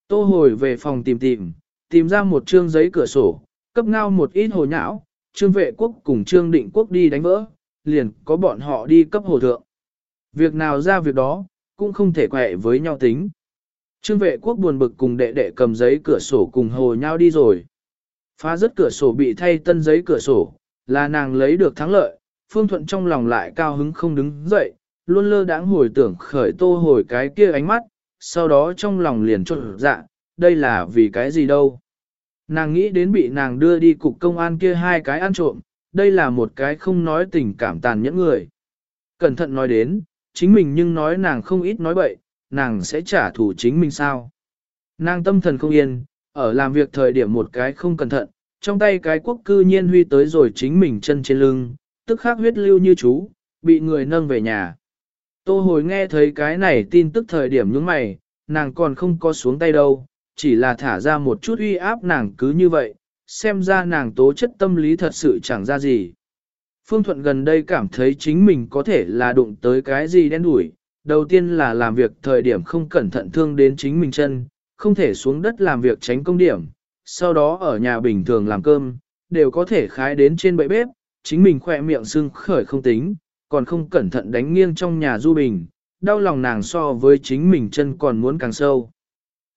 Speaker 1: Tô hồi về phòng tìm tìm, tìm ra một trương giấy cửa sổ, cấp ngao một ít hồ nhão, trương vệ quốc cùng trương định quốc đi đánh vỡ, liền có bọn họ đi cấp hồ thượng. Việc nào ra việc đó, cũng không thể quẹ với nhau tính. Trương vệ quốc buồn bực cùng đệ đệ cầm giấy cửa sổ cùng hồ nhau đi rồi. Phá rớt cửa sổ bị thay tân giấy cửa sổ, là nàng lấy được thắng lợi, Phương Thuận trong lòng lại cao hứng không đứng dậy, luôn lơ đãng hồi tưởng khởi tô hồi cái kia ánh mắt, sau đó trong lòng liền trộn dạ, đây là vì cái gì đâu. Nàng nghĩ đến bị nàng đưa đi cục công an kia hai cái ăn trộm, đây là một cái không nói tình cảm tàn nhẫn người. Cẩn thận nói đến, chính mình nhưng nói nàng không ít nói bậy, nàng sẽ trả thù chính mình sao. Nàng tâm thần không yên, ở làm việc thời điểm một cái không cẩn thận, trong tay cái quốc cư nhiên huy tới rồi chính mình chân trên lưng, tức khắc huyết lưu như chú, bị người nâng về nhà. Tô hồi nghe thấy cái này tin tức thời điểm những mày, nàng còn không có xuống tay đâu, chỉ là thả ra một chút uy áp nàng cứ như vậy, xem ra nàng tố chất tâm lý thật sự chẳng ra gì. Phương Thuận gần đây cảm thấy chính mình có thể là đụng tới cái gì đen đủi, đầu tiên là làm việc thời điểm không cẩn thận thương đến chính mình chân, không thể xuống đất làm việc tránh công điểm, sau đó ở nhà bình thường làm cơm, đều có thể khái đến trên bậy bếp, chính mình khỏe miệng sưng khởi không tính, còn không cẩn thận đánh nghiêng trong nhà du bình, đau lòng nàng so với chính mình chân còn muốn càng sâu.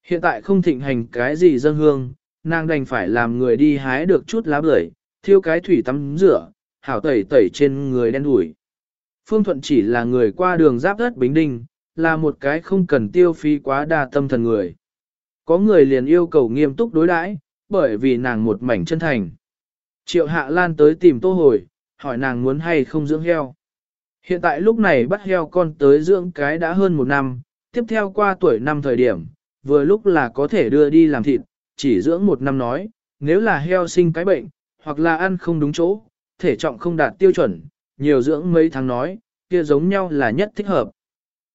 Speaker 1: Hiện tại không thịnh hành cái gì dân hương, nàng đành phải làm người đi hái được chút lá bưởi, thiêu cái thủy tắm rửa, hảo tẩy tẩy trên người đen đủi. Phương Thuận chỉ là người qua đường giáp đất Bính Đinh, là một cái không cần tiêu phí quá đa tâm thần người. Có người liền yêu cầu nghiêm túc đối đãi, bởi vì nàng một mảnh chân thành. Triệu Hạ Lan tới tìm Tô Hồi, hỏi nàng muốn hay không dưỡng heo. Hiện tại lúc này bắt heo con tới dưỡng cái đã hơn một năm, tiếp theo qua tuổi năm thời điểm, vừa lúc là có thể đưa đi làm thịt, chỉ dưỡng một năm nói, nếu là heo sinh cái bệnh, hoặc là ăn không đúng chỗ, thể trọng không đạt tiêu chuẩn, nhiều dưỡng mấy tháng nói, kia giống nhau là nhất thích hợp.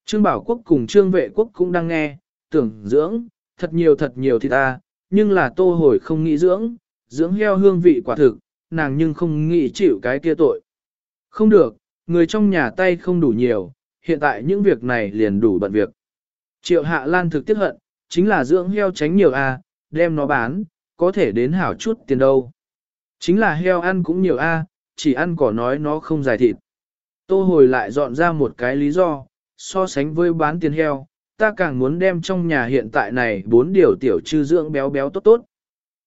Speaker 1: Trương Bảo Quốc cùng Trương Vệ Quốc cũng đang nghe, tưởng dưỡng, thật nhiều thật nhiều thì ta, nhưng là tô hồi không nghĩ dưỡng, dưỡng heo hương vị quả thực, nàng nhưng không nghĩ chịu cái kia tội. Không được, người trong nhà tay không đủ nhiều, hiện tại những việc này liền đủ bận việc. Triệu Hạ Lan thực tiếc hận, chính là dưỡng heo tránh nhiều a, đem nó bán, có thể đến hảo chút tiền đâu. Chính là heo ăn cũng nhiều a, chỉ ăn cỏ nói nó không dài thịt. Tô hồi lại dọn ra một cái lý do, so sánh với bán tiền heo, ta càng muốn đem trong nhà hiện tại này bốn điều tiểu trư dưỡng béo béo tốt tốt.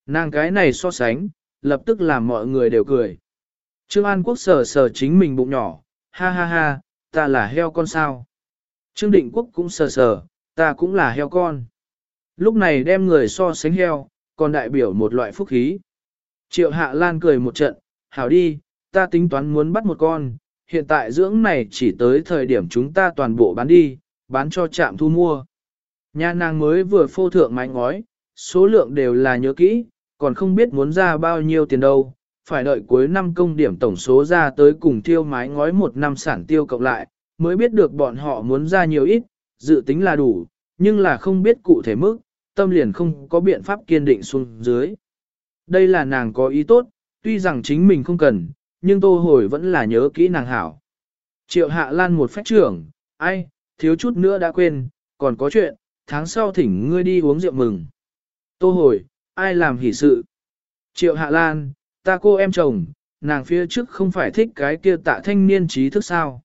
Speaker 1: Nàng cái này so sánh, lập tức làm mọi người đều cười. Trương An Quốc sờ sờ chính mình bụng nhỏ, ha ha ha, ta là heo con sao. Trương Định Quốc cũng sờ sờ, ta cũng là heo con. Lúc này đem người so sánh heo, còn đại biểu một loại phúc khí. Triệu Hạ Lan cười một trận, hảo đi, ta tính toán muốn bắt một con, hiện tại dưỡng này chỉ tới thời điểm chúng ta toàn bộ bán đi, bán cho trạm thu mua. Nhà nàng mới vừa phô thượng mái ngói, số lượng đều là nhớ kỹ, còn không biết muốn ra bao nhiêu tiền đâu, phải đợi cuối năm công điểm tổng số ra tới cùng tiêu mái ngói một năm sản tiêu cộng lại, mới biết được bọn họ muốn ra nhiều ít, dự tính là đủ, nhưng là không biết cụ thể mức, tâm liền không có biện pháp kiên định xuống dưới. Đây là nàng có ý tốt, tuy rằng chính mình không cần, nhưng tô hồi vẫn là nhớ kỹ nàng hảo. Triệu hạ lan một phách trưởng, ai, thiếu chút nữa đã quên, còn có chuyện, tháng sau thỉnh ngươi đi uống rượu mừng. Tô hồi, ai làm hỷ sự? Triệu hạ lan, ta cô em chồng, nàng phía trước không phải thích cái kia tạ thanh niên trí thức sao.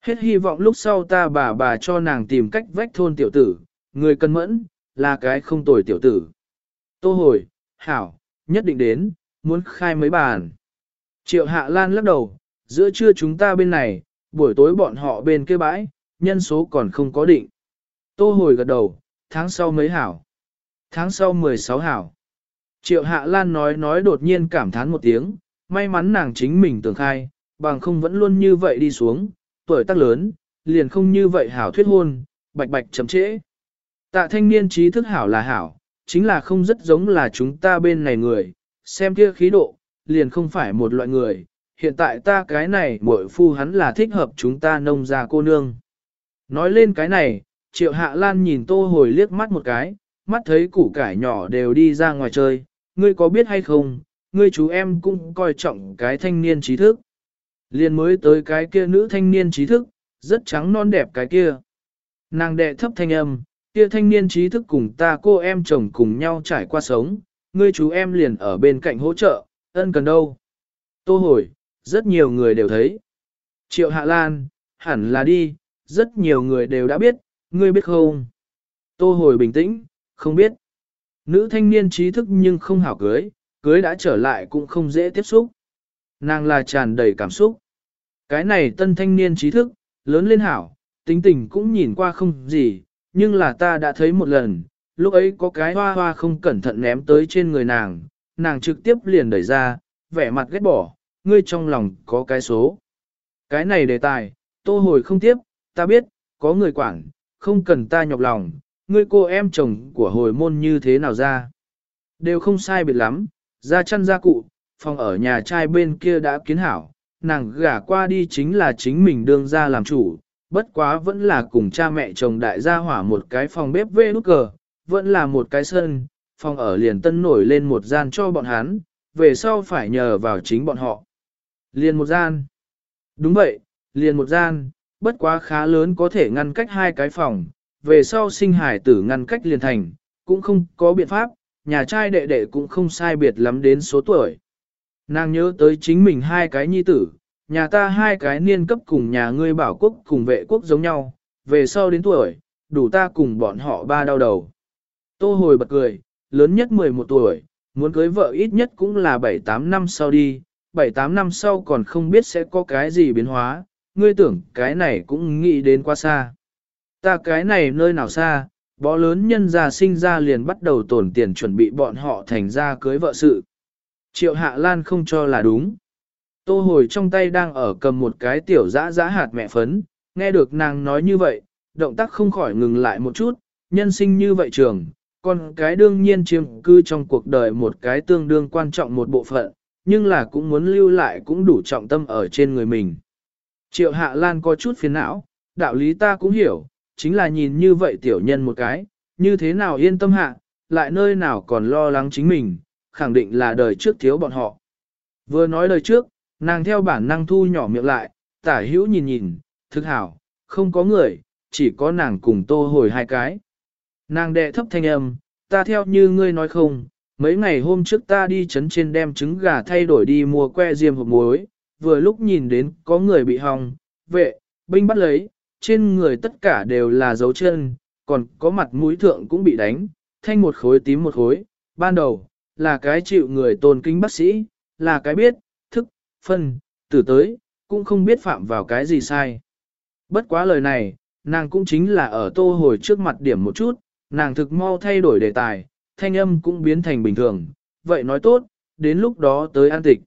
Speaker 1: Hết hy vọng lúc sau ta bà bà cho nàng tìm cách vách thôn tiểu tử, người cân mẫn, là cái không tồi tiểu tử. Tô hồi, hảo, nhất định đến, muốn khai mấy bàn. Triệu Hạ Lan lắc đầu, giữa trưa chúng ta bên này, buổi tối bọn họ bên kia bãi, nhân số còn không có định. Tô hồi gật đầu, tháng sau mấy hảo. Tháng sau 16 hảo. Triệu Hạ Lan nói nói đột nhiên cảm thán một tiếng, may mắn nàng chính mình tưởng khai, bằng không vẫn luôn như vậy đi xuống, tuổi tác lớn, liền không như vậy hảo thuyết hôn, bạch bạch chậm trễ. Tạ thanh niên trí thức hảo là hảo, chính là không rất giống là chúng ta bên này người, xem kia khí độ, liền không phải một loại người, hiện tại ta cái này muội phu hắn là thích hợp chúng ta nông gia cô nương. Nói lên cái này, triệu hạ lan nhìn tô hồi liếc mắt một cái, mắt thấy củ cải nhỏ đều đi ra ngoài chơi, ngươi có biết hay không, ngươi chú em cũng coi trọng cái thanh niên trí thức. Liền mới tới cái kia nữ thanh niên trí thức, rất trắng non đẹp cái kia. Nàng đệ thấp thanh âm, kia thanh niên trí thức cùng ta cô em chồng cùng nhau trải qua sống, ngươi chú em liền ở bên cạnh hỗ trợ, ân cần đâu. Tô hồi, rất nhiều người đều thấy. Triệu Hạ Lan, hẳn là đi, rất nhiều người đều đã biết, ngươi biết không? Tô hồi bình tĩnh, không biết. Nữ thanh niên trí thức nhưng không hảo cưới, cưới đã trở lại cũng không dễ tiếp xúc. Nàng là tràn đầy cảm xúc. Cái này tân thanh niên trí thức, lớn lên hảo, tính tình cũng nhìn qua không gì, nhưng là ta đã thấy một lần, lúc ấy có cái hoa hoa không cẩn thận ném tới trên người nàng, nàng trực tiếp liền đẩy ra, vẻ mặt ghét bỏ, ngươi trong lòng có cái số. Cái này đề tài, tô hồi không tiếp, ta biết, có người quản, không cần ta nhọc lòng, ngươi cô em chồng của hồi môn như thế nào ra. Đều không sai biệt lắm, ra chăn ra cụ, phòng ở nhà trai bên kia đã kiến hảo, nàng gả qua đi chính là chính mình đương ra làm chủ, bất quá vẫn là cùng cha mẹ chồng đại gia hỏa một cái phòng bếp vê nút cờ, vẫn là một cái sân, phòng ở liền tân nổi lên một gian cho bọn hắn, về sau phải nhờ vào chính bọn họ. Liền một gian. Đúng vậy, liền một gian, bất quá khá lớn có thể ngăn cách hai cái phòng, về sau sinh hải tử ngăn cách liền thành, cũng không có biện pháp, nhà trai đệ đệ cũng không sai biệt lắm đến số tuổi. Nàng nhớ tới chính mình hai cái nhi tử, nhà ta hai cái niên cấp cùng nhà ngươi bảo quốc cùng vệ quốc giống nhau, về sau đến tuổi, đủ ta cùng bọn họ ba đau đầu. Tô hồi bật cười, lớn nhất 11 tuổi, muốn cưới vợ ít nhất cũng là 7-8 năm sau đi, 7-8 năm sau còn không biết sẽ có cái gì biến hóa, ngươi tưởng cái này cũng nghĩ đến quá xa. Ta cái này nơi nào xa, bó lớn nhân gia sinh ra liền bắt đầu tổn tiền chuẩn bị bọn họ thành ra cưới vợ sự. Triệu Hạ Lan không cho là đúng. Tô hồi trong tay đang ở cầm một cái tiểu dã dã hạt mẹ phấn, nghe được nàng nói như vậy, động tác không khỏi ngừng lại một chút, nhân sinh như vậy trường, còn cái đương nhiên chiếm cư trong cuộc đời một cái tương đương quan trọng một bộ phận, nhưng là cũng muốn lưu lại cũng đủ trọng tâm ở trên người mình. Triệu Hạ Lan có chút phiền não, đạo lý ta cũng hiểu, chính là nhìn như vậy tiểu nhân một cái, như thế nào yên tâm hạ, lại nơi nào còn lo lắng chính mình, khẳng định là đời trước thiếu bọn họ. Vừa nói lời trước, nàng theo bản năng thu nhỏ miệng lại, tả hữu nhìn nhìn, thực hảo, không có người, chỉ có nàng cùng tô hồi hai cái. Nàng đệ thấp thanh âm, ta theo như ngươi nói không, mấy ngày hôm trước ta đi chấn trên đem trứng gà thay đổi đi mua que diêm hộp muối, vừa lúc nhìn đến có người bị hòng, vệ, binh bắt lấy, trên người tất cả đều là dấu chân, còn có mặt mũi thượng cũng bị đánh, thanh một khối tím một khối, ban đầu, là cái chịu người tôn kính bác sĩ, là cái biết, thức, phân, tử tới, cũng không biết phạm vào cái gì sai. Bất quá lời này, nàng cũng chính là ở tô hồi trước mặt điểm một chút, nàng thực mau thay đổi đề tài, thanh âm cũng biến thành bình thường, vậy nói tốt, đến lúc đó tới an tịch.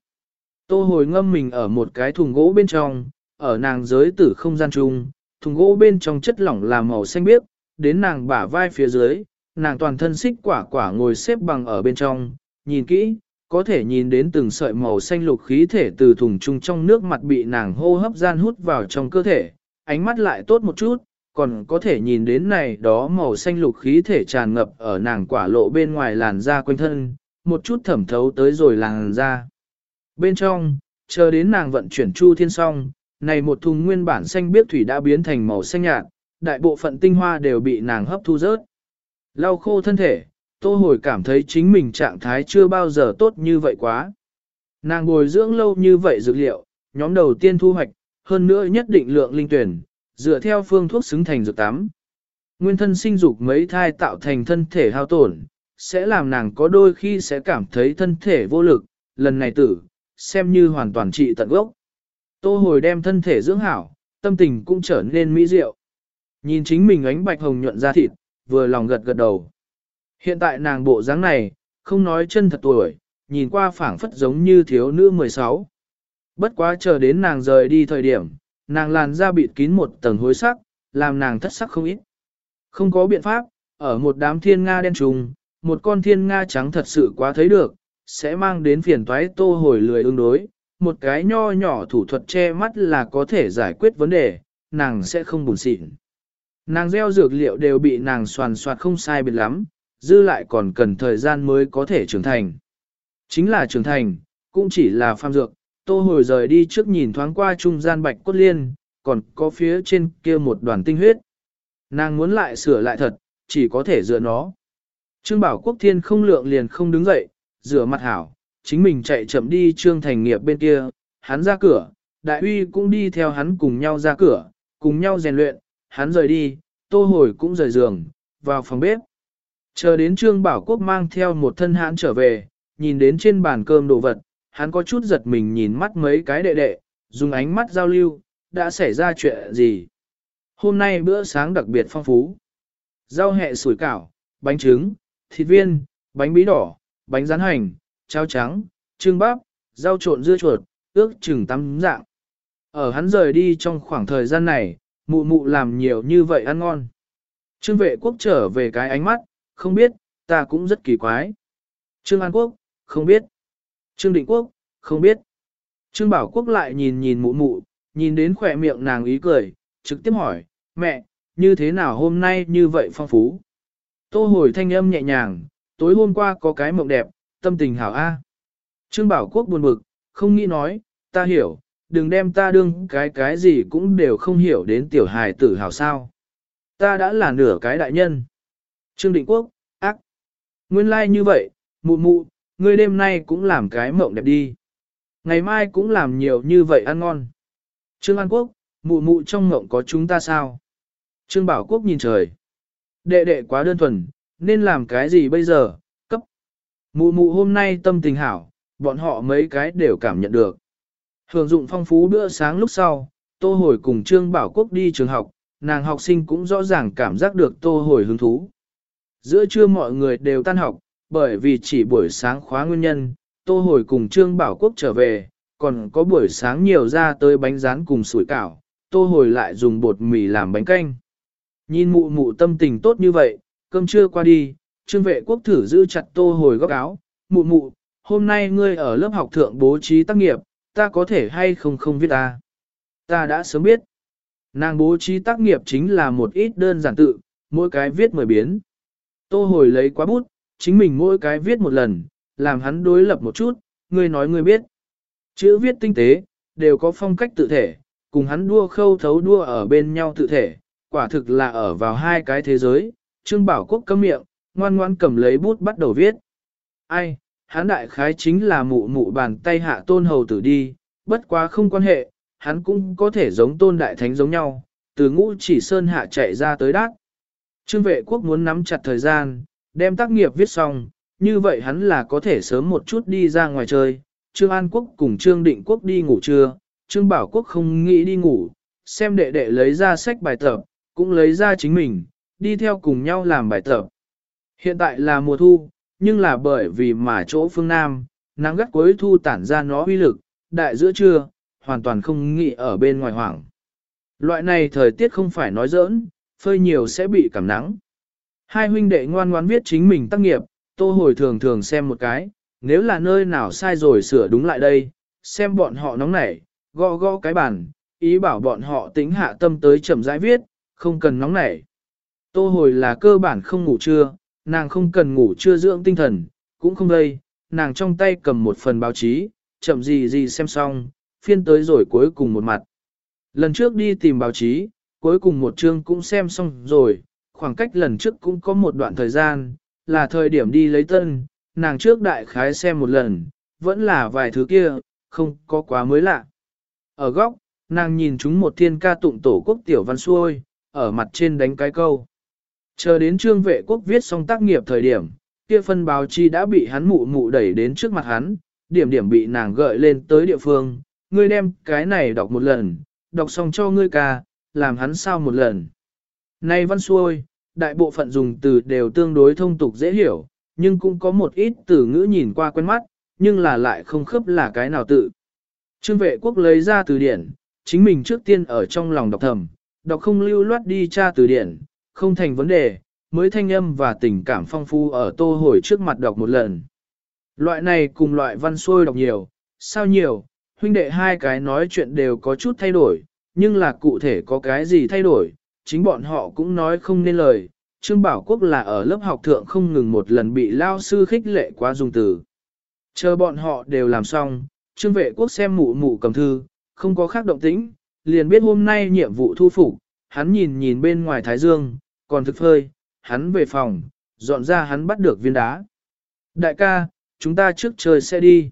Speaker 1: Tô hồi ngâm mình ở một cái thùng gỗ bên trong, ở nàng giới tử không gian chung, thùng gỗ bên trong chất lỏng là màu xanh biếc, đến nàng bả vai phía dưới, nàng toàn thân xích quả quả ngồi xếp bằng ở bên trong, nhìn kỹ, có thể nhìn đến từng sợi màu xanh lục khí thể từ thùng chung trong nước mặt bị nàng hô hấp gian hút vào trong cơ thể, ánh mắt lại tốt một chút, còn có thể nhìn đến này đó màu xanh lục khí thể tràn ngập ở nàng quả lộ bên ngoài làn da quanh thân, một chút thẩm thấu tới rồi làn da. Bên trong, chờ đến nàng vận chuyển chu thiên song, này một thùng nguyên bản xanh biếc thủy đã biến thành màu xanh nhạt, đại bộ phận tinh hoa đều bị nàng hấp thu rớt. Lau khô thân thể, tô hồi cảm thấy chính mình trạng thái chưa bao giờ tốt như vậy quá. Nàng bồi dưỡng lâu như vậy dược liệu, nhóm đầu tiên thu hoạch, hơn nữa nhất định lượng linh tuyển, dựa theo phương thuốc xứng thành dược tắm. Nguyên thân sinh dục mấy thai tạo thành thân thể hao tổn, sẽ làm nàng có đôi khi sẽ cảm thấy thân thể vô lực, lần này tử, xem như hoàn toàn trị tận gốc. Tô hồi đem thân thể dưỡng hảo, tâm tình cũng trở nên mỹ diệu. Nhìn chính mình ánh bạch hồng nhuận ra thịt, vừa lòng gật gật đầu. Hiện tại nàng bộ dáng này, không nói chân thật tuổi, nhìn qua phảng phất giống như thiếu nữ 16. Bất quá chờ đến nàng rời đi thời điểm, nàng làn da bịt kín một tầng hối sắc, làm nàng thất sắc không ít. Không có biện pháp, ở một đám thiên nga đen trùng, một con thiên nga trắng thật sự quá thấy được, sẽ mang đến phiền toái tô hồi lười ứng đối, một cái nho nhỏ thủ thuật che mắt là có thể giải quyết vấn đề, nàng sẽ không buồn xịn. Nàng gieo dược liệu đều bị nàng soàn soạt không sai biệt lắm, dư lại còn cần thời gian mới có thể trưởng thành. Chính là trưởng thành, cũng chỉ là phàm dược, tô hồi rời đi trước nhìn thoáng qua trung gian bạch cốt liên, còn có phía trên kia một đoàn tinh huyết. Nàng muốn lại sửa lại thật, chỉ có thể dựa nó. Trương Bảo Quốc Thiên không lượng liền không đứng dậy, rửa mặt hảo, chính mình chạy chậm đi Trương Thành Nghiệp bên kia, hắn ra cửa, Đại Uy cũng đi theo hắn cùng nhau ra cửa, cùng nhau rèn luyện, hắn rời đi, tô hồi cũng rời giường, vào phòng bếp. Chờ đến Trương Bảo Quốc mang theo một thân hãn trở về, nhìn đến trên bàn cơm đồ vật, hắn có chút giật mình nhìn mắt mấy cái đệ đệ, dùng ánh mắt giao lưu, đã xảy ra chuyện gì. Hôm nay bữa sáng đặc biệt phong phú. Rau hẹ sủi cảo, bánh trứng, thịt viên, bánh bí đỏ, bánh rán hành, cháo trắng, trưng bắp, rau trộn dưa chuột, ước chừng tắm dạng. Ở hắn rời đi trong khoảng thời gian này, mụ mụ làm nhiều như vậy ăn ngon. Trương vệ quốc trở về cái ánh mắt, không biết, ta cũng rất kỳ quái. Trương An Quốc, không biết. Trương Định Quốc, không biết. Trương Bảo Quốc lại nhìn nhìn mụ mụ, nhìn đến khỏe miệng nàng ý cười, trực tiếp hỏi, mẹ, như thế nào hôm nay như vậy phong phú? Tô hồi thanh âm nhẹ nhàng, tối hôm qua có cái mộng đẹp, tâm tình hảo A. Trương Bảo Quốc buồn bực, không nghĩ nói, ta hiểu, đừng đem ta đương cái cái gì cũng đều không hiểu đến tiểu hài tử hảo sao. Ta đã là nửa cái đại nhân. Trương Định Quốc, ác. Nguyên lai like như vậy, mụ mụ, ngươi đêm nay cũng làm cái mộng đẹp đi. ngày mai cũng làm nhiều như vậy ăn ngon. Trương An Quốc, mụ mụ trong mộng có chúng ta sao? Trương Bảo Quốc nhìn trời. Đệ đệ quá đơn thuần, nên làm cái gì bây giờ, cấp. Mụ mụ hôm nay tâm tình hảo, bọn họ mấy cái đều cảm nhận được. Hưởng dụng phong phú bữa sáng lúc sau, Tô Hồi cùng Trương Bảo Quốc đi trường học, nàng học sinh cũng rõ ràng cảm giác được Tô Hồi hứng thú. Giữa trưa mọi người đều tan học, bởi vì chỉ buổi sáng khóa nguyên nhân, Tô Hồi cùng Trương Bảo Quốc trở về, còn có buổi sáng nhiều ra tới bánh rán cùng sủi cảo, Tô Hồi lại dùng bột mì làm bánh canh. Nhìn mụ mụ tâm tình tốt như vậy, cơm trưa qua đi, Trương Vệ Quốc thử giữ chặt Tô Hồi góc áo, mụ mụ, hôm nay ngươi ở lớp học thượng bố trí tác nghiệp, ta có thể hay không không viết ta. Ta đã sớm biết. Nàng bố trí tác nghiệp chính là một ít đơn giản tự, mỗi cái viết mười biến. Tô hồi lấy quá bút, chính mình mỗi cái viết một lần, làm hắn đối lập một chút, ngươi nói ngươi biết. Chữ viết tinh tế, đều có phong cách tự thể, cùng hắn đua khâu thấu đua ở bên nhau tự thể, quả thực là ở vào hai cái thế giới. Trương Bảo Quốc cấm miệng, ngoan ngoan cầm lấy bút bắt đầu viết. Ai, hắn đại khái chính là mụ mụ bàn tay hạ tôn hầu tử đi, bất quá không quan hệ, hắn cũng có thể giống tôn đại thánh giống nhau, từ ngũ chỉ sơn hạ chạy ra tới đát. Trương vệ quốc muốn nắm chặt thời gian, đem tác nghiệp viết xong, như vậy hắn là có thể sớm một chút đi ra ngoài chơi. Trương An Quốc cùng Trương Định Quốc đi ngủ trưa, Trương Bảo Quốc không nghĩ đi ngủ, xem đệ đệ lấy ra sách bài tập, cũng lấy ra chính mình, đi theo cùng nhau làm bài tập. Hiện tại là mùa thu, nhưng là bởi vì mà chỗ phương Nam, nắng gắt cuối thu tản ra nó uy lực, đại giữa trưa, hoàn toàn không nghĩ ở bên ngoài hoảng. Loại này thời tiết không phải nói giỡn, phơi nhiều sẽ bị cảm nắng. Hai huynh đệ ngoan ngoan viết chính mình tác nghiệp, tô hồi thường thường xem một cái, nếu là nơi nào sai rồi sửa đúng lại đây, xem bọn họ nóng nảy, gõ gõ cái bàn, ý bảo bọn họ tính hạ tâm tới chậm rãi viết, không cần nóng nảy. Tô hồi là cơ bản không ngủ trưa, nàng không cần ngủ trưa dưỡng tinh thần, cũng không đây, nàng trong tay cầm một phần báo chí, chậm gì gì xem xong, phiên tới rồi cuối cùng một mặt. Lần trước đi tìm báo chí, cuối cùng một chương cũng xem xong rồi, khoảng cách lần trước cũng có một đoạn thời gian, là thời điểm đi lấy tân, nàng trước đại khái xem một lần, vẫn là vài thứ kia, không có quá mới lạ. Ở góc, nàng nhìn chúng một thiên ca tụng tổ quốc tiểu văn xuôi, ở mặt trên đánh cái câu. Chờ đến trương vệ quốc viết xong tác nghiệp thời điểm, kia phân báo chi đã bị hắn mụ mụ đẩy đến trước mặt hắn, điểm điểm bị nàng gợi lên tới địa phương, ngươi đem cái này đọc một lần, đọc xong cho ngươi ca, làm hắn sao một lần. Này văn xuôi, đại bộ phận dùng từ đều tương đối thông tục dễ hiểu, nhưng cũng có một ít từ ngữ nhìn qua quen mắt, nhưng là lại không khớp là cái nào tự. Trương vệ quốc lấy ra từ điển, chính mình trước tiên ở trong lòng đọc thầm, đọc không lưu loát đi tra từ điển, không thành vấn đề, mới thanh âm và tình cảm phong phú ở tô hồi trước mặt đọc một lần. Loại này cùng loại văn xuôi đọc nhiều, sao nhiều, huynh đệ hai cái nói chuyện đều có chút thay đổi, nhưng là cụ thể có cái gì thay đổi, chính bọn họ cũng nói không nên lời. Trương Bảo Quốc là ở lớp học thượng không ngừng một lần bị lao sư khích lệ quá dùng từ. Chờ bọn họ đều làm xong, Trương Vệ Quốc xem mụ mụ cầm thư, không có khác động tĩnh, liền biết hôm nay nhiệm vụ thu phục, hắn nhìn nhìn bên ngoài Thái Dương, còn thực phơi, hắn về phòng, dọn ra hắn bắt được viên đá. Đại ca, chúng ta trước chơi sẽ đi.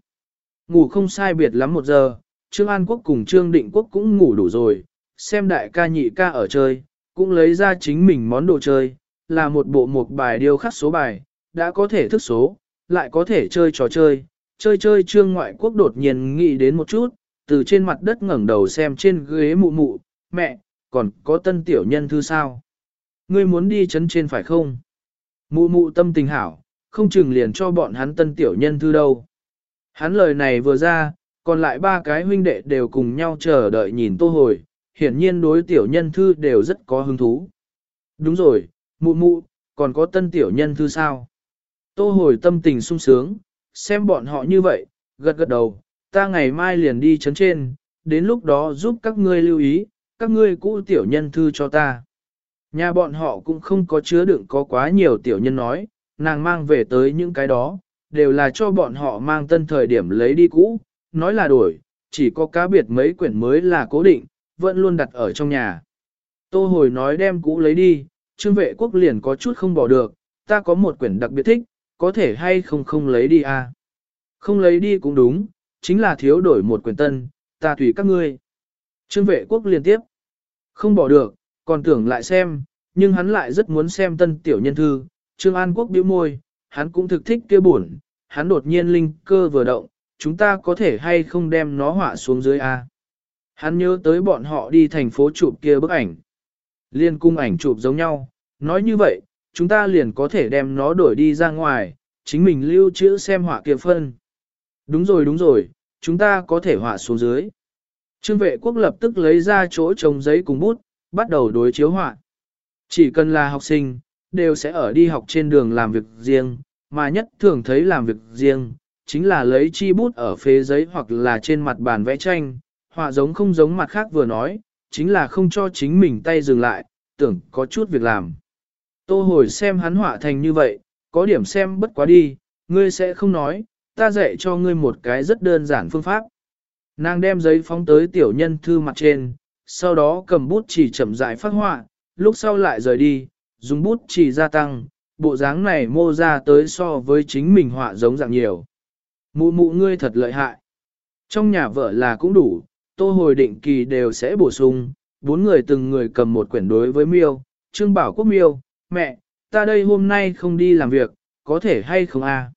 Speaker 1: Ngủ không sai biệt lắm một giờ, Trương An Quốc cùng Trương Định Quốc cũng ngủ đủ rồi, xem đại ca nhị ca ở chơi, cũng lấy ra chính mình món đồ chơi, là một bộ một bài điêu khắc số bài, đã có thể thức số, lại có thể chơi trò chơi. Chơi chơi Trương Ngoại Quốc đột nhiên nghĩ đến một chút, từ trên mặt đất ngẩng đầu xem trên ghế mụ mụ, mẹ, còn có tân tiểu nhân thư sao? Ngươi muốn đi chấn trên phải không? Mụ mụ tâm tình hảo, không chừng liền cho bọn hắn tân tiểu nhân thư đâu. Hắn lời này vừa ra, còn lại ba cái huynh đệ đều cùng nhau chờ đợi nhìn tô hồi, hiển nhiên đối tiểu nhân thư đều rất có hứng thú. Đúng rồi, mụ mụ, còn có tân tiểu nhân thư sao? Tô hồi tâm tình sung sướng, xem bọn họ như vậy, gật gật đầu, ta ngày mai liền đi chấn trên, đến lúc đó giúp các ngươi lưu ý, các ngươi cũ tiểu nhân thư cho ta. Nhà bọn họ cũng không có chứa đựng có quá nhiều tiểu nhân nói, nàng mang về tới những cái đó, đều là cho bọn họ mang tân thời điểm lấy đi cũ, nói là đổi, chỉ có cá biệt mấy quyển mới là cố định, vẫn luôn đặt ở trong nhà. Tô hồi nói đem cũ lấy đi, trương vệ quốc liền có chút không bỏ được, ta có một quyển đặc biệt thích, có thể hay không không lấy đi à. Không lấy đi cũng đúng, chính là thiếu đổi một quyển tân, ta tùy các ngươi. Trương vệ quốc liên tiếp, không bỏ được, còn tưởng lại xem, nhưng hắn lại rất muốn xem tân tiểu nhân thư. Trương An Quốc bĩu môi, hắn cũng thực thích kia buồn, hắn đột nhiên linh cơ vừa động, chúng ta có thể hay không đem nó họa xuống dưới A. Hắn nhớ tới bọn họ đi thành phố chụp kia bức ảnh. Liên cung ảnh chụp giống nhau, nói như vậy, chúng ta liền có thể đem nó đổi đi ra ngoài, chính mình lưu trữ xem họa kia phân. Đúng rồi đúng rồi, chúng ta có thể họa xuống dưới. Trương vệ quốc lập tức lấy ra chỗ trồng giấy cùng bút, bắt đầu đối chiếu họa. Chỉ cần là học sinh, đều sẽ ở đi học trên đường làm việc riêng, mà nhất thường thấy làm việc riêng, chính là lấy chi bút ở phế giấy hoặc là trên mặt bàn vẽ tranh, họa giống không giống mặt khác vừa nói, chính là không cho chính mình tay dừng lại, tưởng có chút việc làm. Tô hồi xem hắn họa thành như vậy, có điểm xem bất quá đi, ngươi sẽ không nói, ta dạy cho ngươi một cái rất đơn giản phương pháp. Nàng đem giấy phóng tới tiểu nhân thư mặt trên, sau đó cầm bút chỉ chậm rãi phát họa, lúc sau lại rời đi, dùng bút chỉ gia tăng, bộ dáng này mô ra tới so với chính mình họa giống dạng nhiều. Mụ mụ ngươi thật lợi hại. Trong nhà vợ là cũng đủ, tô hồi định kỳ đều sẽ bổ sung, bốn người từng người cầm một quyển đối với miêu, trương bảo quốc miêu, mẹ, ta đây hôm nay không đi làm việc, có thể hay không a?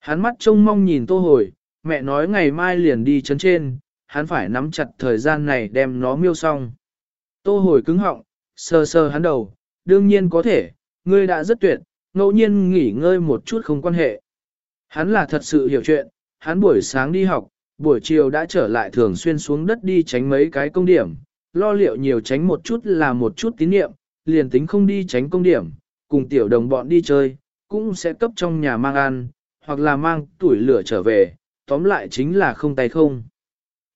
Speaker 1: Hắn mắt trông mong nhìn tô hồi, mẹ nói ngày mai liền đi chấn trên, hắn phải nắm chặt thời gian này đem nó miêu xong. Tô hồi cứng họng, sờ sờ hắn đầu, đương nhiên có thể, ngươi đã rất tuyệt, ngẫu nhiên nghỉ ngơi một chút không quan hệ. Hắn là thật sự hiểu chuyện, hắn buổi sáng đi học, buổi chiều đã trở lại thường xuyên xuống đất đi tránh mấy cái công điểm, lo liệu nhiều tránh một chút là một chút tín niệm, liền tính không đi tránh công điểm, cùng tiểu đồng bọn đi chơi, cũng sẽ cấp trong nhà mang ăn, hoặc là mang tuổi lửa trở về, tóm lại chính là không tay không.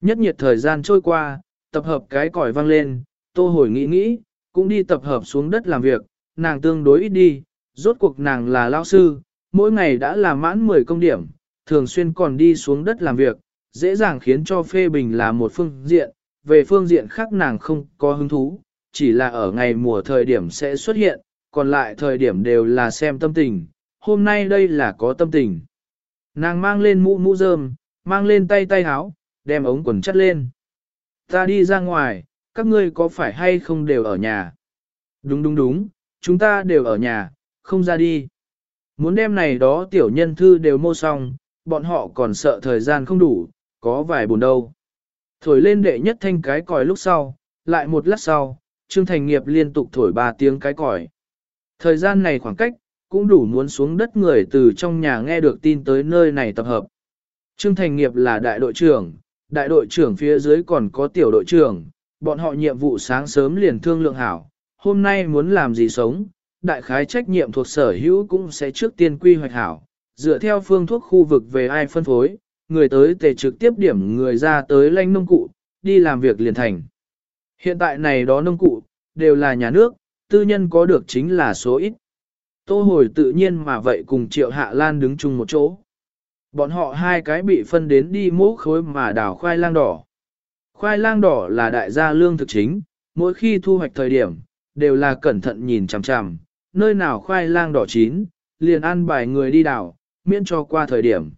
Speaker 1: Nhất nhiệt thời gian trôi qua, tập hợp cái còi vang lên, tô hồi nghĩ nghĩ, cũng đi tập hợp xuống đất làm việc, nàng tương đối ít đi, rốt cuộc nàng là lao sư, mỗi ngày đã làm mãn 10 công điểm, thường xuyên còn đi xuống đất làm việc, dễ dàng khiến cho phê bình là một phương diện, về phương diện khác nàng không có hứng thú, chỉ là ở ngày mùa thời điểm sẽ xuất hiện, còn lại thời điểm đều là xem tâm tình, hôm nay đây là có tâm tình. Nàng mang lên mũ mũ rơm, mang lên tay tay áo, đem ống quần chắt lên. Ta đi ra ngoài, các ngươi có phải hay không đều ở nhà? Đúng đúng đúng, chúng ta đều ở nhà, không ra đi. Muốn đem này đó tiểu nhân thư đều mô xong, bọn họ còn sợ thời gian không đủ, có vài buồn đâu. Thổi lên đệ nhất thanh cái còi lúc sau, lại một lát sau, Trương Thành Nghiệp liên tục thổi ba tiếng cái còi. Thời gian này khoảng cách, cũng đủ muốn xuống đất người từ trong nhà nghe được tin tới nơi này tập hợp. Trương Thành Nghiệp là đại đội trưởng, đại đội trưởng phía dưới còn có tiểu đội trưởng, bọn họ nhiệm vụ sáng sớm liền thương lượng hảo, hôm nay muốn làm gì sống, đại khái trách nhiệm thuộc sở hữu cũng sẽ trước tiên quy hoạch hảo, dựa theo phương thuốc khu vực về ai phân phối, người tới tề trực tiếp điểm người ra tới lanh nông cụ, đi làm việc liền thành. Hiện tại này đó nông cụ, đều là nhà nước, tư nhân có được chính là số ít. Tô hồi tự nhiên mà vậy cùng Triệu Hạ Lan đứng chung một chỗ. Bọn họ hai cái bị phân đến đi mỗ khối mà đào khoai lang đỏ. Khoai lang đỏ là đại gia lương thực chính, mỗi khi thu hoạch thời điểm, đều là cẩn thận nhìn chằm chằm, nơi nào khoai lang đỏ chín, liền ăn bài người đi đào, miễn cho qua thời điểm.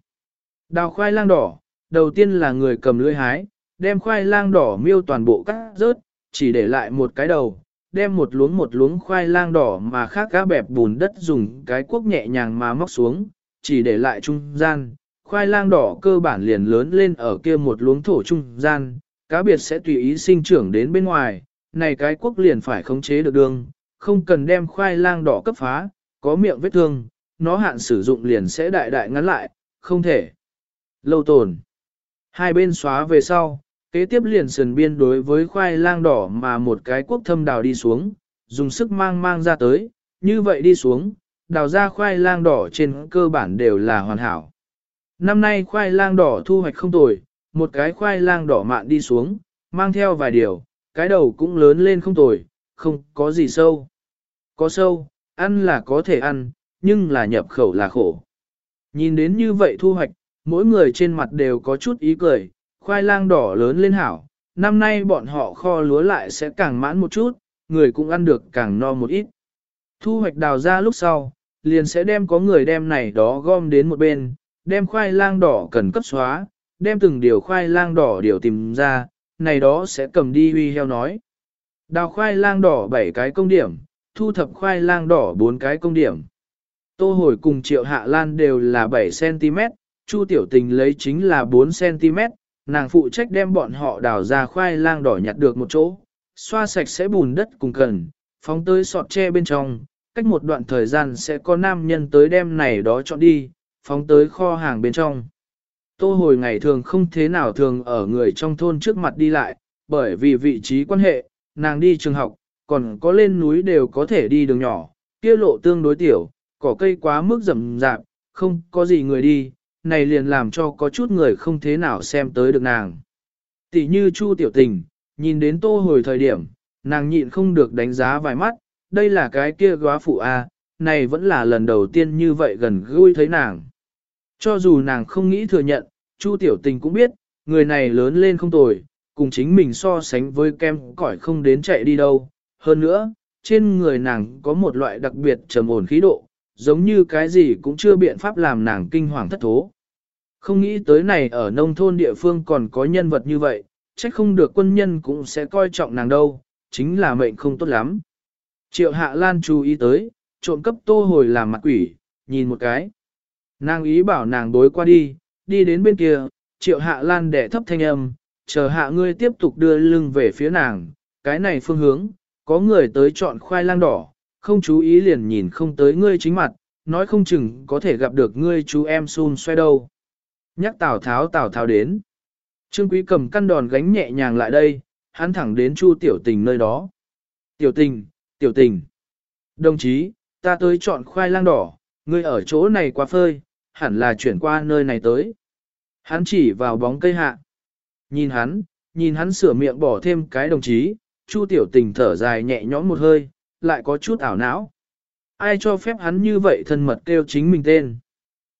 Speaker 1: Đào khoai lang đỏ, đầu tiên là người cầm lưỡi hái, đem khoai lang đỏ miêu toàn bộ cắt rớt, chỉ để lại một cái đầu, đem một luống một luống khoai lang đỏ mà khác cá bẹp bùn đất dùng cái cuốc nhẹ nhàng mà móc xuống, chỉ để lại trung gian. Khoai lang đỏ cơ bản liền lớn lên ở kia một luống thổ trung gian, cá biệt sẽ tùy ý sinh trưởng đến bên ngoài, này cái quốc liền phải khống chế được đường, không cần đem khoai lang đỏ cấp phá, có miệng vết thương, nó hạn sử dụng liền sẽ đại đại ngắn lại, không thể lâu tồn. Hai bên xóa về sau, kế tiếp liền sườn biên đối với khoai lang đỏ mà một cái quốc thâm đào đi xuống, dùng sức mang mang ra tới, như vậy đi xuống, đào ra khoai lang đỏ trên cơ bản đều là hoàn hảo. Năm nay khoai lang đỏ thu hoạch không tồi, một cái khoai lang đỏ mạn đi xuống, mang theo vài điều, cái đầu cũng lớn lên không tồi, không có gì sâu. Có sâu, ăn là có thể ăn, nhưng là nhập khẩu là khổ. Nhìn đến như vậy thu hoạch, mỗi người trên mặt đều có chút ý cười, khoai lang đỏ lớn lên hảo, năm nay bọn họ kho lúa lại sẽ càng mãn một chút, người cũng ăn được càng no một ít. Thu hoạch đào ra lúc sau, liền sẽ đem có người đem này đó gom đến một bên, đem khoai lang đỏ cần cấp xóa, đem từng điều khoai lang đỏ điều tìm ra, này đó sẽ cầm đi uy heo nói. Đào khoai lang đỏ 7 cái công điểm, thu thập khoai lang đỏ 4 cái công điểm. Tô hồi cùng triệu hạ lan đều là 7cm, Chu tiểu tình lấy chính là 4cm, nàng phụ trách đem bọn họ đào ra khoai lang đỏ nhặt được một chỗ, xoa sạch sẽ bùn đất cùng cần, phóng tới sọt tre bên trong, cách một đoạn thời gian sẽ có nam nhân tới đem này đó chọn đi, phóng tới kho hàng bên trong. Tô hồi ngày thường không thế nào thường ở người trong thôn trước mặt đi lại, bởi vì vị trí quan hệ, nàng đi trường học, còn có lên núi đều có thể đi đường nhỏ, kia lộ tương đối tiểu, cỏ cây quá mức rậm rạp, không có gì người đi, này liền làm cho có chút người không thế nào xem tới được nàng. Tỷ như Chu Tiểu Tình, nhìn đến tô hồi thời điểm, nàng nhịn không được đánh giá vài mắt, đây là cái kia góa phụ A, này vẫn là lần đầu tiên như vậy gần gũi thấy nàng. Cho dù nàng không nghĩ thừa nhận, Chu Tiểu Tình cũng biết, người này lớn lên không tồi, cùng chính mình so sánh với kem cỏi không đến chạy đi đâu. Hơn nữa, trên người nàng có một loại đặc biệt trầm ổn khí độ, giống như cái gì cũng chưa biện pháp làm nàng kinh hoàng thất thố. Không nghĩ tới này ở nông thôn địa phương còn có nhân vật như vậy, chắc không được quân nhân cũng sẽ coi trọng nàng đâu, chính là mệnh không tốt lắm. Triệu Hạ Lan chú ý tới, trộm cấp tô hồi làm mặt quỷ, nhìn một cái. Nàng ý bảo nàng đối qua đi, đi đến bên kia, Triệu Hạ Lan đẻ thấp thanh âm, chờ hạ ngươi tiếp tục đưa lưng về phía nàng, cái này phương hướng, có người tới chọn khoai lang đỏ, không chú ý liền nhìn không tới ngươi chính mặt, nói không chừng có thể gặp được ngươi chú em xun xoay đâu. Nhắc Tào Tháo Tào Tháo đến. Trương Quý cầm căn đòn gánh nhẹ nhàng lại đây, hắn thẳng đến Chu Tiểu Tình nơi đó. Tiểu Tình, Tiểu Tình. Đồng chí, ta tới chọn khoai lang đỏ, ngươi ở chỗ này quá phơi, hẳn là chuyển qua nơi này tới. Hắn chỉ vào bóng cây hạ. Nhìn hắn, nhìn hắn sửa miệng bỏ thêm cái đồng chí, Chu Tiểu Tình thở dài nhẹ nhõm một hơi, lại có chút ảo não. Ai cho phép hắn như vậy thân mật kêu chính mình tên.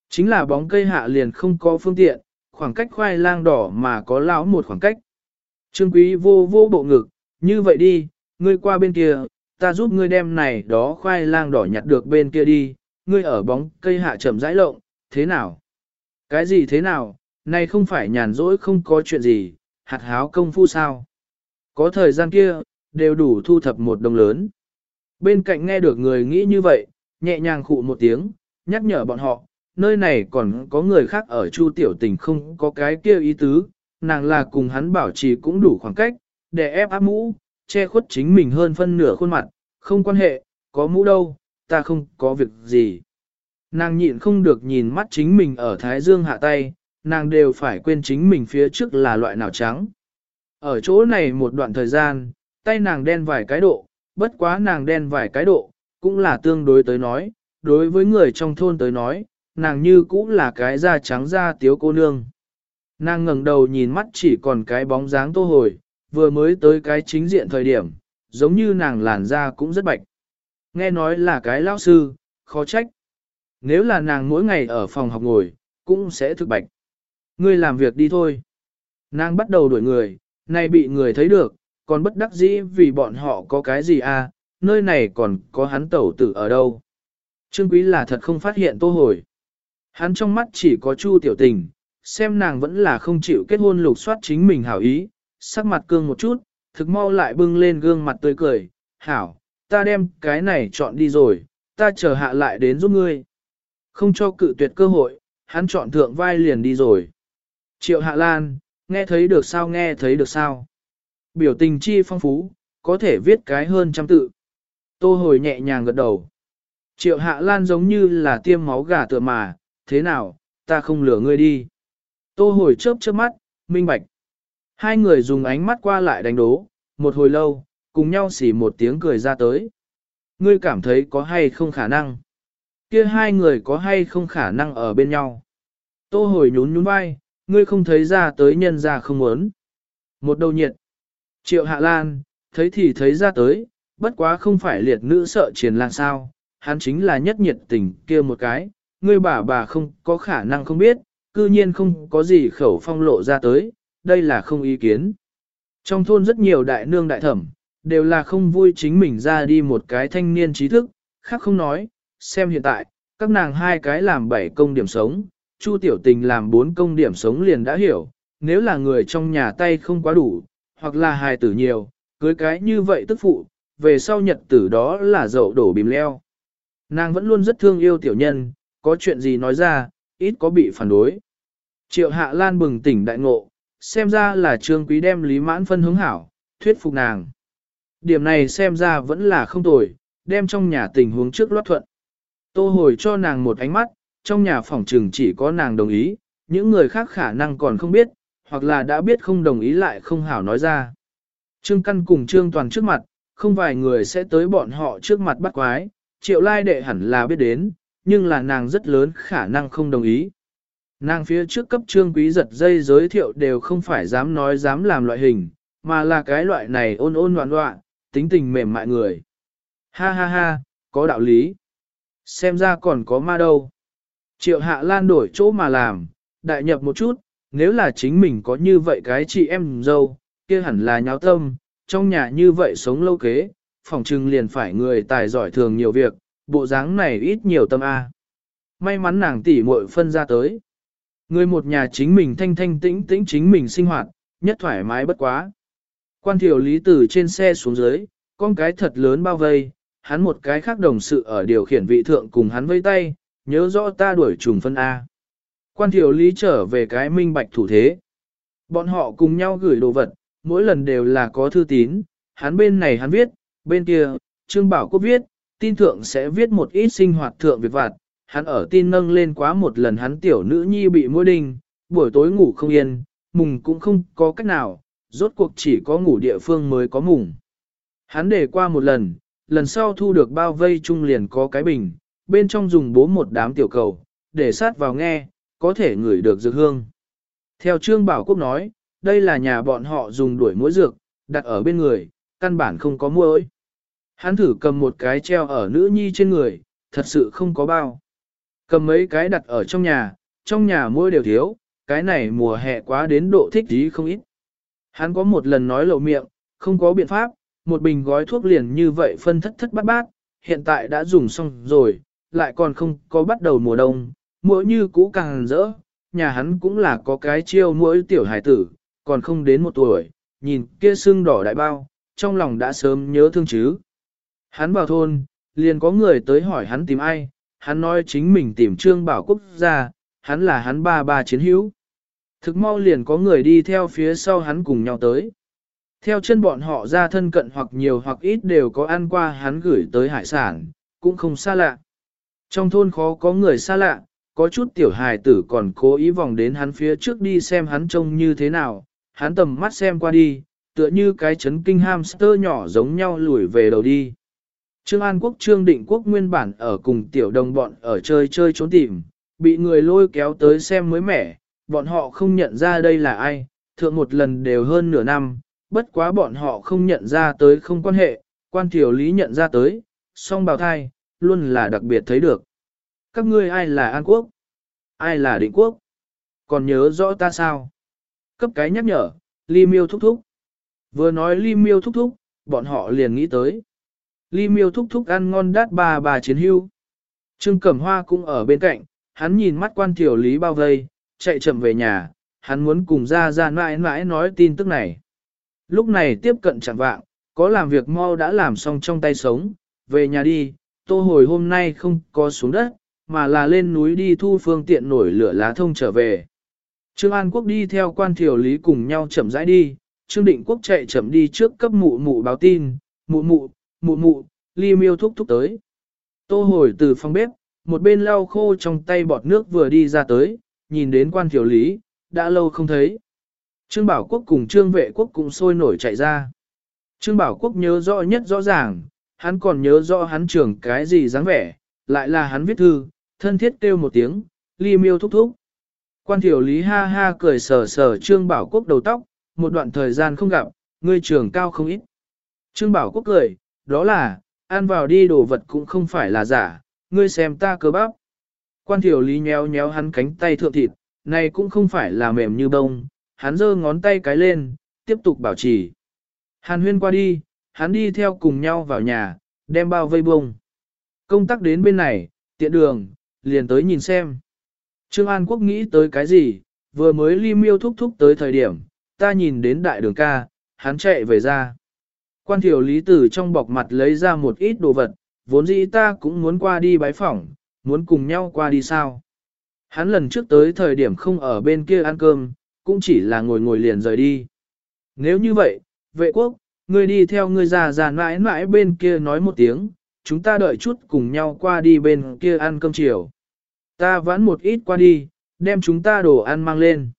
Speaker 1: Chính là bóng cây hạ liền không có phương tiện, khoảng cách khoai lang đỏ mà có lão một khoảng cách. Trương quý vô vô bộ ngực, như vậy đi, ngươi qua bên kia, ta giúp ngươi đem này đó khoai lang đỏ nhặt được bên kia đi, ngươi ở bóng cây hạ chậm rãi lộng, thế nào? Cái gì thế nào, này không phải nhàn rỗi không có chuyện gì, hạt háo công phu sao? Có thời gian kia, đều đủ thu thập một đồng lớn. Bên cạnh nghe được người nghĩ như vậy, nhẹ nhàng khụ một tiếng, nhắc nhở bọn họ, nơi này còn có người khác ở Chu Tiểu Tình không có cái kia ý tứ, nàng là cùng hắn bảo trì cũng đủ khoảng cách, để ép áp mũ, che khuất chính mình hơn phân nửa khuôn mặt, không quan hệ, có mũ đâu, ta không có việc gì. Nàng nhịn không được nhìn mắt chính mình ở Thái Dương hạ tay, nàng đều phải quên chính mình phía trước là loại nào trắng. Ở chỗ này một đoạn thời gian, tay nàng đen vài cái độ, bất quá nàng đen vài cái độ, cũng là tương đối tới nói, đối với người trong thôn tới nói, nàng như cũng là cái da trắng da tiếu cô nương. Nàng ngẩng đầu nhìn mắt chỉ còn cái bóng dáng tô hồi, vừa mới tới cái chính diện thời điểm, giống như nàng làn da cũng rất bạch. Nghe nói là cái lão sư, khó trách. Nếu là nàng mỗi ngày ở phòng học ngồi, cũng sẽ thực bạch. Ngươi làm việc đi thôi. Nàng bắt đầu đuổi người, này bị người thấy được, còn bất đắc dĩ vì bọn họ có cái gì à, nơi này còn có hắn tẩu tử ở đâu. Trương Quý là thật không phát hiện tô hồi. Hắn trong mắt chỉ có Chu tiểu tình, xem nàng vẫn là không chịu kết hôn lục soát chính mình hảo ý, sắc mặt cương một chút, thực mau lại bưng lên gương mặt tươi cười, hảo, ta đem cái này chọn đi rồi, ta chờ hạ lại đến giúp ngươi. Không cho cự tuyệt cơ hội, hắn chọn thượng vai liền đi rồi. Triệu Hạ Lan, nghe thấy được sao nghe thấy được sao. Biểu tình chi phong phú, có thể viết cái hơn trăm tự. Tô hồi nhẹ nhàng gật đầu. Triệu Hạ Lan giống như là tiêm máu gà tựa mà, thế nào, ta không lừa ngươi đi. Tô hồi chớp chớp mắt, minh bạch. Hai người dùng ánh mắt qua lại đánh đố, một hồi lâu, cùng nhau xỉ một tiếng cười ra tới. Ngươi cảm thấy có hay không khả năng? Kia hai người có hay không khả năng ở bên nhau? Tô hồi nhún nhún vai, ngươi không thấy ra tới nhân ra không muốn. Một đầu nhiệt. Triệu Hạ Lan, thấy thì thấy ra tới, bất quá không phải liệt nữ sợ triển lan sao, hắn chính là nhất nhiệt tình kia một cái, ngươi bà bà không có khả năng không biết, cư nhiên không có gì khẩu phong lộ ra tới, đây là không ý kiến. Trong thôn rất nhiều đại nương đại thẩm, đều là không vui chính mình ra đi một cái thanh niên trí thức, khác không nói, xem hiện tại, các nàng hai cái làm bảy công điểm sống, Chu Tiểu Tình làm bốn công điểm sống liền đã hiểu, nếu là người trong nhà tay không quá đủ, hoặc là hài tử nhiều, cưới cái như vậy tức phụ, về sau nhật tử đó là dậu đổ bìm leo. Nàng vẫn luôn rất thương yêu tiểu nhân, có chuyện gì nói ra, ít có bị phản đối. Triệu Hạ Lan bừng tỉnh đại ngộ, xem ra là trương quý đem lý mãn phân hướng hảo, thuyết phục nàng. Điểm này xem ra vẫn là không tồi, đem trong nhà tình huống trước loát thuận. Tô hồi cho nàng một ánh mắt, trong nhà phòng trừng chỉ có nàng đồng ý, những người khác khả năng còn không biết, hoặc là đã biết không đồng ý lại không hảo nói ra. Trương Căn cùng Trương Toàn trước mặt, không vài người sẽ tới bọn họ trước mặt bắt quái, triệu lai đệ hẳn là biết đến, nhưng là nàng rất lớn khả năng không đồng ý. Nàng phía trước cấp trương quý giật dây giới thiệu đều không phải dám nói dám làm loại hình, mà là cái loại này ôn ôn loạn loạn, tính tình mềm mại người. Ha ha ha, có đạo lý. Xem ra còn có ma đâu. Triệu hạ lan đổi chỗ mà làm, đại nhập một chút, nếu là chính mình có như vậy cái chị em dâu, kia hẳn là nháo tâm, trong nhà như vậy sống lâu kế, phòng trưng liền phải người tài giỏi thường nhiều việc, bộ dáng này ít nhiều tâm A. May mắn nàng tỉ muội phân ra tới. Người một nhà chính mình thanh thanh tĩnh tĩnh chính mình sinh hoạt, nhất thoải mái bất quá. Quan thiểu lý tử trên xe xuống dưới, con cái thật lớn bao vây, hắn một cái khác đồng sự ở điều khiển vị thượng cùng hắn vây tay, nhớ rõ ta đuổi trùng phân A. Quan thiểu lý trở về cái minh bạch thủ thế. Bọn họ cùng nhau gửi đồ vật, mỗi lần đều là có thư tín, hắn bên này hắn viết, bên kia, Trương Bảo Quốc viết, tin thượng sẽ viết một ít sinh hoạt thượng việc vặt, hắn ở tin nâng lên quá một lần hắn tiểu nữ nhi bị mũi đinh, buổi tối ngủ không yên, mùng cũng không có cách nào, rốt cuộc chỉ có ngủ địa phương mới có mùng. Hắn để qua một lần, lần sau thu được bao vây chung liền có cái bình, bên trong dùng bố một đám tiểu cầu, để sát vào nghe, có thể ngửi được dược hương. Theo Trương Bảo Quốc nói, đây là nhà bọn họ dùng đuổi mũi dược, đặt ở bên người, căn bản không có mũi. Hắn thử cầm một cái treo ở nữ nhi trên người, thật sự không có bao. Cầm mấy cái đặt ở trong nhà, trong nhà mũi đều thiếu, cái này mùa hè quá đến độ thích ý không ít. Hắn có một lần nói lộ miệng, không có biện pháp, một bình gói thuốc liền như vậy phân thất thất bát bát, hiện tại đã dùng xong rồi, lại còn không có bắt đầu mùa đông, mỗi như cũ càng rỡ, nhà hắn cũng là có cái chiêu mỗi tiểu hải tử, còn không đến một tuổi, nhìn kia sưng đỏ đại bao, trong lòng đã sớm nhớ thương chứ. Hắn vào thôn, liền có người tới hỏi hắn tìm ai, hắn nói chính mình tìm trương bảo quốc gia, hắn là hắn ba ba chiến hữu. Thực mau liền có người đi theo phía sau hắn cùng nhau tới. Theo chân bọn họ ra thân cận hoặc nhiều hoặc ít đều có ăn qua hắn gửi tới hải sản, cũng không xa lạ. Trong thôn khó có người xa lạ, có chút tiểu hài tử còn cố ý vòng đến hắn phía trước đi xem hắn trông như thế nào, hắn tầm mắt xem qua đi, tựa như cái chấn kinh hamster nhỏ giống nhau lùi về đầu đi. Trương An Quốc Trương Định Quốc nguyên bản ở cùng tiểu đồng bọn ở chơi chơi trốn tìm, bị người lôi kéo tới xem mới mẻ, bọn họ không nhận ra đây là ai, thượng một lần đều hơn nửa năm, bất quá bọn họ không nhận ra tới không quan hệ, quan tiểu lý nhận ra tới, song bào thai, luôn là đặc biệt thấy được. Các ngươi ai là An Quốc? Ai là Định Quốc? Còn nhớ rõ ta sao? Cấp cái nhắc nhở, Ly Miêu thúc thúc. Vừa nói Ly Miêu thúc thúc, bọn họ liền nghĩ tới. Ly Miêu thúc thúc ăn ngon đát bà bà chiến hưu. Trương Cẩm Hoa cũng ở bên cạnh, hắn nhìn mắt quan tiểu lý bao vây, chạy chậm về nhà, hắn muốn cùng ra ra mãi mãi nói tin tức này. Lúc này tiếp cận chẳng vạng, có làm việc mau đã làm xong trong tay sống, về nhà đi, tô hồi hôm nay không có xuống đất, mà là lên núi đi thu phương tiện nổi lửa lá thông trở về. Trương An Quốc đi theo quan thiểu lý cùng nhau chậm rãi đi, Trương Định Quốc chạy chậm đi trước cấp mụ mụ báo tin, mụ mụ, mụ mụ, ly miêu thúc thúc tới. Tô hồi từ phòng bếp, một bên lau khô trong tay bọt nước vừa đi ra tới, nhìn đến quan thiểu lý, đã lâu không thấy. Trương Bảo Quốc cùng Trương Vệ Quốc cũng sôi nổi chạy ra. Trương Bảo Quốc nhớ rõ nhất rõ ràng, hắn còn nhớ rõ hắn trưởng cái gì dáng vẻ, lại là hắn viết thư, thân thiết kêu một tiếng, ly miêu thúc thúc. Quan thiểu lý ha ha cười sờ sờ Trương Bảo Quốc đầu tóc, một đoạn thời gian không gặp, ngươi trưởng cao không ít. Trương Bảo Quốc cười, đó là, ăn vào đi đồ vật cũng không phải là giả, ngươi xem ta cơ bắp. Quan thiểu lý nhéo nhéo hắn cánh tay thượng thịt, này cũng không phải là mềm như bông, hắn giơ ngón tay cái lên, tiếp tục bảo trì. Hàn huyên qua đi, hắn đi theo cùng nhau vào nhà, đem bao vây bông. Công tác đến bên này, tiện đường, liền tới nhìn xem. Trương An Quốc nghĩ tới cái gì, vừa mới ly miêu thúc thúc tới thời điểm, ta nhìn đến đại đường ca, hắn chạy về ra. Quan thiểu lý tử trong bọc mặt lấy ra một ít đồ vật, vốn dĩ ta cũng muốn qua đi bái phỏng, muốn cùng nhau qua đi sao. Hắn lần trước tới thời điểm không ở bên kia ăn cơm, cũng chỉ là ngồi ngồi liền rời đi. Nếu như vậy, vệ quốc, ngươi đi theo ngươi già già mãi mãi bên kia nói một tiếng, chúng ta đợi chút cùng nhau qua đi bên kia ăn cơm chiều. Ta vãn một ít qua đi, đem chúng ta đồ ăn mang lên.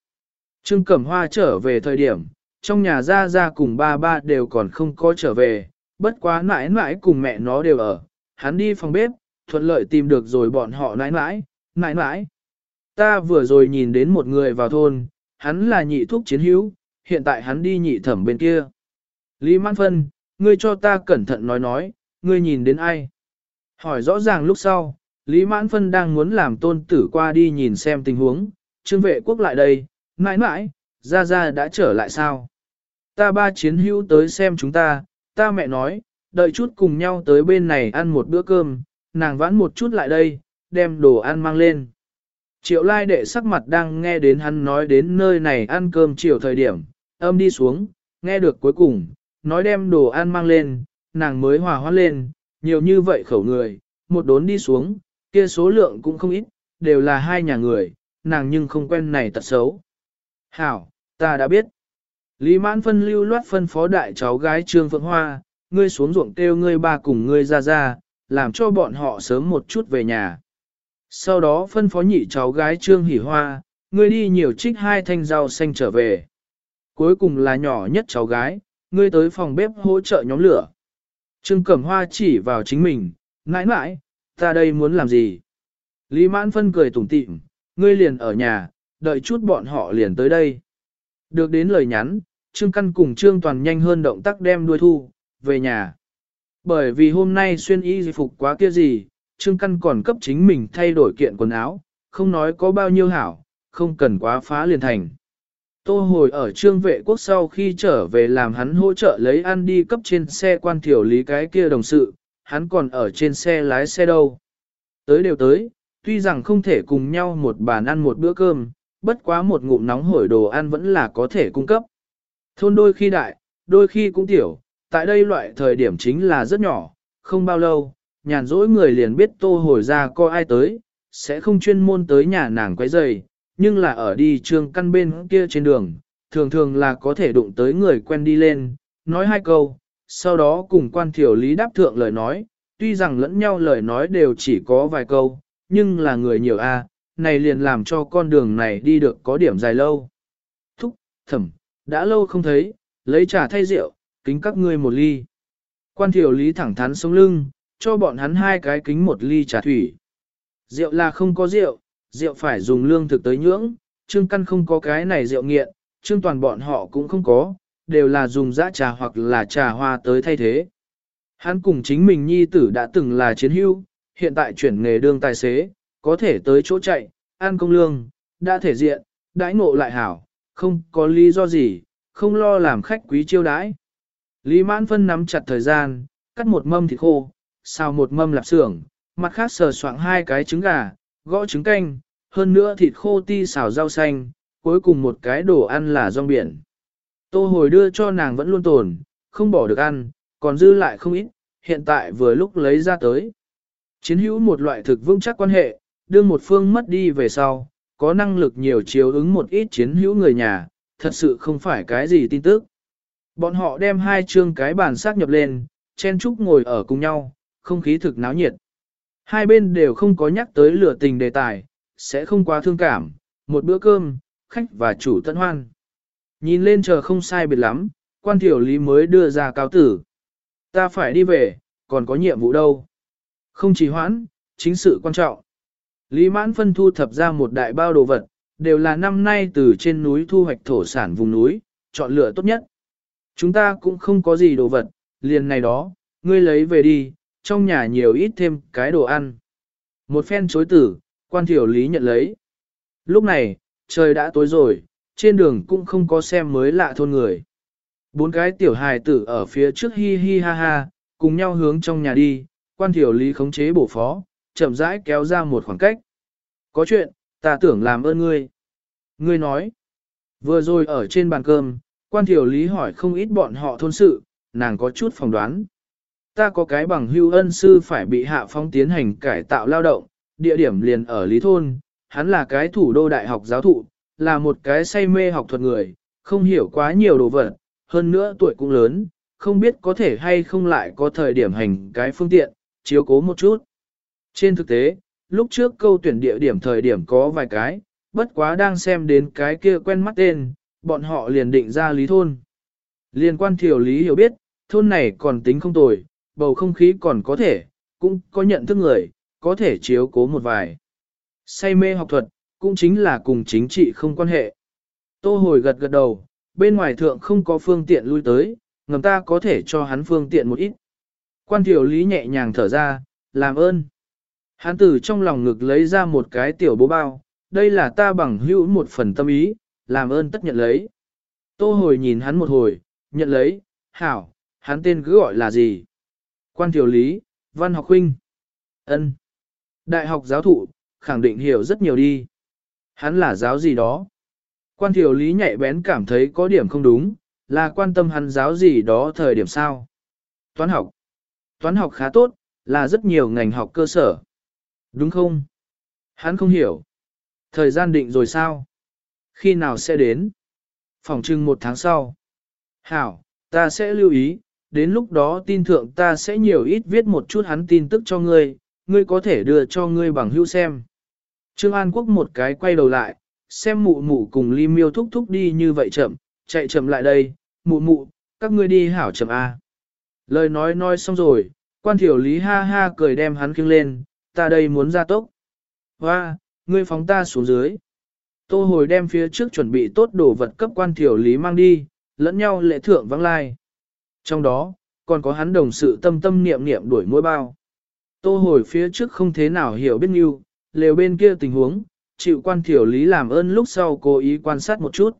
Speaker 1: Trương Cẩm Hoa trở về thời điểm, trong nhà ra ra cùng ba ba đều còn không có trở về, bất quá mãi mãi cùng mẹ nó đều ở, hắn đi phòng bếp, thuận lợi tìm được rồi bọn họ nãi nãi, nãi nãi. Ta vừa rồi nhìn đến một người vào thôn, hắn là nhị thuốc chiến hữu, hiện tại hắn đi nhị thẩm bên kia. Lý Mãn Phân, ngươi cho ta cẩn thận nói nói, ngươi nhìn đến ai? Hỏi rõ ràng lúc sau, Lý Mãn Phân đang muốn làm tôn tử qua đi nhìn xem tình huống, trương vệ quốc lại đây, mãi mãi, ra ra đã trở lại sao? Ta ba chiến hữu tới xem chúng ta, ta mẹ nói, đợi chút cùng nhau tới bên này ăn một bữa cơm, nàng vãn một chút lại đây, đem đồ ăn mang lên. Triệu lai đệ sắc mặt đang nghe đến hắn nói đến nơi này ăn cơm chiều thời điểm, âm đi xuống, nghe được cuối cùng, nói đem đồ ăn mang lên, nàng mới hòa hoãn lên, nhiều như vậy khẩu người, một đốn đi xuống, kia số lượng cũng không ít, đều là hai nhà người, nàng nhưng không quen này tật xấu. Hảo, ta đã biết. Lý mãn phân lưu loát phân phó đại cháu gái Trương Phượng Hoa, ngươi xuống ruộng kêu ngươi ba cùng ngươi ra ra, làm cho bọn họ sớm một chút về nhà. Sau đó phân phó nhị cháu gái Trương Hỷ Hoa, ngươi đi nhiều trích hai thanh rau xanh trở về. Cuối cùng là nhỏ nhất cháu gái, ngươi tới phòng bếp hỗ trợ nhóm lửa. Trương Cẩm Hoa chỉ vào chính mình, nãi nãi, ta đây muốn làm gì? Lý Mãn Phân cười tủm tỉm, ngươi liền ở nhà, đợi chút bọn họ liền tới đây. Được đến lời nhắn, Trương Căn cùng Trương Toàn nhanh hơn động tác đem đuôi thu, về nhà. Bởi vì hôm nay xuyên y phục quá kia gì, Trương Căn còn cấp chính mình thay đổi kiện quần áo, không nói có bao nhiêu hảo, không cần quá phá liền thành. Tô hồi ở trương vệ quốc sau khi trở về làm hắn hỗ trợ lấy ăn đi cấp trên xe quan thiểu lý cái kia đồng sự, hắn còn ở trên xe lái xe đâu. Tới đều tới, tuy rằng không thể cùng nhau một bàn ăn một bữa cơm, bất quá một ngụm nóng hổi đồ ăn vẫn là có thể cung cấp. Thôn đôi khi đại, đôi khi cũng tiểu, tại đây loại thời điểm chính là rất nhỏ, không bao lâu, nhàn rỗi người liền biết tô hồi ra coi ai tới, sẽ không chuyên môn tới nhà nàng quấy rầy, nhưng là ở đi trường căn bên kia trên đường, thường thường là có thể đụng tới người quen đi lên, nói hai câu, sau đó cùng quan thiểu lý đáp thượng lời nói, tuy rằng lẫn nhau lời nói đều chỉ có vài câu, nhưng là người nhiều a, này liền làm cho con đường này đi được có điểm dài lâu. Thúc, thẩm, đã lâu không thấy, lấy trà thay rượu, kính các ngươi một ly. Quan thiểu lý thẳng thắn sống lưng, cho bọn hắn hai cái kính một ly trà thủy. Rượu là không có rượu, rượu phải dùng lương thực tới nhưỡng, trương căn không có cái này rượu nghiện, trương toàn bọn họ cũng không có, đều là dùng dã trà hoặc là trà hoa tới thay thế. Hắn cùng chính mình nhi tử đã từng là chiến hưu, hiện tại chuyển nghề đương tài xế, có thể tới chỗ chạy, ăn công lương, đã thể diện, đãi ngộ lại hảo, không có lý do gì, không lo làm khách quý chiêu đãi. Lý mãn phân nắm chặt thời gian, cắt một mâm thịt khô, xào một mâm lạp xưởng, mặt khác sờ soạng hai cái trứng gà, gõ trứng canh, hơn nữa thịt khô ti xào rau xanh, cuối cùng một cái đồ ăn là rong biển. Tô hồi đưa cho nàng vẫn luôn tồn, không bỏ được ăn, còn dư lại không ít, hiện tại vừa lúc lấy ra tới. Chiến hữu một loại thực vững chắc quan hệ, đưa một phương mất đi về sau, có năng lực nhiều chiếu ứng một ít chiến hữu người nhà, thật sự không phải cái gì tin tức. Bọn họ đem hai chương cái bàn xác nhập lên, chen chúc ngồi ở cùng nhau, không khí thực náo nhiệt. Hai bên đều không có nhắc tới lửa tình đề tài, sẽ không quá thương cảm, một bữa cơm, khách và chủ tận hoan. Nhìn lên chờ không sai biệt lắm, quan tiểu lý mới đưa ra cáo tử. Ta phải đi về, còn có nhiệm vụ đâu. Không chỉ hoãn, chính sự quan trọng. Lý mãn phân thu thập ra một đại bao đồ vật, đều là năm nay từ trên núi thu hoạch thổ sản vùng núi, chọn lựa tốt nhất. Chúng ta cũng không có gì đồ vật, liền này đó, ngươi lấy về đi, trong nhà nhiều ít thêm cái đồ ăn. Một phen chối tử, quan thiểu lý nhận lấy. Lúc này, trời đã tối rồi, trên đường cũng không có xem mới lạ thôn người. Bốn cái tiểu hài tử ở phía trước hi hi ha ha, cùng nhau hướng trong nhà đi, quan thiểu lý khống chế bổ phó, chậm rãi kéo ra một khoảng cách. Có chuyện, Ta tưởng làm ơn ngươi. Ngươi nói, vừa rồi ở trên bàn cơm, quan thiểu lý hỏi không ít bọn họ thôn sự, nàng có chút phỏng đoán. Ta có cái bằng hưu ân sư phải bị hạ phong tiến hành cải tạo lao động, địa điểm liền ở Lý Thôn, hắn là cái thủ đô đại học giáo thụ, là một cái say mê học thuật người, không hiểu quá nhiều đồ vật, hơn nữa tuổi cũng lớn, không biết có thể hay không lại có thời điểm hành cái phương tiện, chiếu cố một chút. Trên thực tế, lúc trước câu tuyển địa điểm thời điểm có vài cái, bất quá đang xem đến cái kia quen mắt tên, bọn họ liền định ra lý thôn. Liên quan thiểu lý hiểu biết, thôn này còn tính không tồi, bầu không khí còn có thể, cũng có nhận thức người, có thể chiếu cố một vài. Say mê học thuật, cũng chính là cùng chính trị không quan hệ. Tô hồi gật gật đầu, bên ngoài thượng không có phương tiện lui tới, ngầm ta có thể cho hắn phương tiện một ít. Quan tiểu lý nhẹ nhàng thở ra, làm ơn. Hắn từ trong lòng ngực lấy ra một cái tiểu bố bao, đây là ta bằng hữu một phần tâm ý, làm ơn tất nhận lấy. Tô hồi nhìn hắn một hồi, nhận lấy, hảo, hắn tên cứ gọi là gì? Quan tiểu lý, văn học huynh. ân Đại học giáo thụ, khẳng định hiểu rất nhiều đi. Hắn là giáo gì đó. Quan tiểu lý nhạy bén cảm thấy có điểm không đúng, là quan tâm hắn giáo gì đó thời điểm sao. Toán học. Toán học khá tốt, là rất nhiều ngành học cơ sở. Đúng không? Hắn không hiểu. Thời gian định rồi sao? Khi nào sẽ đến? Phòng trưng một tháng sau. Hảo, ta sẽ lưu ý, đến lúc đó tin thượng ta sẽ nhiều ít viết một chút hắn tin tức cho ngươi, ngươi có thể đưa cho ngươi bằng hữu xem. Trương An Quốc một cái quay đầu lại, xem mụ mụ cùng ly miêu thúc thúc đi như vậy chậm, chạy chậm lại đây, mụ mụ, các ngươi đi hảo chậm A. Lời nói nói xong rồi, quan thiểu lý ha ha cười đem hắn khiêng lên, ta đây muốn ra tốc. Hoa, ngươi phóng ta xuống dưới. Tô hồi đem phía trước chuẩn bị tốt đồ vật cấp quan thiểu lý mang đi, lẫn nhau lệ thượng vắng lai. Trong đó, còn có hắn đồng sự tâm tâm niệm niệm đuổi mỗi bao. Tô hồi phía trước không thế nào hiểu biết như, lều bên kia tình huống, chịu quan thiểu lý làm ơn lúc sau cố ý quan sát một chút.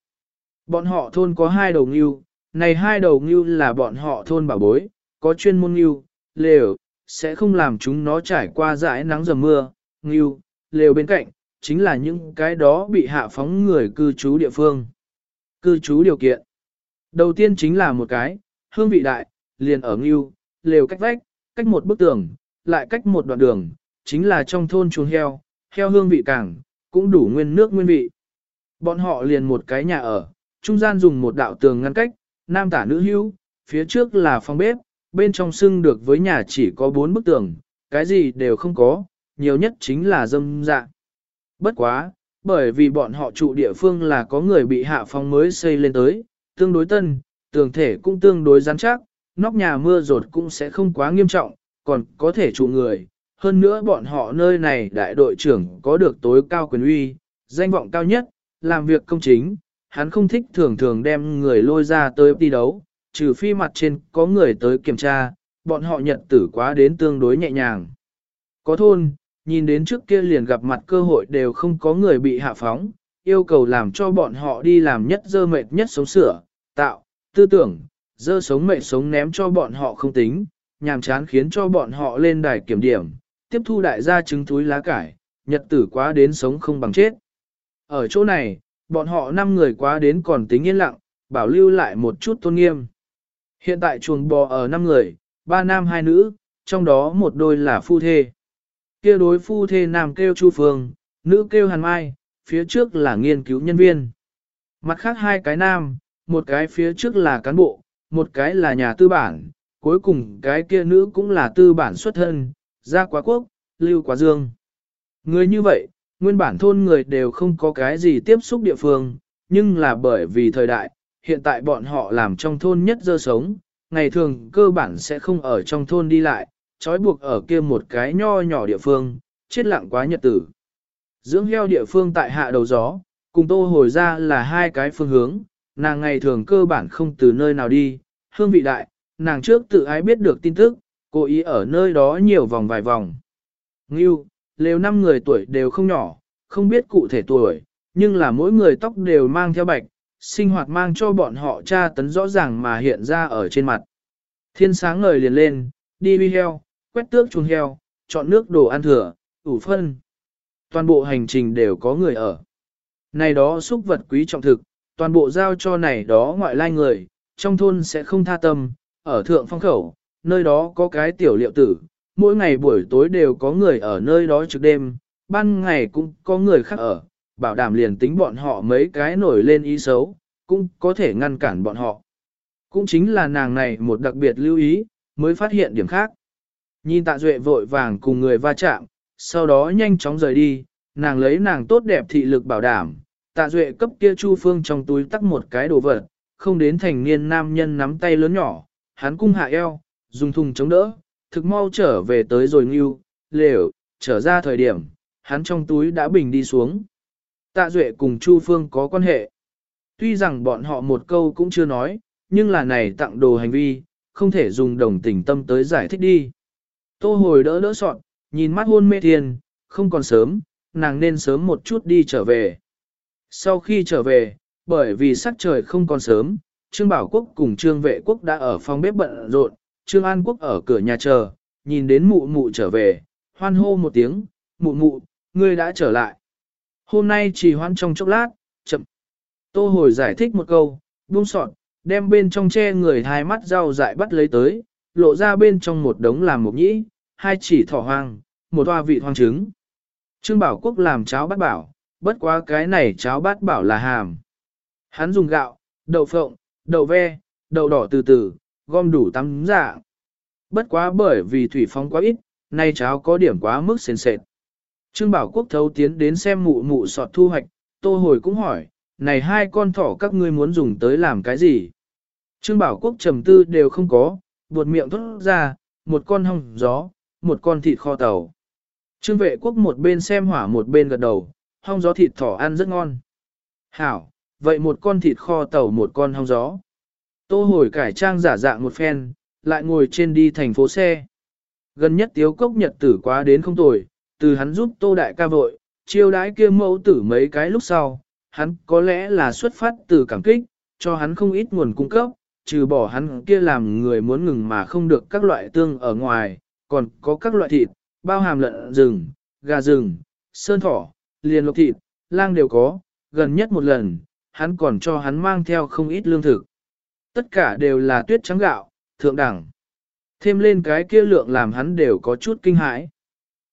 Speaker 1: Bọn họ thôn có hai đầu ngưu, này hai đầu ngưu là bọn họ thôn bảo bối, có chuyên môn ngưu, lều, sẽ không làm chúng nó trải qua dãi nắng dầm mưa, ngưu, lều bên cạnh, chính là những cái đó bị hạ phóng người cư trú địa phương. Cư trú điều kiện. Đầu tiên chính là một cái, hương vị đại, liền ở ngưu, lều cách vách, cách một bức tường, lại cách một đoạn đường, chính là trong thôn chuồng heo, heo hương vị càng, cũng đủ nguyên nước nguyên vị. Bọn họ liền một cái nhà ở, trung gian dùng một đạo tường ngăn cách, nam tả nữ hữu, phía trước là phòng bếp, bên trong xưng được với nhà chỉ có bốn bức tường, cái gì đều không có, nhiều nhất chính là dâm dạ. Bất quá, bởi vì bọn họ trụ địa phương là có người bị hạ phong mới xây lên tới, tương đối tân, tường thể cũng tương đối rắn chắc, nóc nhà mưa rột cũng sẽ không quá nghiêm trọng, còn có thể trụ người. Hơn nữa bọn họ nơi này đại đội trưởng có được tối cao quyền uy, danh vọng cao nhất, làm việc công chính, hắn không thích thường thường đem người lôi ra tới đi đấu, trừ phi mặt trên có người tới kiểm tra, bọn họ nhận tử quá đến tương đối nhẹ nhàng. Có thôn, nhìn đến trước kia liền gặp mặt cơ hội đều không có người bị hạ phóng, yêu cầu làm cho bọn họ đi làm nhất dơ mệt nhất sống sửa, tạo, tư tưởng, dơ sống mệt sống ném cho bọn họ không tính, nhàm chán khiến cho bọn họ lên đài kiểm điểm, tiếp thu đại gia chứng túi lá cải, nhật tử quá đến sống không bằng chết. Ở chỗ này, bọn họ năm người quá đến còn tính yên lặng, bảo lưu lại một chút tôn nghiêm. Hiện tại chuồng bò ở năm người, ba nam hai nữ, trong đó một đôi là phu thê. Kia đối phu thê nam kêu Chu Phương, nữ kêu Hàn Mai, phía trước là nghiên cứu nhân viên. Mặt khác hai cái nam, một cái phía trước là cán bộ, một cái là nhà tư bản, cuối cùng cái kia nữ cũng là tư bản xuất thân, ra quá quốc, lưu quá dương. Người như vậy, nguyên bản thôn người đều không có cái gì tiếp xúc địa phương, nhưng là bởi vì thời đại, hiện tại bọn họ làm trong thôn nhất dơ sống, ngày thường cơ bản sẽ không ở trong thôn đi lại, trói buộc ở kia một cái nho nhỏ địa phương, chết lặng quá nhật tử. Dưỡng heo địa phương tại hạ đầu gió, cùng tô hồi ra là hai cái phương hướng, nàng ngày thường cơ bản không từ nơi nào đi, hương vị đại, nàng trước tự ái biết được tin tức, cố ý ở nơi đó nhiều vòng vài vòng. Ngưu, lều năm người tuổi đều không nhỏ, không biết cụ thể tuổi, nhưng là mỗi người tóc đều mang theo bạch, sinh hoạt mang cho bọn họ tra tấn rõ ràng mà hiện ra ở trên mặt. Thiên sáng ngời liền lên, đi huy heo, quét tước chuồng heo, chọn nước đồ ăn thừa, ủ phân. toàn bộ hành trình đều có người ở. Này đó xúc vật quý trọng thực, toàn bộ giao cho này đó ngoại lai người, trong thôn sẽ không tha tâm, ở thượng phong khẩu, nơi đó có cái tiểu liệu tử, mỗi ngày buổi tối đều có người ở nơi đó trực đêm, ban ngày cũng có người khác ở, bảo đảm liền tính bọn họ mấy cái nổi lên ý xấu, cũng có thể ngăn cản bọn họ. Cũng chính là nàng này một đặc biệt lưu ý, mới phát hiện điểm khác. Nhìn tạ duệ vội vàng cùng người va chạm, sau đó nhanh chóng rời đi, nàng lấy nàng tốt đẹp thị lực bảo đảm, tạ duệ cấp kia chu phương trong túi tắc một cái đồ vật, không đến thành niên nam nhân nắm tay lớn nhỏ, hắn cung hạ eo, dùng thùng chống đỡ, thực mau trở về tới rồi ngưu, lều, trở ra thời điểm, hắn trong túi đã bình đi xuống. Tạ Duệ cùng Chu Phương có quan hệ. Tuy rằng bọn họ một câu cũng chưa nói, nhưng là này tặng đồ hành vi, không thể dùng đồng tình tâm tới giải thích đi. Tô hồi đỡ đỡ soạn, nhìn mắt hôn mê thiên, không còn sớm, nàng nên sớm một chút đi trở về. Sau khi trở về, bởi vì sắc trời không còn sớm, Trương Bảo Quốc cùng Trương Vệ Quốc đã ở phòng bếp bận rộn, Trương An Quốc ở cửa nhà chờ, nhìn đến mụ mụ trở về, hoan hô một tiếng, mụ mụ, ngươi đã trở lại. Hôm nay chỉ hoan trong chốc lát, chậm. Tô hồi giải thích một câu, buông sọt, đem bên trong che người hai mắt rau dại bắt lấy tới, lộ ra bên trong một đống làm mục nhĩ, hai chỉ thỏ hoang, một hoa vị hoang trứng. Trương Bảo Quốc làm cháo bắt bảo, bất quá cái này cháo bát bảo là hàm. Hắn dùng gạo, đậu phộng, đậu ve, đậu đỏ từ từ, gom đủ tắm dạ. Bất quá bởi vì thủy phong quá ít, nay cháo có điểm quá mức sền sệt. Trương Bảo Quốc thấu tiến đến xem mụ mụ sọt thu hoạch, tô hồi cũng hỏi, này hai con thỏ các ngươi muốn dùng tới làm cái gì? Trương Bảo Quốc trầm tư đều không có, buột miệng thốt ra, một con hong gió, một con thịt kho tàu. Trương vệ quốc một bên xem hỏa một bên gật đầu, hong gió thịt thỏ ăn rất ngon. Hảo, vậy một con thịt kho tàu một con hong gió. Tô hồi cải trang giả dạng một phen, lại ngồi trên đi thành phố xe. Gần nhất tiếu cốc nhật tử quá đến không tồi, từ hắn giúp tô đại ca vội, chiêu đãi kia mẫu tử mấy cái lúc sau, hắn có lẽ là xuất phát từ cảm kích, cho hắn không ít nguồn cung cấp, trừ bỏ hắn kia làm người muốn ngừng mà không được các loại tương ở ngoài, còn có các loại thịt, bao hàm lợn rừng, gà rừng, sơn thỏ, liền lộc thịt, lang đều có, gần nhất một lần, hắn còn cho hắn mang theo không ít lương thực. Tất cả đều là tuyết trắng gạo, thượng đẳng. Thêm lên cái kia lượng làm hắn đều có chút kinh hãi.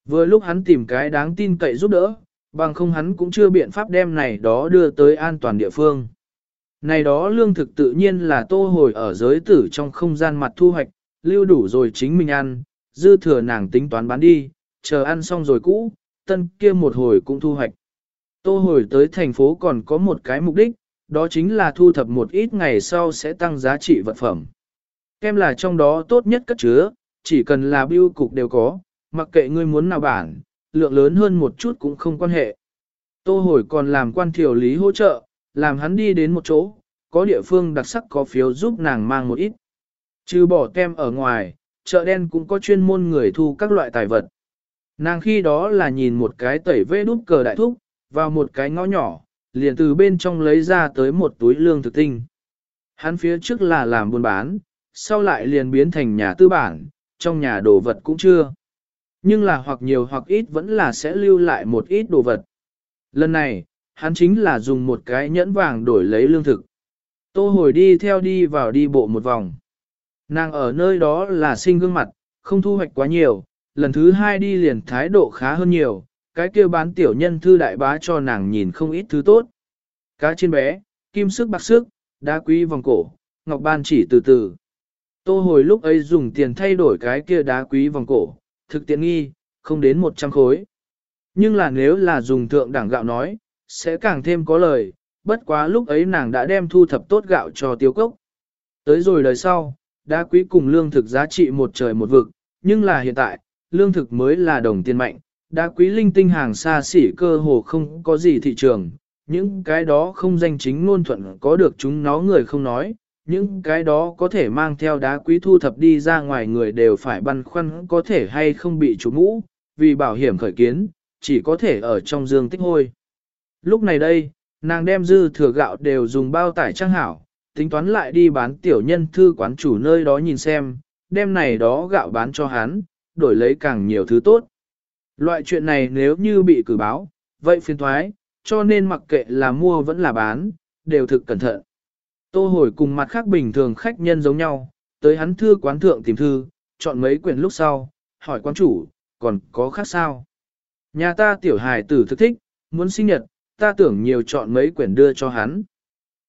Speaker 1: Vừa lúc hắn tìm cái đáng tin cậy giúp đỡ, bằng không hắn cũng chưa biện pháp đem này đó đưa tới an toàn địa phương. Này đó lương thực tự nhiên là tô hồi ở giới tử trong không gian mặt thu hoạch, lưu đủ rồi chính mình ăn, dư thừa nàng tính toán bán đi, chờ ăn xong rồi cũ, tân kia một hồi cũng thu hoạch. Tô hồi tới thành phố còn có một cái mục đích, đó chính là thu thập một ít ngày sau sẽ tăng giá trị vật phẩm. Kem là trong đó tốt nhất cất chứa, chỉ cần là biêu cục đều có, mặc kệ ngươi muốn nào bản, lượng lớn hơn một chút cũng không quan hệ. Tô hồi còn làm quan thiểu lý hỗ trợ, làm hắn đi đến một chỗ, có địa phương đặc sắc có phiếu giúp nàng mang một ít. Trừ bỏ kem ở ngoài, chợ đen cũng có chuyên môn người thu các loại tài vật. Nàng khi đó là nhìn một cái tẩy vê đút cờ đại thúc, vào một cái ngõ nhỏ, liền từ bên trong lấy ra tới một túi lương thực tinh. Hắn phía trước là làm buôn bán, sau lại liền biến thành nhà tư bản, trong nhà đồ vật cũng chưa. Nhưng là hoặc nhiều hoặc ít vẫn là sẽ lưu lại một ít đồ vật. Lần này, hắn chính là dùng một cái nhẫn vàng đổi lấy lương thực. Tô hồi đi theo đi vào đi bộ một vòng. Nàng ở nơi đó là sinh gương mặt, không thu hoạch quá nhiều, lần thứ hai đi liền thái độ khá hơn nhiều, cái kia bán tiểu nhân thư đại bá cho nàng nhìn không ít thứ tốt. Cá trên bé, kim sức bạc sức, đá quý vòng cổ, ngọc ban chỉ từ từ. Tô hồi lúc ấy dùng tiền thay đổi cái kia đá quý vòng cổ, thực tiện nghi, không đến 100 khối. Nhưng là nếu là dùng thượng đẳng gạo nói, sẽ càng thêm có lời, bất quá lúc ấy nàng đã đem thu thập tốt gạo cho tiêu cốc. Tới rồi đời sau, đá quý cùng lương thực giá trị một trời một vực, nhưng là hiện tại, lương thực mới là đồng tiền mạnh, đá quý linh tinh hàng xa xỉ cơ hồ không có gì thị trường, những cái đó không danh chính ngôn thuận có được chúng nó người không nói, những cái đó có thể mang theo đá quý thu thập đi ra ngoài người đều phải băn khoăn có thể hay không bị chủ mũ, vì bảo hiểm khởi kiến, chỉ có thể ở trong dương tích hôi. Lúc này đây, nàng đem dư thừa gạo đều dùng bao tải trang hảo, tính toán lại đi bán tiểu nhân thư quán chủ nơi đó nhìn xem, đem này đó gạo bán cho hắn, đổi lấy càng nhiều thứ tốt. Loại chuyện này nếu như bị cử báo, vậy phiền thoái, cho nên mặc kệ là mua vẫn là bán, đều thực cẩn thận. Tô hồi cùng mặt khác bình thường khách nhân giống nhau, tới hắn thư quán thượng tìm thư, chọn mấy quyển lúc sau, hỏi quán chủ, còn có khác sao? Nhà ta tiểu hài tử thực thích, muốn sinh nhật, ta tưởng nhiều chọn mấy quyển đưa cho hắn.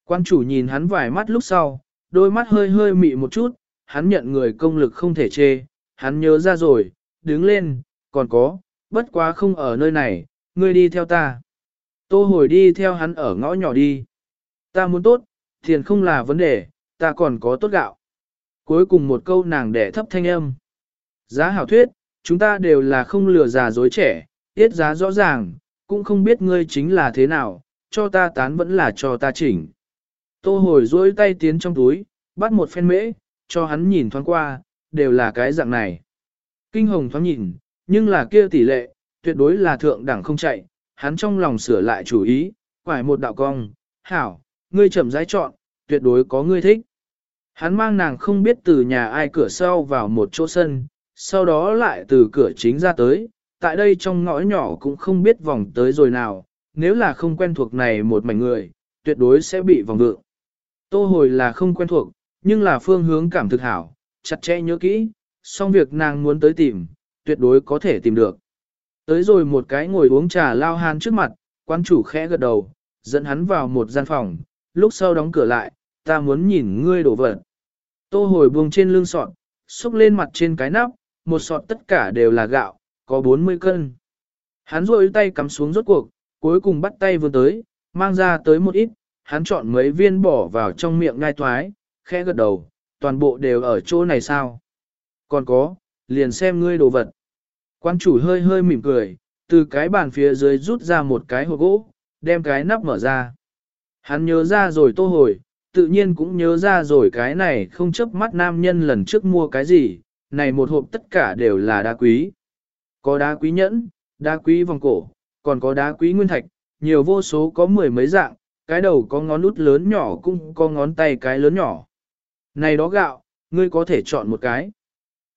Speaker 1: Quan chủ nhìn hắn vài mắt lúc sau, đôi mắt hơi hơi mị một chút, hắn nhận người công lực không thể chê, hắn nhớ ra rồi, đứng lên, còn có, bất quá không ở nơi này, ngươi đi theo ta. Tô hồi đi theo hắn ở ngõ nhỏ đi. Ta muốn tốt, tiền không là vấn đề, ta còn có tốt gạo. Cuối cùng một câu nàng đẻ thấp thanh âm. Giá hảo thuyết, chúng ta đều là không lừa già dối trẻ, tiết giá rõ ràng, cũng không biết ngươi chính là thế nào, cho ta tán vẫn là cho ta chỉnh. Tô hồi duỗi tay tiến trong túi, bắt một phen mễ, cho hắn nhìn thoáng qua, đều là cái dạng này. Kinh hồng thoáng nhìn, nhưng là kia tỷ lệ, tuyệt đối là thượng đẳng không chạy, hắn trong lòng sửa lại chủ ý, quải một đạo cong, hảo, ngươi chậm rãi chọn, tuyệt đối có ngươi thích. Hắn mang nàng không biết từ nhà ai cửa sau vào một chỗ sân, sau đó lại từ cửa chính ra tới, tại đây trong ngõ nhỏ cũng không biết vòng tới rồi nào, nếu là không quen thuộc này một mảnh người, tuyệt đối sẽ bị vòng vượng. Tô hồi là không quen thuộc, nhưng là phương hướng cảm thực hảo, chặt chẽ nhớ kỹ, xong việc nàng muốn tới tìm, tuyệt đối có thể tìm được. Tới rồi một cái ngồi uống trà lao hàn trước mặt, quan chủ khẽ gật đầu, dẫn hắn vào một gian phòng, lúc sau đóng cửa lại, ta muốn nhìn ngươi đổ vật. Tô hồi buông trên lưng sọt, xúc lên mặt trên cái nắp, một sọt tất cả đều là gạo, có 40 cân. Hắn rôi tay cắm xuống rốt cuộc, cuối cùng bắt tay vừa tới, mang ra tới một ít, hắn chọn mấy viên bỏ vào trong miệng ngai thoái, khẽ gật đầu, toàn bộ đều ở chỗ này sao? Còn có, liền xem ngươi đồ vật. Quan chủ hơi hơi mỉm cười, từ cái bàn phía dưới rút ra một cái hộp gỗ, đem cái nắp mở ra. Hắn nhớ ra rồi tô hồi, tự nhiên cũng nhớ ra rồi cái này không chấp mắt nam nhân lần trước mua cái gì, này một hộp tất cả đều là đá quý. Có đá quý nhẫn, đá quý vòng cổ, còn có đá quý nguyên thạch, nhiều vô số có mười mấy dạng, cái đầu có ngón út lớn nhỏ cũng có ngón tay cái lớn nhỏ. Này đó gạo, ngươi có thể chọn một cái.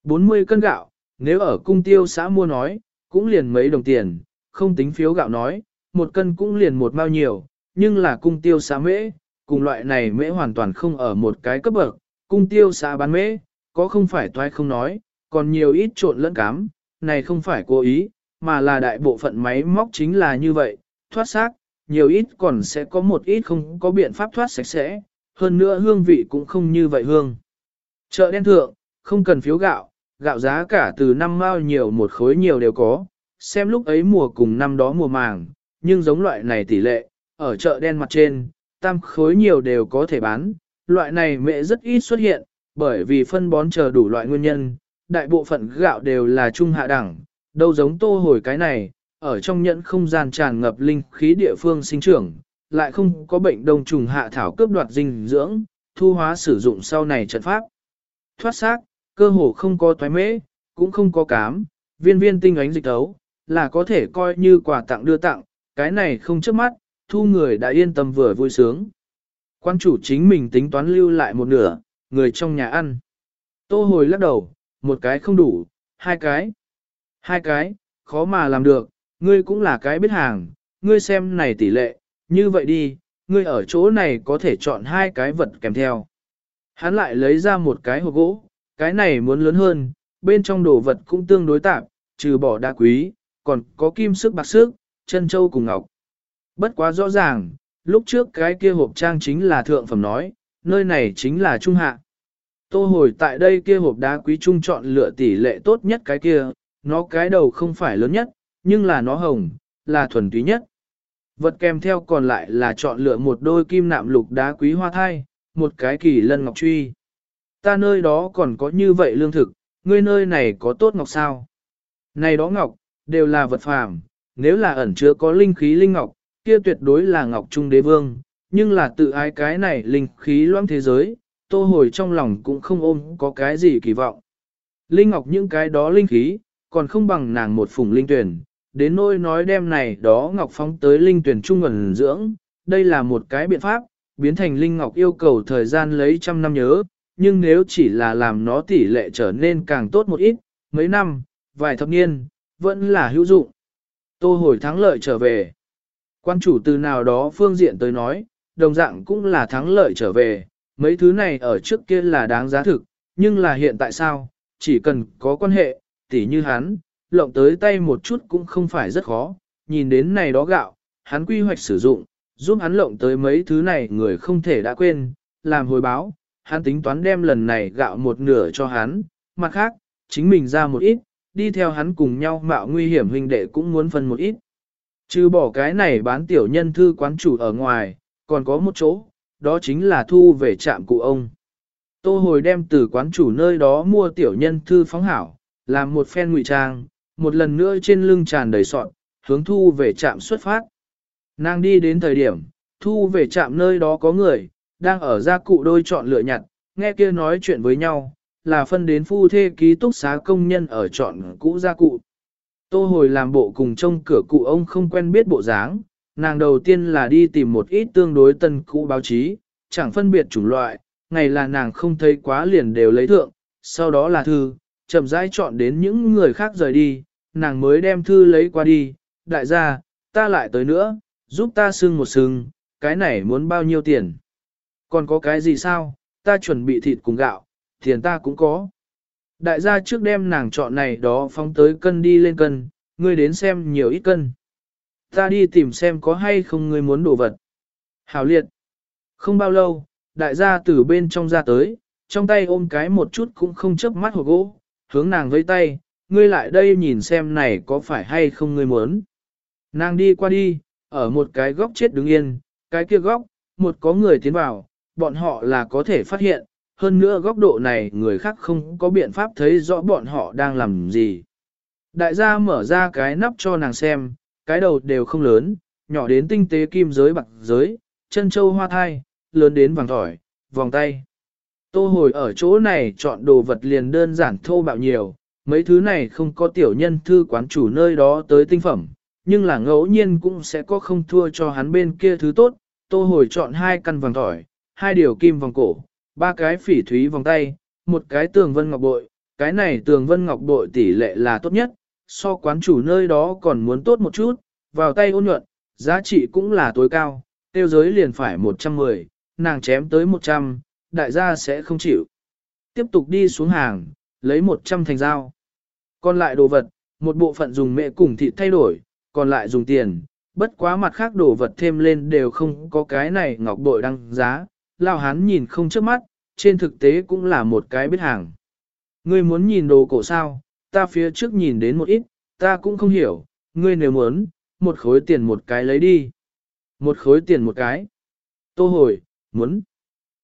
Speaker 1: 40 cân gạo, nếu ở cung tiêu xã mua nói, cũng liền mấy đồng tiền, không tính phiếu gạo nói, một cân cũng liền một bao nhiêu, nhưng là cung tiêu xã mễ, cùng loại này mễ hoàn toàn không ở một cái cấp bậc, cung tiêu xã bán mễ, có không phải toai không nói, còn nhiều ít trộn lẫn cám, này không phải cố ý, mà là đại bộ phận máy móc chính là như vậy, thoát xác, nhiều ít còn sẽ có một ít không có biện pháp thoát sạch sẽ, hơn nữa hương vị cũng không như vậy hương. Chợ đen thượng, không cần phiếu gạo, gạo giá cả từ năm mao nhiều một khối nhiều đều có, xem lúc ấy mùa cùng năm đó mùa màng, nhưng giống loại này tỷ lệ, ở chợ đen mặt trên, tam khối nhiều đều có thể bán, loại này mẹ rất ít xuất hiện, bởi vì phân bón chờ đủ loại nguyên nhân, đại bộ phận gạo đều là trung hạ đẳng, đâu giống tô hồi cái này, ở trong nhẫn không gian tràn ngập linh khí địa phương sinh trưởng, lại không có bệnh đông trùng hạ thảo cướp đoạt dinh dưỡng, thu hóa sử dụng sau này trận pháp. Thoát xác, cơ hồ không có toái mễ, cũng không có cám, viên viên tinh ánh dịch tấu, là có thể coi như quà tặng đưa tặng, cái này không trước mắt, thu người đã yên tâm vừa vui sướng. Quan chủ chính mình tính toán lưu lại một nửa, người trong nhà ăn. Tô hồi lắc đầu, một cái không đủ, hai cái. Hai cái, khó mà làm được, ngươi cũng là cái biết hàng, ngươi xem này tỷ lệ, như vậy đi, ngươi ở chỗ này có thể chọn hai cái vật kèm theo. Hắn lại lấy ra một cái hộp gỗ, cái này muốn lớn hơn, bên trong đồ vật cũng tương đối tạp, trừ bỏ đá quý, còn có kim sức bạc sức, chân châu cùng ngọc. Bất quá rõ ràng, lúc trước cái kia hộp trang chính là thượng phẩm nói, nơi này chính là trung hạ. Tô hồi tại đây kia hộp đá quý trung chọn lựa tỷ lệ tốt nhất cái kia, nó cái đầu không phải lớn nhất, nhưng là nó hồng, là thuần túy nhất. Vật kèm theo còn lại là chọn lựa một đôi kim nạm lục đá quý hoa thai, một cái kỳ lân ngọc truy. Ta nơi đó còn có như vậy lương thực, ngươi nơi này có tốt ngọc sao? Này đó ngọc, đều là vật phàm, nếu là ẩn chứa có linh khí linh ngọc, kia tuyệt đối là ngọc trung đế vương, nhưng là tự ái cái này linh khí loãng thế giới, tô hồi trong lòng cũng không ôm có cái gì kỳ vọng. Linh ngọc những cái đó linh khí, còn không bằng nàng một phùng linh tuyển, đến nỗi nói đem này đó ngọc phóng tới linh tuyển trung ẩn dưỡng, đây là một cái biện pháp, biến thành linh ngọc yêu cầu thời gian lấy trăm năm nhớ, nhưng nếu chỉ là làm nó tỷ lệ trở nên càng tốt một ít, mấy năm, vài thập niên, vẫn là hữu dụng. Tô hồi thắng lợi trở về. Quan chủ từ nào đó phương diện tới nói, đồng dạng cũng là thắng lợi trở về, mấy thứ này ở trước kia là đáng giá thực, nhưng là hiện tại sao, chỉ cần có quan hệ, tỉ như hắn, lộng tới tay một chút cũng không phải rất khó, nhìn đến này đó gạo, hắn quy hoạch sử dụng, giúp hắn lộng tới mấy thứ này người không thể đã quên, làm hồi báo, hắn tính toán đem lần này gạo một nửa cho hắn, mặt khác, chính mình ra một ít, đi theo hắn cùng nhau mạo nguy hiểm huynh đệ cũng muốn phân một ít. Chứ bỏ cái này bán tiểu nhân thư quán chủ ở ngoài, còn có một chỗ, đó chính là thu về trạm cụ ông. Tô hồi đem từ quán chủ nơi đó mua tiểu nhân thư phóng hảo, làm một phen ngụy trang, một lần nữa trên lưng tràn đầy sọn, hướng thu về trạm xuất phát. Nàng đi đến thời điểm, thu về trạm nơi đó có người, đang ở gia cụ đôi chọn lựa nhặt, nghe kia nói chuyện với nhau, là phân đến phu thê ký túc xá công nhân ở chọn cũ gia cụ. Tô hồi làm bộ cùng trông cửa cụ ông không quen biết bộ dáng, nàng đầu tiên là đi tìm một ít tương đối tân cũ báo chí, chẳng phân biệt chủng loại, ngày là nàng không thấy quá liền đều lấy thượng, sau đó là thư, chậm rãi chọn đến những người khác rời đi, nàng mới đem thư lấy qua đi, đại gia, ta lại tới nữa, giúp ta xưng một xưng, cái này muốn bao nhiêu tiền. Còn có cái gì sao, ta chuẩn bị thịt cùng gạo, tiền ta cũng có. Đại gia trước đem nàng chọn này đó phóng tới cân đi lên cân, ngươi đến xem nhiều ít cân. Ta đi tìm xem có hay không ngươi muốn đồ vật. Hảo liệt. Không bao lâu, đại gia từ bên trong ra tới, trong tay ôm cái một chút cũng không chớp mắt hộp gỗ, hướng nàng với tay, ngươi lại đây nhìn xem này có phải hay không ngươi muốn. Nàng đi qua đi, ở một cái góc chết đứng yên, cái kia góc, một có người tiến vào, bọn họ là có thể phát hiện, hơn nữa góc độ này người khác không có biện pháp thấy rõ bọn họ đang làm gì. Đại gia mở ra cái nắp cho nàng xem, cái đầu đều không lớn, nhỏ đến tinh tế kim giới bạc giới, chân châu hoa thai, lớn đến vàng tỏi, vòng tay. Tô hồi ở chỗ này chọn đồ vật liền đơn giản thô bạo nhiều, mấy thứ này không có tiểu nhân thư quán chủ nơi đó tới tinh phẩm, nhưng là ngẫu nhiên cũng sẽ có không thua cho hắn bên kia thứ tốt. Tô hồi chọn hai căn vàng tỏi, hai điều kim vòng cổ, ba cái phỉ thúy vòng tay, một cái tường vân ngọc bội, cái này tường vân ngọc bội tỷ lệ là tốt nhất, so quán chủ nơi đó còn muốn tốt một chút, vào tay ôn nhuận, giá trị cũng là tối cao, tiêu giới liền phải 110, nàng chém tới 100, đại gia sẽ không chịu. Tiếp tục đi xuống hàng, lấy 100 thành dao. Còn lại đồ vật, một bộ phận dùng mẹ cùng thịt thay đổi, còn lại dùng tiền, bất quá mặt khác đồ vật thêm lên đều không có cái này ngọc bội đăng giá, lao hán nhìn không trước mắt, trên thực tế cũng là một cái biết hàng. Ngươi muốn nhìn đồ cổ sao, ta phía trước nhìn đến một ít, ta cũng không hiểu, ngươi nếu muốn, một khối tiền một cái lấy đi. Một khối tiền một cái. Tô hồi, muốn.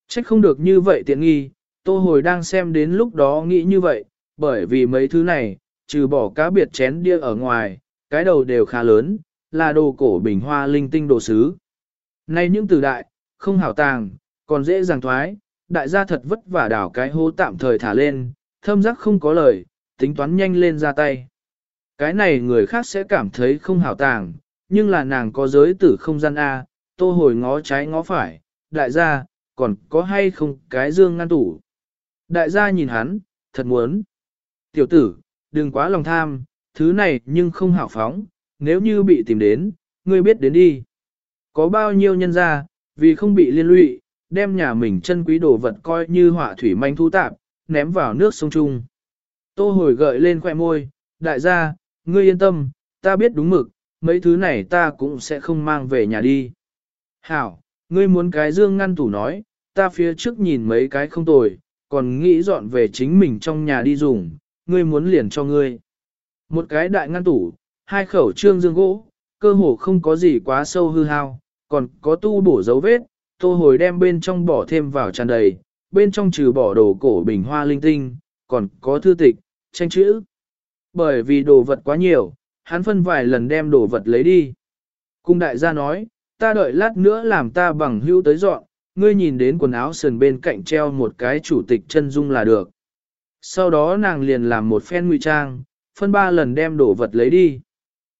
Speaker 1: Trách không được như vậy tiện nghi, tô hồi đang xem đến lúc đó nghĩ như vậy, bởi vì mấy thứ này, trừ bỏ cá biệt chén đĩa ở ngoài, cái đầu đều khá lớn, là đồ cổ bình hoa linh tinh đồ sứ. Nay những từ đại, không hảo tàng, còn dễ dàng thoái, đại gia thật vất vả đảo cái hố tạm thời thả lên, thâm giác không có lời, tính toán nhanh lên ra tay. Cái này người khác sẽ cảm thấy không hảo tàng, nhưng là nàng có giới tử không gian A, tô hồi ngó trái ngó phải, đại gia, còn có hay không cái dương ngăn tủ. Đại gia nhìn hắn, thật muốn. Tiểu tử, đừng quá lòng tham, thứ này nhưng không hảo phóng, nếu như bị tìm đến, ngươi biết đến đi. Có bao nhiêu nhân gia, vì không bị liên lụy, đem nhà mình chân quý đồ vật coi như họa thủy manh thu tạp, ném vào nước sông Trung. Tô hồi gợi lên khoẻ môi, đại gia, ngươi yên tâm, ta biết đúng mực, mấy thứ này ta cũng sẽ không mang về nhà đi. Hảo, ngươi muốn cái dương ngăn tủ nói, ta phía trước nhìn mấy cái không tồi, còn nghĩ dọn về chính mình trong nhà đi dùng, ngươi muốn liền cho ngươi. Một cái đại ngăn tủ, hai khẩu trương dương gỗ, cơ hồ không có gì quá sâu hư hao, còn có tu bổ dấu vết, tô hồi đem bên trong bỏ thêm vào tràn đầy, bên trong trừ bỏ đồ cổ bình hoa linh tinh, còn có thư tịch, tranh chữ. Bởi vì đồ vật quá nhiều, hắn phân vài lần đem đồ vật lấy đi. Cung đại gia nói, ta đợi lát nữa làm ta bằng hữu tới dọn, ngươi nhìn đến quần áo sườn bên cạnh treo một cái chủ tịch chân dung là được. Sau đó nàng liền làm một phen ngụy trang, phân ba lần đem đổ vật lấy đi.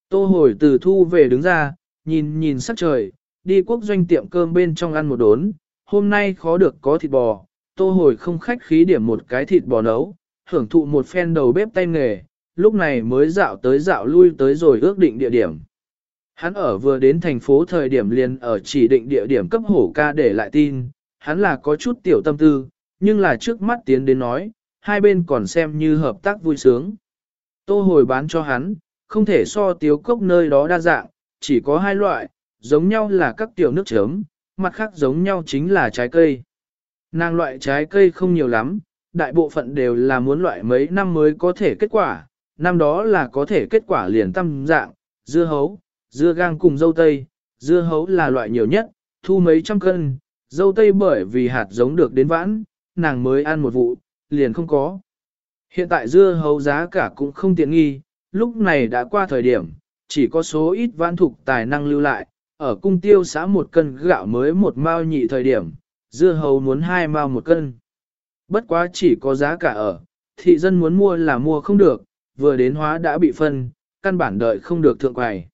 Speaker 1: Tô hồi từ thu về đứng ra, nhìn nhìn sắc trời, đi quốc doanh tiệm cơm bên trong ăn một đốn, hôm nay khó được có thịt bò, tô hồi không khách khí điểm một cái thịt bò nấu, hưởng thụ một phen đầu bếp tay nghề, lúc này mới dạo tới dạo lui tới rồi ước định địa điểm. Hắn ở vừa đến thành phố thời điểm liền ở chỉ định địa điểm cấp hổ ca để lại tin, hắn là có chút tiểu tâm tư, nhưng là trước mắt tiến đến nói, hai bên còn xem như hợp tác vui sướng. Tô hồi bán cho hắn, không thể so tiếu cốc nơi đó đa dạng, chỉ có hai loại, giống nhau là các tiểu nước chấm, mặt khác giống nhau chính là trái cây. Nàng loại trái cây không nhiều lắm, đại bộ phận đều là muốn loại mấy năm mới có thể kết quả, năm đó là có thể kết quả liền tâm dạng, dưa hấu, dưa gang cùng dâu tây, dưa hấu là loại nhiều nhất, thu mấy trăm cân, dâu tây bởi vì hạt giống được đến vãn, nàng mới ăn một vụ, liền không có. Hiện tại dưa hấu giá cả cũng không tiện nghi, lúc này đã qua thời điểm, chỉ có số ít vãn thục tài năng lưu lại, ở cung tiêu xã một cân gạo mới một mao nhị thời điểm, dưa hấu muốn hai mao một cân. Bất quá chỉ có giá cả ở, thị dân muốn mua là mua không được, vừa đến hóa đã bị phân, căn bản đợi không được thượng quầy.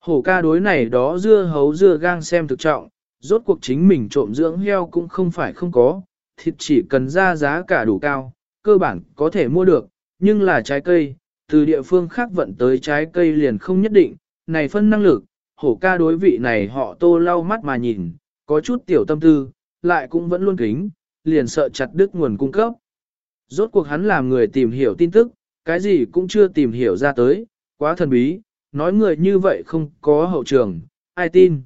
Speaker 1: Hổ ca đối này đó dưa hấu dưa gang xem thực trọng, rốt cuộc chính mình trộm dưỡng heo cũng không phải không có, thịt chỉ cần ra giá cả đủ cao, cơ bản có thể mua được, nhưng là trái cây, từ địa phương khác vận tới trái cây liền không nhất định, này phân năng lực, hổ ca đối vị này họ tô lau mắt mà nhìn, có chút tiểu tâm tư, lại cũng vẫn luôn kính, liền sợ chặt đứt nguồn cung cấp. Rốt cuộc hắn làm người tìm hiểu tin tức, cái gì cũng chưa tìm hiểu ra tới, quá thần bí, nói người như vậy không có hậu trường, ai tin.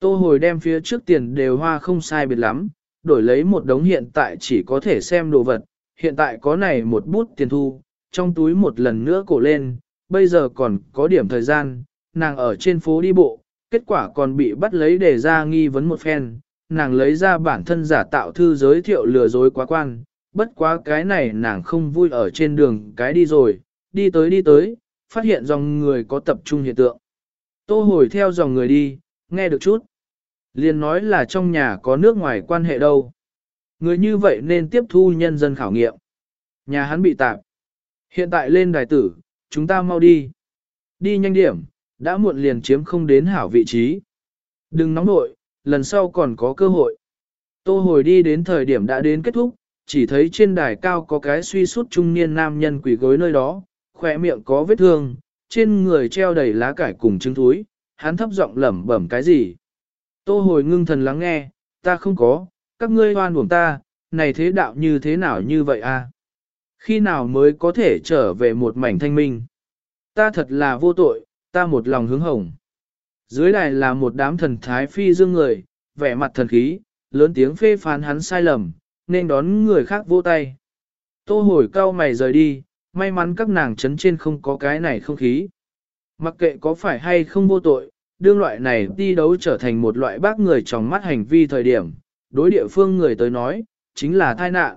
Speaker 1: Tô hồi đem phía trước tiền đều hoa không sai biệt lắm, đổi lấy một đống hiện tại chỉ có thể xem đồ vật, hiện tại có này một bút tiền thu, trong túi một lần nữa cổ lên, bây giờ còn có điểm thời gian, nàng ở trên phố đi bộ, kết quả còn bị bắt lấy để ra nghi vấn một phen, nàng lấy ra bản thân giả tạo thư giới thiệu lừa dối quá quan, bất quá cái này nàng không vui ở trên đường cái đi rồi, đi tới đi tới, phát hiện dòng người có tập trung hiện tượng. Tô hồi theo dòng người đi, nghe được chút. Liền nói là trong nhà có nước ngoài quan hệ đâu. Người như vậy nên tiếp thu nhân dân khảo nghiệm. Nhà hắn bị tạp. Hiện tại lên đài tử, chúng ta mau đi. Đi nhanh điểm, đã muộn liền chiếm không đến hảo vị trí. Đừng nóng nội, lần sau còn có cơ hội. Tô hồi đi đến thời điểm đã đến kết thúc, chỉ thấy trên đài cao có cái suy sút trung niên nam nhân quỷ gối nơi đó, khỏe miệng có vết thương, trên người treo đầy lá cải cùng trứng túi, hắn thấp giọng lẩm bẩm cái gì. Tô hồi ngưng thần lắng nghe, ta không có, các ngươi hoan buồn ta, này thế đạo như thế nào như vậy a? Khi nào mới có thể trở về một mảnh thanh minh? Ta thật là vô tội, ta một lòng hướng hồng. Dưới đài là một đám thần thái phi dương người, vẻ mặt thần khí, lớn tiếng phê phán hắn sai lầm, nên đón người khác vô tay. Tô hồi cao mày rời đi, may mắn các nàng chấn trên không có cái này không khí. Mặc kệ có phải hay không vô tội, đương loại này đi đấu trở thành một loại bác người trong mắt hành vi thời điểm, đối địa phương người tới nói, chính là tai nạn.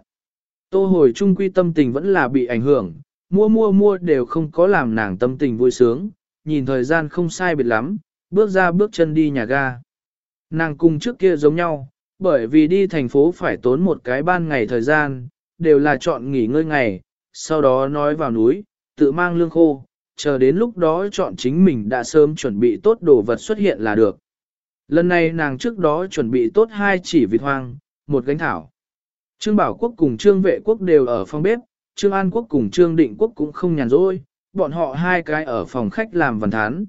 Speaker 1: Tô hồi trung quy tâm tình vẫn là bị ảnh hưởng, mua mua mua đều không có làm nàng tâm tình vui sướng, nhìn thời gian không sai biệt lắm, bước ra bước chân đi nhà ga. Nàng cùng trước kia giống nhau, bởi vì đi thành phố phải tốn một cái ban ngày thời gian, đều là chọn nghỉ ngơi ngày, sau đó nói vào núi, tự mang lương khô, chờ đến lúc đó chọn chính mình đã sớm chuẩn bị tốt đồ vật xuất hiện là được. Lần này nàng trước đó chuẩn bị tốt hai chỉ vịt hoang, một gánh thảo. Trương Bảo Quốc cùng Trương Vệ Quốc đều ở phòng bếp, Trương An Quốc cùng Trương Định Quốc cũng không nhàn rỗi, bọn họ hai cái ở phòng khách làm văn thán.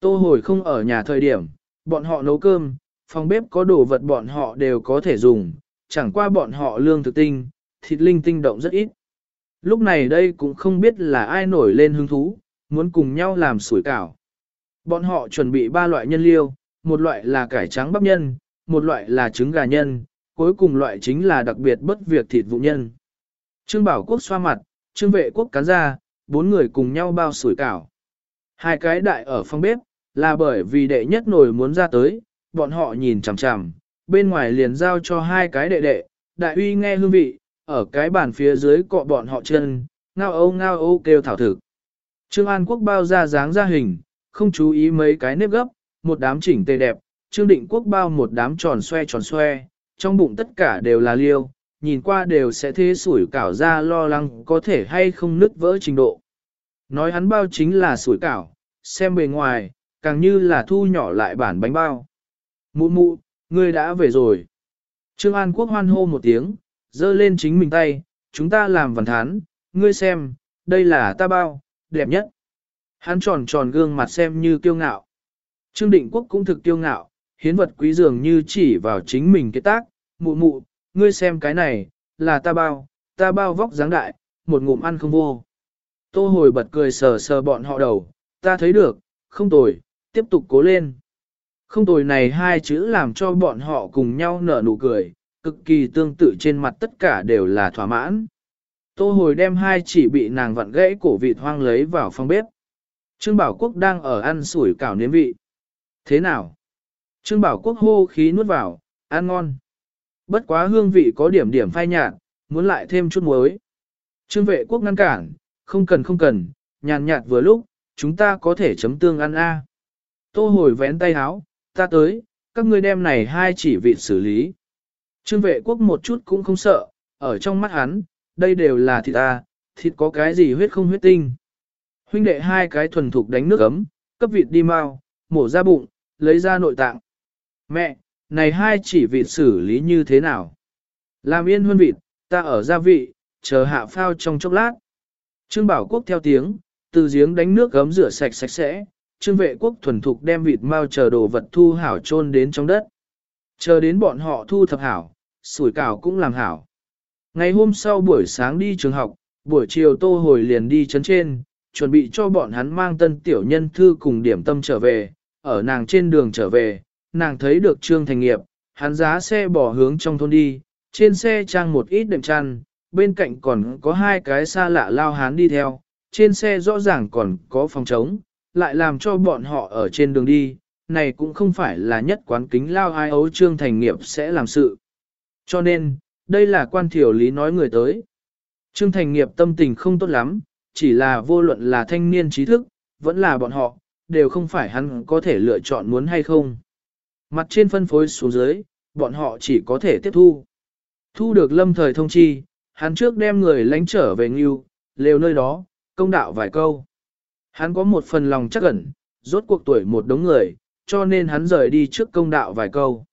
Speaker 1: Tô hồi không ở nhà thời điểm, bọn họ nấu cơm, phòng bếp có đồ vật bọn họ đều có thể dùng, chẳng qua bọn họ lương thực tinh, thịt linh tinh động rất ít. Lúc này đây cũng không biết là ai nổi lên hứng thú, muốn cùng nhau làm sủi cảo. Bọn họ chuẩn bị ba loại nhân liêu, một loại là cải trắng bắp nhân, một loại là trứng gà nhân, cuối cùng loại chính là đặc biệt bất việc thịt vụ nhân. Trương Bảo Quốc xoa mặt, Trương Vệ Quốc cán ra, bốn người cùng nhau bao sủi cảo. Hai cái đại ở phòng bếp, là bởi vì đệ nhất nổi muốn ra tới, bọn họ nhìn chằm chằm, bên ngoài liền giao cho hai cái đệ đệ, đại uy nghe hương vị, ở cái bàn phía dưới cọ bọn họ chân, ngao âu ngao âu kêu thảo thực. Trương An Quốc bao ra dáng ra hình, không chú ý mấy cái nếp gấp, một đám chỉnh tề đẹp, Trương Định Quốc bao một đám tròn xoe tròn xoe, trong bụng tất cả đều là liêu, nhìn qua đều sẽ thế sủi cảo ra lo lắng có thể hay không nứt vỡ trình độ. Nói hắn bao chính là sủi cảo, xem bề ngoài, càng như là thu nhỏ lại bản bánh bao. Mụ mụ, ngươi đã về rồi. Trương An Quốc hoan hô một tiếng, giơ lên chính mình tay, chúng ta làm vần thán, ngươi xem, đây là ta bao, đẹp nhất. Hắn tròn tròn gương mặt xem như kiêu ngạo. Trương Định Quốc cũng thực kiêu ngạo, hiến vật quý dường như chỉ vào chính mình cái tác, mụ mụ, ngươi xem cái này, là ta bao, ta bao vóc dáng đại, một ngụm ăn không vô. Tô hồi bật cười sờ sờ bọn họ đầu, ta thấy được, không tồi, tiếp tục cố lên. Không tồi này hai chữ làm cho bọn họ cùng nhau nở nụ cười, cực kỳ tương tự trên mặt tất cả đều là thỏa mãn. Tô hồi đem hai chỉ bị nàng vặn gãy cổ vịt hoang lấy vào phòng bếp. Trương Bảo Quốc đang ở ăn sủi cảo nếm vị. Thế nào? Trương Bảo Quốc hô khí nuốt vào, ăn ngon. Bất quá hương vị có điểm điểm phai nhạt, muốn lại thêm chút muối. Trương vệ quốc ngăn cản, không cần không cần, nhàn nhạt vừa lúc, chúng ta có thể chấm tương ăn a. Tô hồi vén tay háo, ta tới, các ngươi đem này hai chỉ vị xử lý. Trương vệ quốc một chút cũng không sợ, ở trong mắt hắn, đây đều là thịt ta, thịt có cái gì huyết không huyết tinh. Huynh đệ hai cái thuần thục đánh nước ấm, cấp vịt đi mau, mổ ra bụng, lấy ra nội tạng. Mẹ, này hai chỉ vịt xử lý như thế nào? Làm yên huân vịt, ta ở gia vị, chờ hạ phao trong chốc lát. Trương Bảo Quốc theo tiếng, từ giếng đánh nước gấm rửa sạch sạch sẽ, Trương Vệ Quốc thuần thục đem vịt mau chờ đồ vật thu hảo chôn đến trong đất. Chờ đến bọn họ thu thập hảo, sủi cảo cũng làm hảo. Ngày hôm sau buổi sáng đi trường học, buổi chiều tô hồi liền đi chấn trên, chuẩn bị cho bọn hắn mang tân tiểu nhân thư cùng điểm tâm trở về, ở nàng trên đường trở về, nàng thấy được Trương Thành Nghiệp, hắn giá xe bỏ hướng trong thôn đi, trên xe trang một ít đệm chăn, bên cạnh còn có hai cái xa lạ lao hán đi theo, trên xe rõ ràng còn có phòng trống, lại làm cho bọn họ ở trên đường đi, này cũng không phải là nhất quán kính lao ai ấu Trương Thành Nghiệp sẽ làm sự. Cho nên, đây là quan thiểu lý nói người tới. Trương Thành Nghiệp tâm tình không tốt lắm, chỉ là vô luận là thanh niên trí thức, vẫn là bọn họ, đều không phải hắn có thể lựa chọn muốn hay không. Mặt trên phân phối xuống dưới, bọn họ chỉ có thể tiếp thu. Thu được lâm thời thông chi, hắn trước đem người lánh trở về Ngưu, lều nơi đó, công đạo vài câu. Hắn có một phần lòng chắc ẩn, rốt cuộc tuổi một đống người, cho nên hắn rời đi trước công đạo vài câu.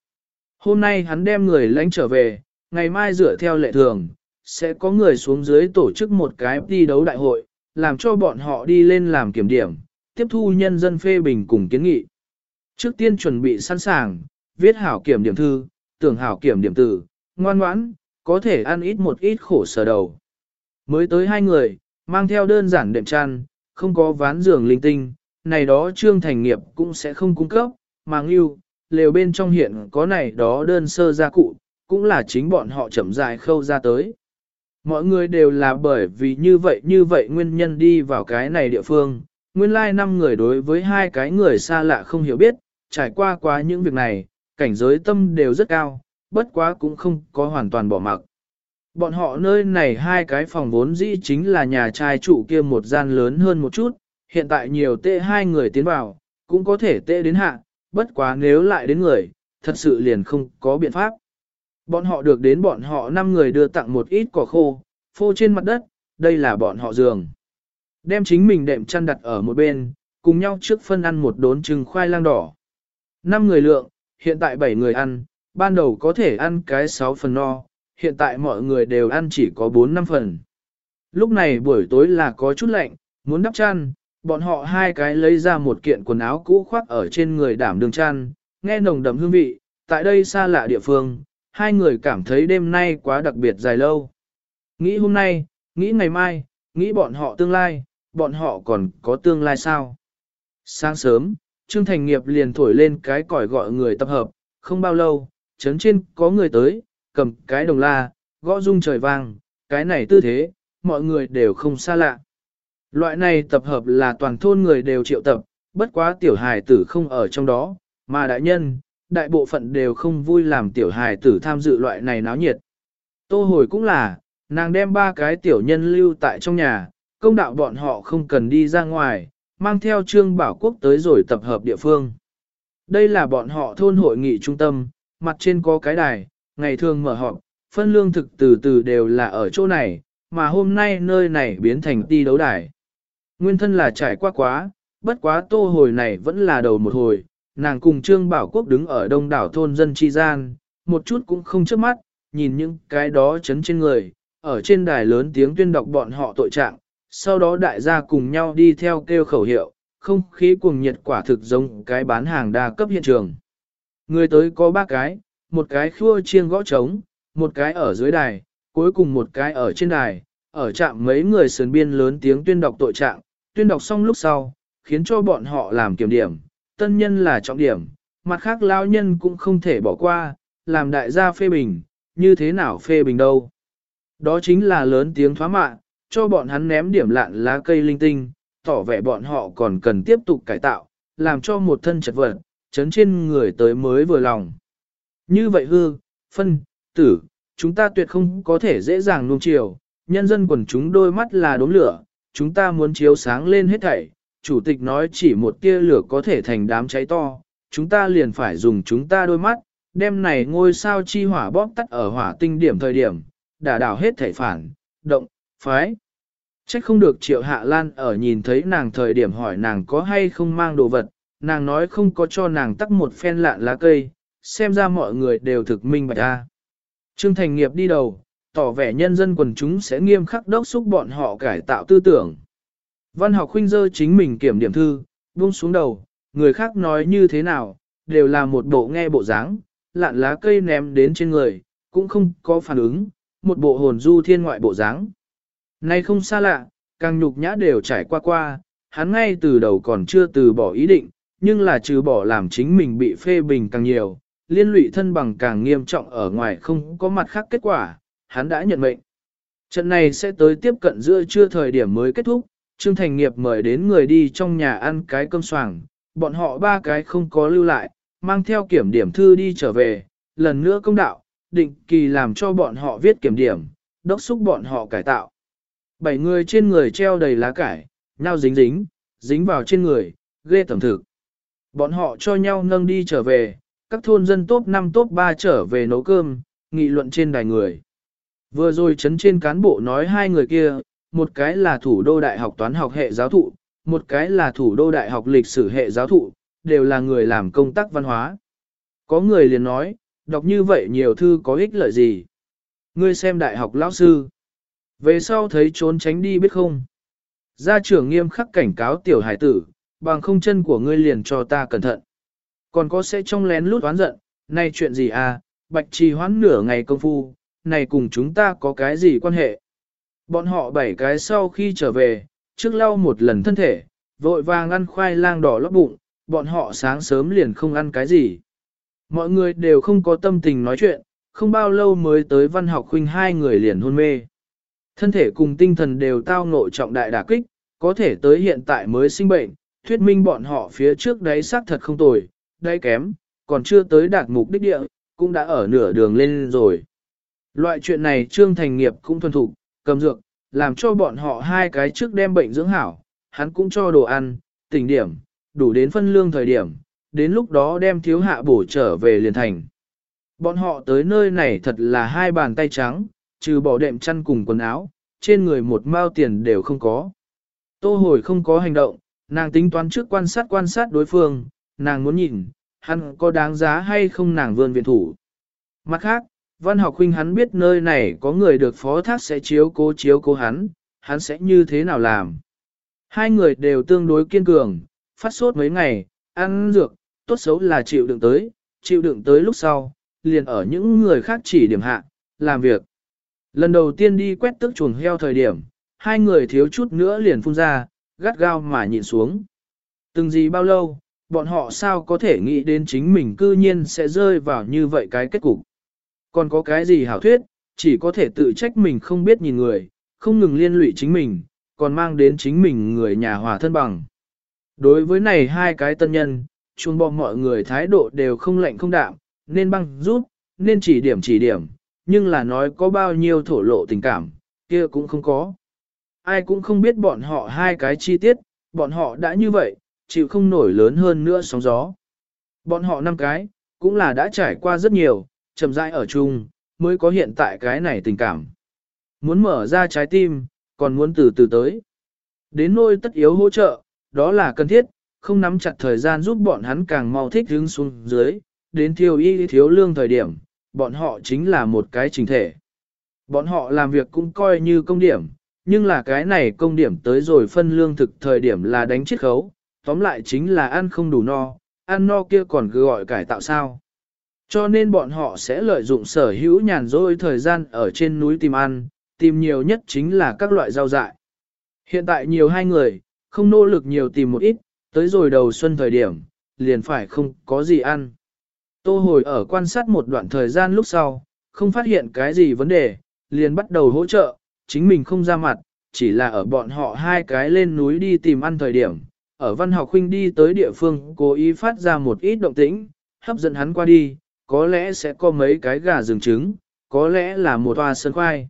Speaker 1: Hôm nay hắn đem người lánh trở về, ngày mai dựa theo lệ thường, sẽ có người xuống dưới tổ chức một cái thi đấu đại hội, làm cho bọn họ đi lên làm kiểm điểm, tiếp thu nhân dân phê bình cùng kiến nghị. Trước tiên chuẩn bị sẵn sàng, viết hảo kiểm điểm thư, tưởng hảo kiểm điểm từ, ngoan ngoãn, có thể ăn ít một ít khổ sở đầu. Mới tới hai người, mang theo đơn giản đệm chăn, không có ván giường linh tinh, này đó trương thành nghiệp cũng sẽ không cung cấp, mà ngưu, lều bên trong hiện có này đó đơn sơ gia cụ, cũng là chính bọn họ chậm dài khâu ra tới. Mọi người đều là bởi vì như vậy như vậy nguyên nhân đi vào cái này địa phương, nguyên lai năm người đối với hai cái người xa lạ không hiểu biết, trải qua quá những việc này, cảnh giới tâm đều rất cao, bất quá cũng không có hoàn toàn bỏ mặc. Bọn họ nơi này hai cái phòng vốn dĩ chính là nhà trai chủ kia một gian lớn hơn một chút, hiện tại nhiều tệ hai người tiến vào, cũng có thể tệ đến hạ, bất quá nếu lại đến người, thật sự liền không có biện pháp. Bọn họ được đến bọn họ năm người đưa tặng một ít cỏ khô, phô trên mặt đất, đây là bọn họ giường. Đem chính mình đệm chăn đặt ở một bên, cùng nhau trước phân ăn một đốn trứng khoai lang đỏ. Năm người lượng, hiện tại bảy người ăn, ban đầu có thể ăn cái sáu phần no, hiện tại mọi người đều ăn chỉ có bốn năm phần. Lúc này buổi tối là có chút lạnh, muốn đắp chăn, bọn họ hai cái lấy ra một kiện quần áo cũ khoác ở trên người đảm đường chăn, nghe nồng đậm hương vị, tại đây xa lạ địa phương, hai người cảm thấy đêm nay quá đặc biệt dài lâu. Nghĩ hôm nay, nghĩ ngày mai, nghĩ bọn họ tương lai, bọn họ còn có tương lai sao? Sáng sớm, Trương Thành Nghiệp liền thổi lên cái còi gọi người tập hợp, không bao lâu, chấn trên có người tới, cầm cái đồng la, gõ rung trời vang, cái này tư thế, mọi người đều không xa lạ. Loại này tập hợp là toàn thôn người đều triệu tập, bất quá tiểu hài tử không ở trong đó, mà đại nhân, đại bộ phận đều không vui làm tiểu hài tử tham dự loại này náo nhiệt. Tô hồi cũng là, nàng đem ba cái tiểu nhân lưu tại trong nhà, công đạo bọn họ không cần đi ra ngoài, mang theo trương bảo quốc tới rồi tập hợp địa phương. Đây là bọn họ thôn hội nghị trung tâm, mặt trên có cái đài, ngày thường mở họp, phân lương thực từ từ đều là ở chỗ này, mà hôm nay nơi này biến thành ti đấu đài. Nguyên thân là trải qua quá, bất quá tô hồi này vẫn là đầu một hồi, nàng cùng Trương Bảo Quốc đứng ở đông đảo thôn dân chi gian, một chút cũng không chớp mắt, nhìn những cái đó chấn trên người, ở trên đài lớn tiếng tuyên đọc bọn họ tội trạng, sau đó đại gia cùng nhau đi theo kêu khẩu hiệu, không khí cuồng nhiệt quả thực giống cái bán hàng đa cấp hiện trường. Người tới có ba cái, một cái khua chiêng gõ trống, một cái ở dưới đài, cuối cùng một cái ở trên đài, ở trạm mấy người sườn biên lớn tiếng tuyên đọc tội trạng, tuyên đọc xong lúc sau, khiến cho bọn họ làm kiểm điểm, tân nhân là trọng điểm, mặt khác lao nhân cũng không thể bỏ qua, làm đại gia phê bình, như thế nào phê bình đâu. Đó chính là lớn tiếng thoá mạ, cho bọn hắn ném điểm lạn lá cây linh tinh, tỏ vẻ bọn họ còn cần tiếp tục cải tạo, làm cho một thân chật vật, chấn trên người tới mới vừa lòng. Như vậy hư, phân, tử, chúng ta tuyệt không có thể dễ dàng nuông chiều, nhân dân quần chúng đôi mắt là đốm lửa, chúng ta muốn chiếu sáng lên hết thảy. Chủ tịch nói chỉ một tia lửa có thể thành đám cháy to, chúng ta liền phải dùng chúng ta đôi mắt, đem này ngôi sao chi hỏa bóp tắt ở hỏa tinh điểm thời điểm, đả đảo hết thể phản, động, phái. Trách không được triệu hạ lan ở nhìn thấy nàng thời điểm hỏi nàng có hay không mang đồ vật, nàng nói không có cho nàng tắt một phen lạn lá cây, xem ra mọi người đều thực minh bạch ra. Trương Thành Nghiệp đi đầu, tỏ vẻ nhân dân quần chúng sẽ nghiêm khắc đốc xúc bọn họ cải tạo tư tưởng. Văn học khuynh dơ chính mình kiểm điểm thư, buông xuống đầu, người khác nói như thế nào, đều là một bộ nghe bộ dáng, lạn lá cây ném đến trên người, cũng không có phản ứng, một bộ hồn du thiên ngoại bộ dáng. Nay không xa lạ, càng nhục nhã đều trải qua qua, hắn ngay từ đầu còn chưa từ bỏ ý định, nhưng là trừ bỏ làm chính mình bị phê bình càng nhiều, liên lụy thân bằng càng nghiêm trọng ở ngoài không có mặt khác kết quả, hắn đã nhận mệnh. Trận này sẽ tới tiếp cận giữa trưa thời điểm mới kết thúc, Trương Thành Nghiệp mời đến người đi trong nhà ăn cái cơm soảng, bọn họ ba cái không có lưu lại, mang theo kiểm điểm thư đi trở về, lần nữa công đạo, định kỳ làm cho bọn họ viết kiểm điểm, đốc xúc bọn họ cải tạo. Bảy người trên người treo đầy lá cải, nhau dính dính, dính vào trên người, ghê tẩm thực. Bọn họ cho nhau nâng đi trở về, các thôn dân top 5 top 3 trở về nấu cơm, nghị luận trên đài người. Vừa rồi chấn trên cán bộ nói hai người kia, một cái là thủ đô đại học toán học hệ giáo thụ, một cái là thủ đô đại học lịch sử hệ giáo thụ, đều là người làm công tác văn hóa. Có người liền nói, đọc như vậy nhiều thư có ích lợi gì? Ngươi xem đại học lão sư. Về sau thấy trốn tránh đi biết không? Gia trưởng nghiêm khắc cảnh cáo tiểu hải tử, bằng không chân của ngươi liền cho ta cẩn thận. Còn có sẽ trong lén lút oán giận, này chuyện gì à, bạch trì hoãn nửa ngày công phu, này cùng chúng ta có cái gì quan hệ? Bọn họ bảy cái sau khi trở về, trước lau một lần thân thể, vội vàng ăn khoai lang đỏ lót bụng, bọn họ sáng sớm liền không ăn cái gì. Mọi người đều không có tâm tình nói chuyện, không bao lâu mới tới văn học huynh hai người liền hôn mê. Thân thể cùng tinh thần đều tao ngộ trọng đại đả kích, có thể tới hiện tại mới sinh bệnh, thuyết minh bọn họ phía trước đấy xác thật không tồi, đáy kém, còn chưa tới đạt mục đích địa, cũng đã ở nửa đường lên rồi. Loại chuyện này Trương Thành Nghiệp cũng thuần thục, cầm dược, làm cho bọn họ hai cái trước đem bệnh dưỡng hảo, hắn cũng cho đồ ăn, tỉnh điểm, đủ đến phân lương thời điểm, đến lúc đó đem thiếu hạ bổ trở về liền thành. Bọn họ tới nơi này thật là hai bàn tay trắng, trừ bỏ đệm chăn cùng quần áo, trên người một mao tiền đều không có. Tô hồi không có hành động, nàng tính toán trước quan sát quan sát đối phương, nàng muốn nhìn, hắn có đáng giá hay không nàng vươn viện thủ. Mặt khác, văn học huynh hắn biết nơi này có người được phó thác sẽ chiếu cố chiếu cố hắn, hắn sẽ như thế nào làm. Hai người đều tương đối kiên cường, phát sốt mấy ngày, ăn dược, tốt xấu là chịu đựng tới, chịu đựng tới lúc sau, liền ở những người khác chỉ điểm hạ, làm việc. Lần đầu tiên đi quét tức chuồng heo thời điểm, hai người thiếu chút nữa liền phun ra, gắt gao mà nhìn xuống. Từng gì bao lâu, bọn họ sao có thể nghĩ đến chính mình cư nhiên sẽ rơi vào như vậy cái kết cục. Còn có cái gì hảo thuyết, chỉ có thể tự trách mình không biết nhìn người, không ngừng liên lụy chính mình, còn mang đến chính mình người nhà hòa thân bằng. Đối với này hai cái tân nhân, chuông bọn mọi người thái độ đều không lạnh không đạm, nên băng rút, nên chỉ điểm chỉ điểm, nhưng là nói có bao nhiêu thổ lộ tình cảm, kia cũng không có. Ai cũng không biết bọn họ hai cái chi tiết, bọn họ đã như vậy, chịu không nổi lớn hơn nữa sóng gió. Bọn họ năm cái, cũng là đã trải qua rất nhiều, chậm rãi ở chung, mới có hiện tại cái này tình cảm. Muốn mở ra trái tim, còn muốn từ từ tới. Đến nôi tất yếu hỗ trợ, đó là cần thiết, không nắm chặt thời gian giúp bọn hắn càng mau thích hướng xuống dưới, đến thiếu y thiếu lương thời điểm, bọn họ chính là một cái trình thể. Bọn họ làm việc cũng coi như công điểm, nhưng là cái này công điểm tới rồi phân lương thực thời điểm là đánh chiết khấu, tóm lại chính là ăn không đủ no, ăn no kia còn cứ gọi cải tạo sao. Cho nên bọn họ sẽ lợi dụng sở hữu nhàn rỗi thời gian ở trên núi tìm ăn, tìm nhiều nhất chính là các loại rau dại. Hiện tại nhiều hai người, không nỗ lực nhiều tìm một ít, tới rồi đầu xuân thời điểm, liền phải không có gì ăn. Tô hồi ở quan sát một đoạn thời gian lúc sau, không phát hiện cái gì vấn đề, liền bắt đầu hỗ trợ, chính mình không ra mặt, chỉ là ở bọn họ hai cái lên núi đi tìm ăn thời điểm. Ở văn học huynh đi tới địa phương cố ý phát ra một ít động tĩnh, hấp dẫn hắn qua đi, có lẽ sẽ có mấy cái gà rừng trứng, có lẽ là một toa sơn khoai.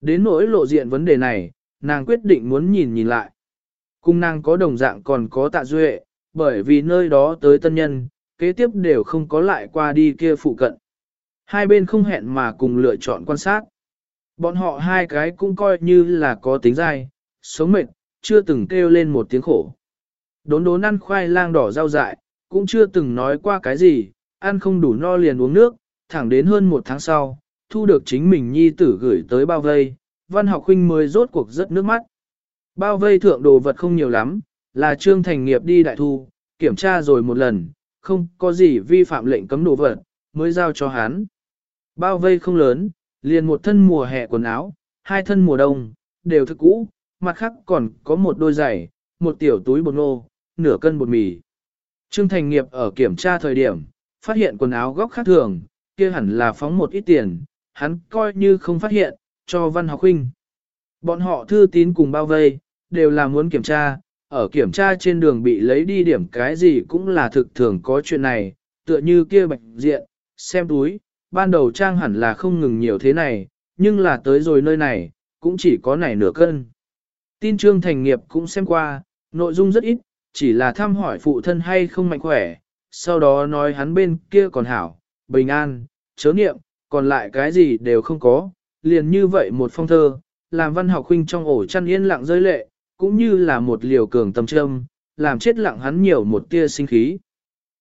Speaker 1: Đến nỗi lộ diện vấn đề này, nàng quyết định muốn nhìn nhìn lại. Cung nàng có đồng dạng còn có tạ duệ, bởi vì nơi đó tới tân nhân, kế tiếp đều không có lại qua đi kia phụ cận. Hai bên không hẹn mà cùng lựa chọn quan sát. Bọn họ hai cái cũng coi như là có tính dai, sống mệt, chưa từng kêu lên một tiếng khổ. Đốn đốn ăn khoai lang đỏ rau dại, cũng chưa từng nói qua cái gì, ăn không đủ no liền uống nước, thẳng đến hơn một tháng sau, thu được chính mình nhi tử gửi tới bao vây, văn học huynh mới rốt cuộc rất nước mắt. Bao vây thượng đồ vật không nhiều lắm, là trương thành nghiệp đi đại thu, kiểm tra rồi một lần, không có gì vi phạm lệnh cấm đồ vật, mới giao cho hắn. Bao vây không lớn, liền một thân mùa hè quần áo, hai thân mùa đông, đều thức cũ, mặt khác còn có một đôi giày, một tiểu túi bột nô, nửa cân bột mì. Trương Thành Nghiệp ở kiểm tra thời điểm, phát hiện quần áo góc khác thường, kia hẳn là phóng một ít tiền, hắn coi như không phát hiện, cho văn học huynh. Bọn họ thư tín cùng bao vây, đều là muốn kiểm tra, ở kiểm tra trên đường bị lấy đi điểm cái gì cũng là thực thường có chuyện này, tựa như kia bạch diện, xem túi, ban đầu trang hẳn là không ngừng nhiều thế này, nhưng là tới rồi nơi này, cũng chỉ có này nửa cân. Tin trương thành nghiệp cũng xem qua, nội dung rất ít, chỉ là thăm hỏi phụ thân hay không mạnh khỏe, sau đó nói hắn bên kia còn hảo, bình an, chớ niệm, còn lại cái gì đều không có, liền như vậy một phong thơ, làm văn học huynh trong ổ chăn yên lặng rơi lệ, cũng như là một liều cường tâm trâm, làm chết lặng hắn nhiều một tia sinh khí.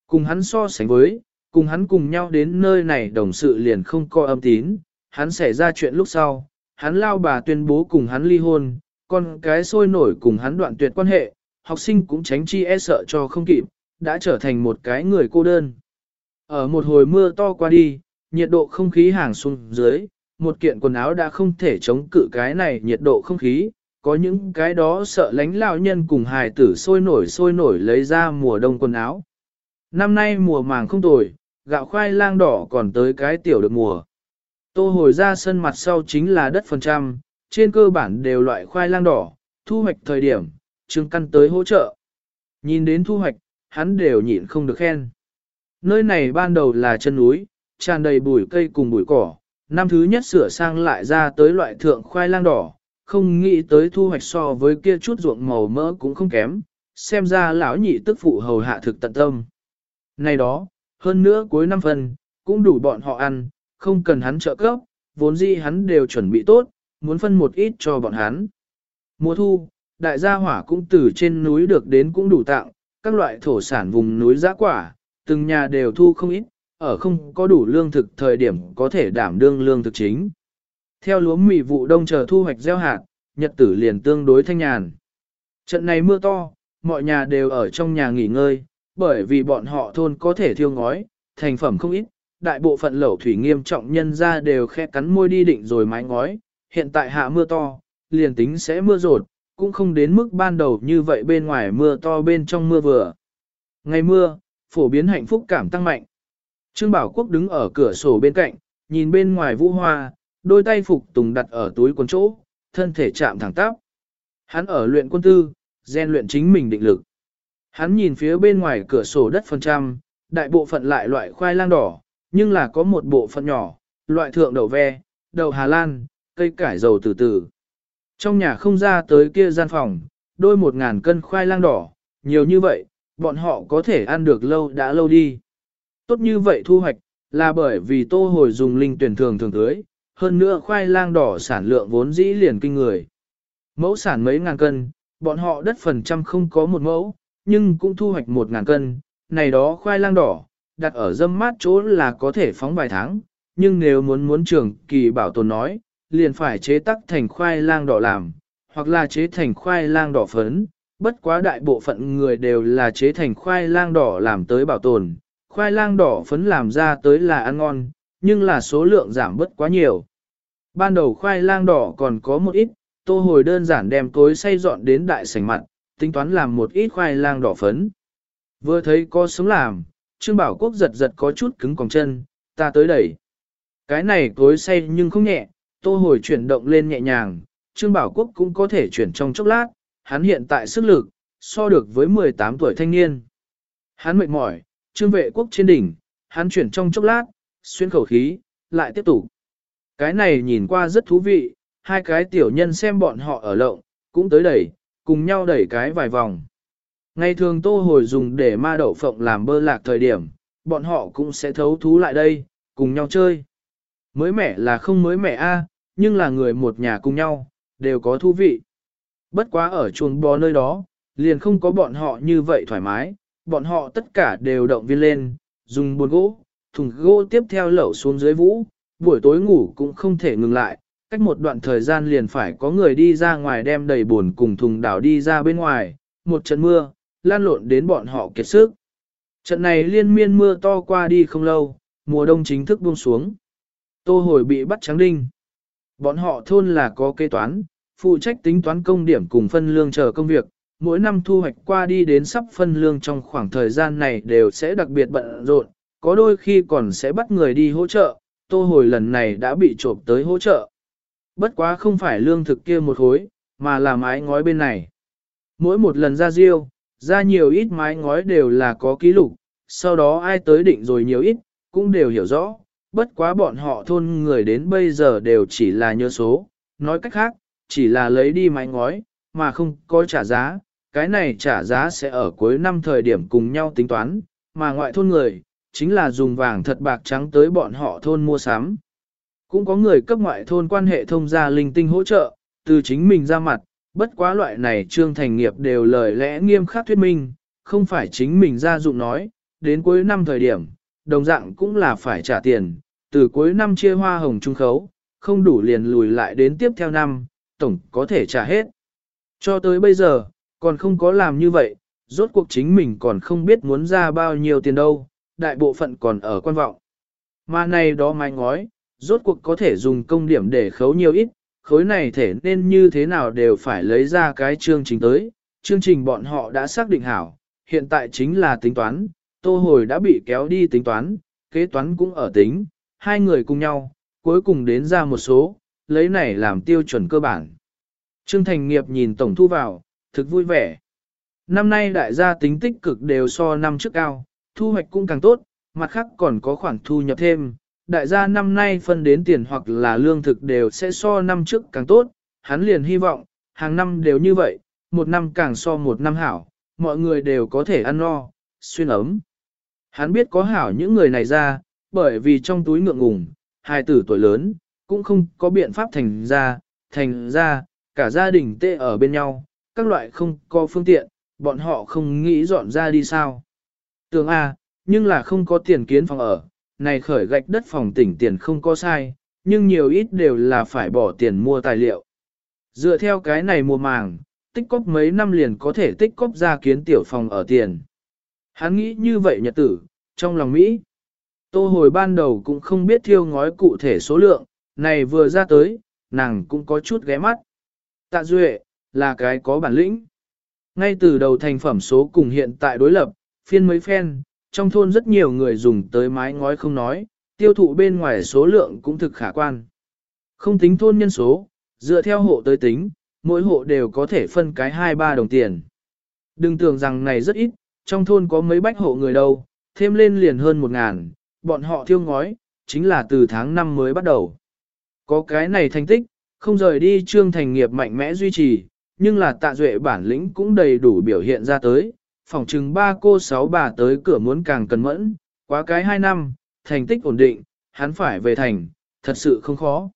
Speaker 1: Cùng hắn so sánh với, cùng hắn cùng nhau đến nơi này đồng sự liền không coi âm tín, hắn xảy ra chuyện lúc sau, hắn lao bà tuyên bố cùng hắn ly hôn, con cái sôi nổi cùng hắn đoạn tuyệt quan hệ, học sinh cũng tránh chi e sợ cho không kịp, đã trở thành một cái người cô đơn. Ở một hồi mưa to qua đi, nhiệt độ không khí hàng xuống dưới, một kiện quần áo đã không thể chống cự cái này nhiệt độ không khí, có những cái đó sợ lánh lao nhân cùng hài tử sôi nổi sôi nổi lấy ra mùa đông quần áo. Năm nay mùa màng không tồi, gạo khoai lang đỏ còn tới cái tiểu được mùa. Tô hồi ra sân mặt sau chính là đất phần trăm, trên cơ bản đều loại khoai lang đỏ, thu hoạch thời điểm, trương căn tới hỗ trợ. Nhìn đến thu hoạch, hắn đều nhịn không được khen. Nơi này ban đầu là chân núi, tràn đầy bụi cây cùng bụi cỏ, năm thứ nhất sửa sang lại ra tới loại thượng khoai lang đỏ, không nghĩ tới thu hoạch so với kia chút ruộng màu mỡ cũng không kém, xem ra lão nhị tức phụ hầu hạ thực tận tâm. Này đó, hơn nữa cuối năm phần, cũng đủ bọn họ ăn, không cần hắn trợ cấp, vốn dĩ hắn đều chuẩn bị tốt, muốn phân một ít cho bọn hắn. Mùa thu, đại gia hỏa cũng từ trên núi được đến cũng đủ tặng, các loại thổ sản vùng núi giã quả, từng nhà đều thu không ít, ở không có đủ lương thực thời điểm có thể đảm đương lương thực chính. Theo lúa mì vụ đông chờ thu hoạch gieo hạt, nhật tử liền tương đối thanh nhàn. Trận này mưa to, mọi nhà đều ở trong nhà nghỉ ngơi, bởi vì bọn họ thôn có thể thiêu ngói, thành phẩm không ít, đại bộ phận lẩu thủy nghiêm trọng nhân ra đều khe cắn môi đi định rồi mái ngói, hiện tại hạ mưa to, liền tính sẽ mưa rột, cũng không đến mức ban đầu như vậy bên ngoài mưa to bên trong mưa vừa. Ngày mưa, phổ biến hạnh phúc cảm tăng mạnh. Trương Bảo Quốc đứng ở cửa sổ bên cạnh, nhìn bên ngoài vũ hoa, đôi tay phục tùng đặt ở túi quần chỗ, thân thể chạm thẳng tắp. Hắn ở luyện quân tư, gian luyện chính mình định lực. Hắn nhìn phía bên ngoài cửa sổ đất phần trăm, đại bộ phận lại loại khoai lang đỏ, nhưng là có một bộ phận nhỏ, loại thượng đậu ve, đậu Hà Lan, cây cải dầu từ từ. Trong nhà không ra tới kia gian phòng, đôi một ngàn cân khoai lang đỏ, nhiều như vậy, bọn họ có thể ăn được lâu đã lâu đi. Tốt như vậy thu hoạch, là bởi vì tô hồi dùng linh tuyển thường thường tưới, hơn nữa khoai lang đỏ sản lượng vốn dĩ liền kinh người. Mẫu sản mấy ngàn cân, bọn họ đất phần trăm không có một mẫu, nhưng cũng thu hoạch một ngàn cân, này đó khoai lang đỏ, đặt ở dâm mát chỗ là có thể phóng vài tháng, nhưng nếu muốn muốn trường kỳ bảo tồn nói, liền phải chế tắc thành khoai lang đỏ làm, hoặc là chế thành khoai lang đỏ phấn, bất quá đại bộ phận người đều là chế thành khoai lang đỏ làm tới bảo tồn, khoai lang đỏ phấn làm ra tới là ăn ngon, nhưng là số lượng giảm bất quá nhiều. Ban đầu khoai lang đỏ còn có một ít, tô hồi đơn giản đem cối xay dọn đến đại sảnh mặt, tính toán làm một ít khoai lang đỏ phấn. Vừa thấy có sống làm, Trương Bảo Quốc giật giật có chút cứng còng chân, ta tới đẩy. Cái này cối xay nhưng không nhẹ, tô hồi chuyển động lên nhẹ nhàng, Trương Bảo Quốc cũng có thể chuyển trong chốc lát, hắn hiện tại sức lực, so được với 18 tuổi thanh niên. Hắn mệt mỏi, Trương vệ quốc trên đỉnh, hắn chuyển trong chốc lát, xuyên khẩu khí, lại tiếp tục. Cái này nhìn qua rất thú vị, hai cái tiểu nhân xem bọn họ ở lộng, cũng tới đẩy, cùng nhau đẩy cái vài vòng. Ngày thường tô hồi dùng để ma đậu phộng làm bơ lạc thời điểm, bọn họ cũng sẽ thấu thú lại đây, cùng nhau chơi. Mới mẻ là không mới mẻ a, nhưng là người một nhà cùng nhau, đều có thú vị. Bất quá ở chuồng bò nơi đó, liền không có bọn họ như vậy thoải mái, bọn họ tất cả đều động viên lên, dùng buồn gỗ, thùng gỗ tiếp theo lẩu xuống dưới vũ, buổi tối ngủ cũng không thể ngừng lại, cách một đoạn thời gian liền phải có người đi ra ngoài đem đầy buồn cùng thùng đảo đi ra bên ngoài, một trận mưa, lan lộn đến bọn họ kiệt sức. Trận này liên miên mưa to qua đi không lâu, mùa đông chính thức buông xuống. Tô hồi bị bắt trắng đinh. Bọn họ thôn là có kế toán, phụ trách tính toán công điểm cùng phân lương chờ công việc, mỗi năm thu hoạch qua đi đến sắp phân lương trong khoảng thời gian này đều sẽ đặc biệt bận rộn, có đôi khi còn sẽ bắt người đi hỗ trợ, tô hồi lần này đã bị trộm tới hỗ trợ. Bất quá không phải lương thực kia một hối, mà là mái ngói bên này. Mỗi một lần ra riêu, ra nhiều ít mái ngói đều là có ký lục, sau đó ai tới định rồi nhiều ít, cũng đều hiểu rõ, bất quá bọn họ thôn người đến bây giờ đều chỉ là nhớ số, nói cách khác, chỉ là lấy đi mái ngói, mà không có trả giá, cái này trả giá sẽ ở cuối năm thời điểm cùng nhau tính toán, mà ngoại thôn người, chính là dùng vàng thật bạc trắng tới bọn họ thôn mua sắm. Cũng có người cấp ngoại thôn quan hệ thông gia linh tinh hỗ trợ, từ chính mình ra mặt, bất quá loại này trương thành nghiệp đều lời lẽ nghiêm khắc thuyết minh, không phải chính mình ra dụng nói, đến cuối năm thời điểm, đồng dạng cũng là phải trả tiền, từ cuối năm chia hoa hồng trung khấu, không đủ liền lùi lại đến tiếp theo năm, tổng có thể trả hết. Cho tới bây giờ, còn không có làm như vậy, rốt cuộc chính mình còn không biết muốn ra bao nhiêu tiền đâu, đại bộ phận còn ở quan vọng. Mà này đó mai ngói, rốt cuộc có thể dùng công điểm để khấu nhiều ít, khối này thể nên như thế nào đều phải lấy ra cái chương trình tới. Chương trình bọn họ đã xác định hảo, hiện tại chính là tính toán, tô hồi đã bị kéo đi tính toán, kế toán cũng ở tính, hai người cùng nhau, cuối cùng đến ra một số, lấy này làm tiêu chuẩn cơ bản. Trương Thành Nghiệp nhìn tổng thu vào, thực vui vẻ. Năm nay đại gia tính tích cực đều so năm trước cao, thu hoạch cũng càng tốt, mặt khác còn có khoản thu nhập thêm. Đại gia năm nay phân đến tiền hoặc là lương thực đều sẽ so năm trước càng tốt, hắn liền hy vọng, hàng năm đều như vậy, một năm càng so một năm hảo, mọi người đều có thể ăn no, xuyên ấm. Hắn biết có hảo những người này ra, bởi vì trong túi ngượng ngùng, hai tử tuổi lớn, cũng không có biện pháp thành ra, thành ra, cả gia đình tê ở bên nhau, các loại không có phương tiện, bọn họ không nghĩ dọn ra đi sao. Tưởng A, nhưng là không có tiền kiến phòng ở, này khởi gạch đất phòng tỉnh tiền không có sai, nhưng nhiều ít đều là phải bỏ tiền mua tài liệu. Dựa theo cái này mua màng, tích cóp mấy năm liền có thể tích cóp ra kiến tiểu phòng ở tiền. Hắn nghĩ như vậy nhật tử, trong lòng Mỹ. Tô hồi ban đầu cũng không biết thiêu ngói cụ thể số lượng, này vừa ra tới, nàng cũng có chút ghé mắt. Tạ Duệ, là cái có bản lĩnh. Ngay từ đầu thành phẩm số cùng hiện tại đối lập, phiên mấy phen, trong thôn rất nhiều người dùng tới mái ngói không nói, tiêu thụ bên ngoài số lượng cũng thực khả quan. Không tính thôn nhân số, dựa theo hộ tới tính, mỗi hộ đều có thể phân cái 2-3 đồng tiền. Đừng tưởng rằng này rất ít, trong thôn có mấy bách hộ người đâu, thêm lên liền hơn một ngàn, bọn họ thiêu ngói, chính là từ tháng 5 mới bắt đầu. Có cái này thành tích, không rời đi trương thành nghiệp mạnh mẽ duy trì, nhưng là tạ duệ bản lĩnh cũng đầy đủ biểu hiện ra tới, phòng chừng ba cô sáu bà tới cửa muốn càng cần mẫn, quá cái hai năm, thành tích ổn định, hắn phải về thành, thật sự không khó.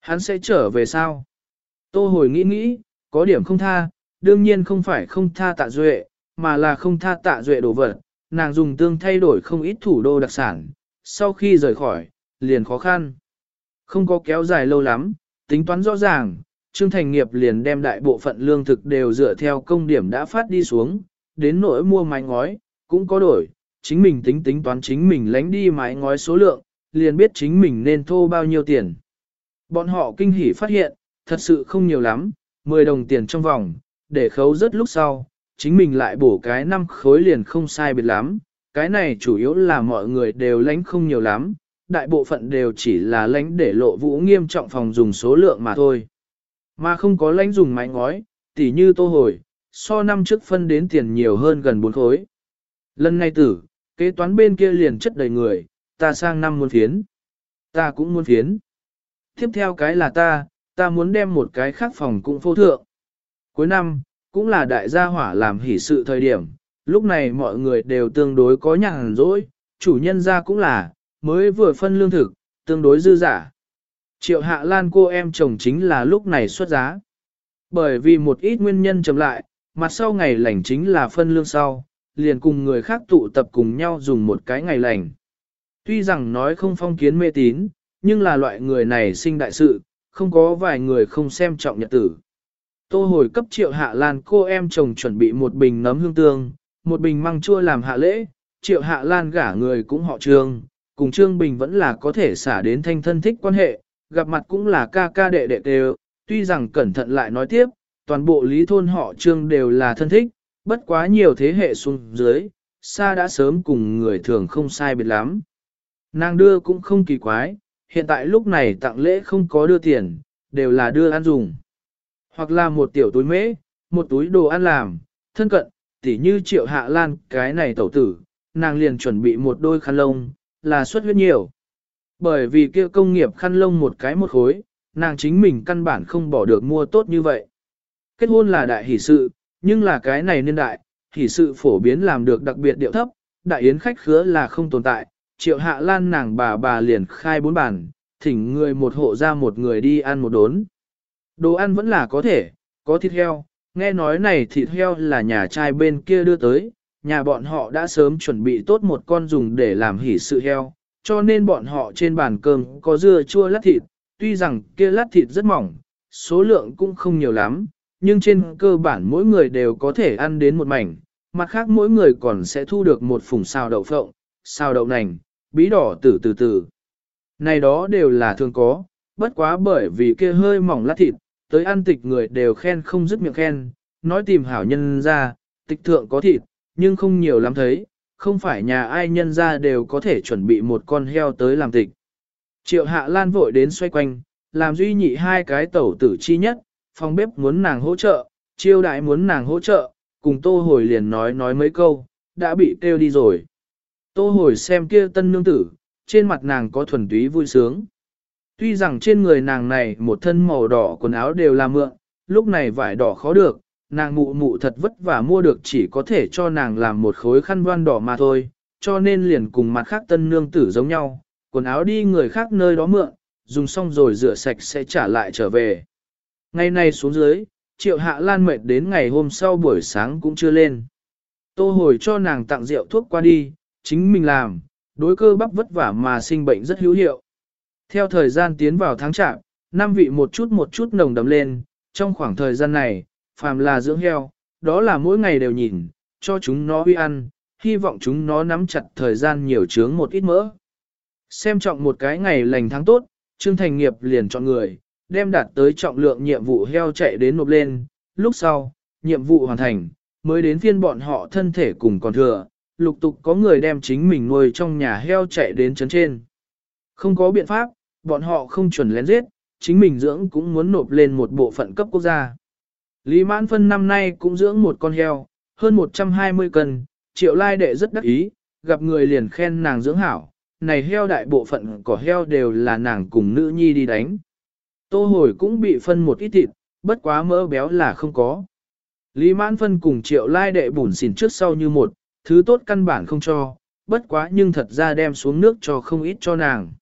Speaker 1: Hắn sẽ trở về sao? Tô hồi nghĩ nghĩ, có điểm không tha, đương nhiên không phải không tha tạ duệ, mà là không tha tạ duệ đồ vật, nàng dùng tương thay đổi không ít thủ đô đặc sản, sau khi rời khỏi, liền khó khăn. Không có kéo dài lâu lắm, tính toán rõ ràng, Trương Thành Nghiệp liền đem đại bộ phận lương thực đều dựa theo công điểm đã phát đi xuống, đến nỗi mua mái ngói, cũng có đổi, chính mình tính tính toán chính mình lánh đi mái ngói số lượng, liền biết chính mình nên thô bao nhiêu tiền. Bọn họ kinh hỉ phát hiện, thật sự không nhiều lắm, 10 đồng tiền trong vòng, để khấu rất lúc sau, chính mình lại bổ cái năm khối liền không sai biệt lắm, cái này chủ yếu là mọi người đều lánh không nhiều lắm, đại bộ phận đều chỉ là lánh để lộ vũ nghiêm trọng phòng dùng số lượng mà thôi. Mà không có lánh dùng máy ngói, tỉ như tô hồi, so năm trước phân đến tiền nhiều hơn gần 4 khối. Lần này tử, kế toán bên kia liền chất đầy người, ta sang năm muốn phiến. Ta cũng muốn phiến. Tiếp theo cái là ta, ta muốn đem một cái khác phòng cũng phô thượng. Cuối năm, cũng là đại gia hỏa làm hỷ sự thời điểm, lúc này mọi người đều tương đối có nhàn rỗi, chủ nhân ra cũng là, mới vừa phân lương thực, tương đối dư giả. Triệu hạ lan cô em chồng chính là lúc này xuất giá. Bởi vì một ít nguyên nhân chậm lại, mặt sau ngày lành chính là phân lương sau, liền cùng người khác tụ tập cùng nhau dùng một cái ngày lành. Tuy rằng nói không phong kiến mê tín, nhưng là loại người này sinh đại sự, không có vài người không xem trọng nhật tử. Tô hồi cấp triệu hạ lan cô em chồng chuẩn bị một bình nấm hương tương, một bình măng chua làm hạ lễ, triệu hạ lan gả người cũng họ trương, cùng trương bình vẫn là có thể xả đến thanh thân thích quan hệ, gặp mặt cũng là ca ca đệ đệ đều, tuy rằng cẩn thận lại nói tiếp, toàn bộ lý thôn họ trương đều là thân thích, bất quá nhiều thế hệ xuống dưới, xa đã sớm cùng người thường không sai biệt lắm. Nàng đưa cũng không kỳ quái, hiện tại lúc này tặng lễ không có đưa tiền, đều là đưa ăn dùng. Hoặc là một tiểu túi mễ, một túi đồ ăn làm, thân cận, tỉ như triệu hạ lan cái này tẩu tử, nàng liền chuẩn bị một đôi khăn lông, là xuất huyết nhiều. Bởi vì kia công nghiệp khăn lông một cái một khối, nàng chính mình căn bản không bỏ được mua tốt như vậy. Kết hôn là đại hỷ sự, nhưng là cái này niên đại, hỷ sự phổ biến làm được đặc biệt điệu thấp, đại yến khách khứa là không tồn tại, triệu hạ lan nàng bà bà liền khai bốn bàn, thỉnh người một hộ ra một người đi ăn một đốn. Đồ ăn vẫn là có thể, có thịt heo, nghe nói này thịt heo là nhà trai bên kia đưa tới, nhà bọn họ đã sớm chuẩn bị tốt một con dùng để làm hỉ sự heo, cho nên bọn họ trên bàn cơm có dưa chua lát thịt, tuy rằng kia lát thịt rất mỏng, số lượng cũng không nhiều lắm, nhưng trên cơ bản mỗi người đều có thể ăn đến một mảnh, mặt khác mỗi người còn sẽ thu được một phùng xào đậu phộng, xào đậu nành, bí đỏ từ từ từ. Này đó đều là thường có, bất quá bởi vì kia hơi mỏng lát thịt, tới ăn tịch người đều khen không dứt miệng khen, nói tìm hảo nhân ra, tịch thượng có thịt, nhưng không nhiều lắm thấy, không phải nhà ai nhân ra đều có thể chuẩn bị một con heo tới làm tịch. Triệu hạ lan vội đến xoay quanh, làm duy nhị hai cái tẩu tử chi nhất, phòng bếp muốn nàng hỗ trợ, chiêu đại muốn nàng hỗ trợ, cùng tô hồi liền nói nói mấy câu, đã bị kêu đi rồi. Tô hồi xem kia tân nương tử, trên mặt nàng có thuần túy vui sướng. Tuy rằng trên người nàng này một thân màu đỏ quần áo đều là mượn, lúc này vải đỏ khó được, nàng mụ mụ thật vất vả mua được chỉ có thể cho nàng làm một khối khăn voan đỏ mà thôi, cho nên liền cùng mặt khác tân nương tử giống nhau, quần áo đi người khác nơi đó mượn, dùng xong rồi rửa sạch sẽ trả lại trở về. Ngày nay xuống dưới, triệu hạ lan mệt đến ngày hôm sau buổi sáng cũng chưa lên. Tô hồi cho nàng tặng rượu thuốc qua đi, chính mình làm, đối cơ bắp vất vả mà sinh bệnh rất hữu hiệu. Theo thời gian tiến vào tháng chạp, năm vị một chút một chút nồng đậm lên, trong khoảng thời gian này, phàm là dưỡng heo, đó là mỗi ngày đều nhìn, cho chúng nó uy ăn, hy vọng chúng nó nắm chặt thời gian nhiều chướng một ít mỡ. Xem trọng một cái ngày lành tháng tốt, Trương Thành Nghiệp liền chọn người, đem đạt tới trọng lượng nhiệm vụ heo chạy đến nộp lên, lúc sau, nhiệm vụ hoàn thành, mới đến phiên bọn họ thân thể cùng còn thừa, lục tục có người đem chính mình nuôi trong nhà heo chạy đến chấn trên. Không có biện pháp, bọn họ không chuẩn lén giết, chính mình dưỡng cũng muốn nộp lên một bộ phận cấp quốc gia. Lý Mãn Phân năm nay cũng dưỡng một con heo, hơn 120 cân, triệu lai đệ rất đắc ý, gặp người liền khen nàng dưỡng hảo, này heo đại bộ phận cỏ heo đều là nàng cùng nữ nhi đi đánh. Tô hồi cũng bị phân một ít thịt, bất quá mỡ béo là không có. Lý Mãn Phân cùng triệu lai đệ bùn xỉn trước sau như một, thứ tốt căn bản không cho, bất quá nhưng thật ra đem xuống nước cho không ít cho nàng.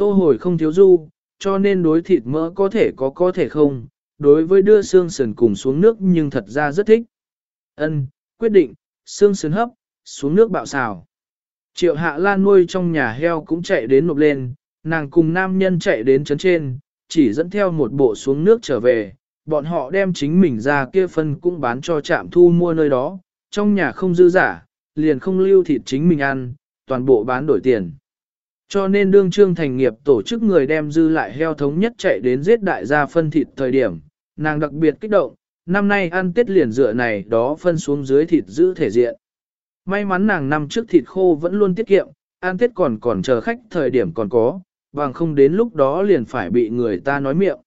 Speaker 1: Tô hồi không thiếu du, cho nên đối thịt mỡ có thể có có thể không, đối với đưa xương sườn cùng xuống nước nhưng thật ra rất thích. Ân, quyết định, xương sườn hấp, xuống nước bạo xào. Triệu hạ lan nuôi trong nhà heo cũng chạy đến nộp lên, nàng cùng nam nhân chạy đến chấn trên, chỉ dẫn theo một bộ xuống nước trở về, bọn họ đem chính mình ra kia phân cũng bán cho trạm thu mua nơi đó, trong nhà không dư giả, liền không lưu thịt chính mình ăn, toàn bộ bán đổi tiền. Cho nên đương trương thành nghiệp tổ chức người đem dư lại heo thống nhất chạy đến giết đại gia phân thịt thời điểm, nàng đặc biệt kích động, năm nay ăn tết liền dựa này đó phân xuống dưới thịt giữ thể diện. May mắn nàng năm trước thịt khô vẫn luôn tiết kiệm, ăn tết còn còn chờ khách thời điểm còn có, bằng không đến lúc đó liền phải bị người ta nói miệng.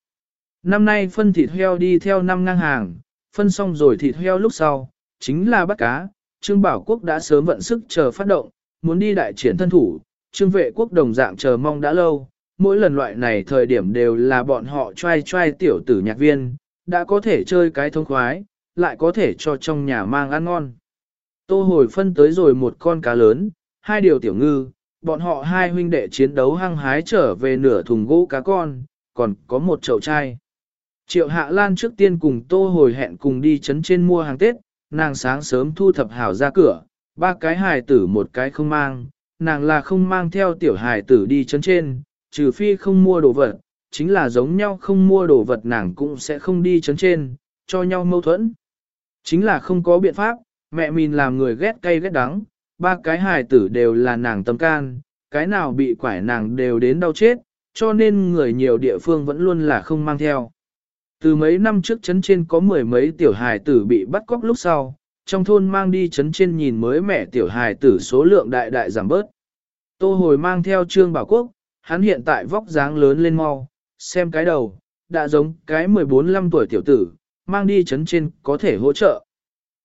Speaker 1: Năm nay phân thịt heo đi theo năm ngang hàng, phân xong rồi thịt heo lúc sau, chính là bắt cá, Trương Bảo Quốc đã sớm vận sức chờ phát động, muốn đi đại triển thân thủ, Trương Vệ Quốc đồng dạng chờ mong đã lâu, mỗi lần loại này thời điểm đều là bọn họ trai trai tiểu tử nhạc viên, đã có thể chơi cái thông khoái, lại có thể cho trong nhà mang ăn ngon. Tô hồi phân tới rồi một con cá lớn, hai điều tiểu ngư, bọn họ hai huynh đệ chiến đấu hăng hái trở về nửa thùng gỗ cá con, còn có một chậu chai. Triệu Hạ Lan trước tiên cùng Tô hồi hẹn cùng đi chấn trên mua hàng Tết, nàng sáng sớm thu thập hảo ra cửa, ba cái hài tử một cái không mang, nàng là không mang theo tiểu hài tử đi chấn trên, trừ phi không mua đồ vật, chính là giống nhau không mua đồ vật nàng cũng sẽ không đi chấn trên, cho nhau mâu thuẫn. Chính là không có biện pháp, mẹ mình làm người ghét cay ghét đắng, ba cái hài tử đều là nàng tâm can, cái nào bị quải nàng đều đến đau chết, cho nên người nhiều địa phương vẫn luôn là không mang theo. Từ mấy năm trước chấn trên có mười mấy tiểu hài tử bị bắt cóc lúc sau, trong thôn mang đi chấn trên nhìn mới mẹ tiểu hài tử số lượng đại đại giảm bớt. Tô hồi mang theo trương bảo quốc, hắn hiện tại vóc dáng lớn lên mau, xem cái đầu, đã giống cái 14-15 tuổi tiểu tử, mang đi chấn trên có thể hỗ trợ.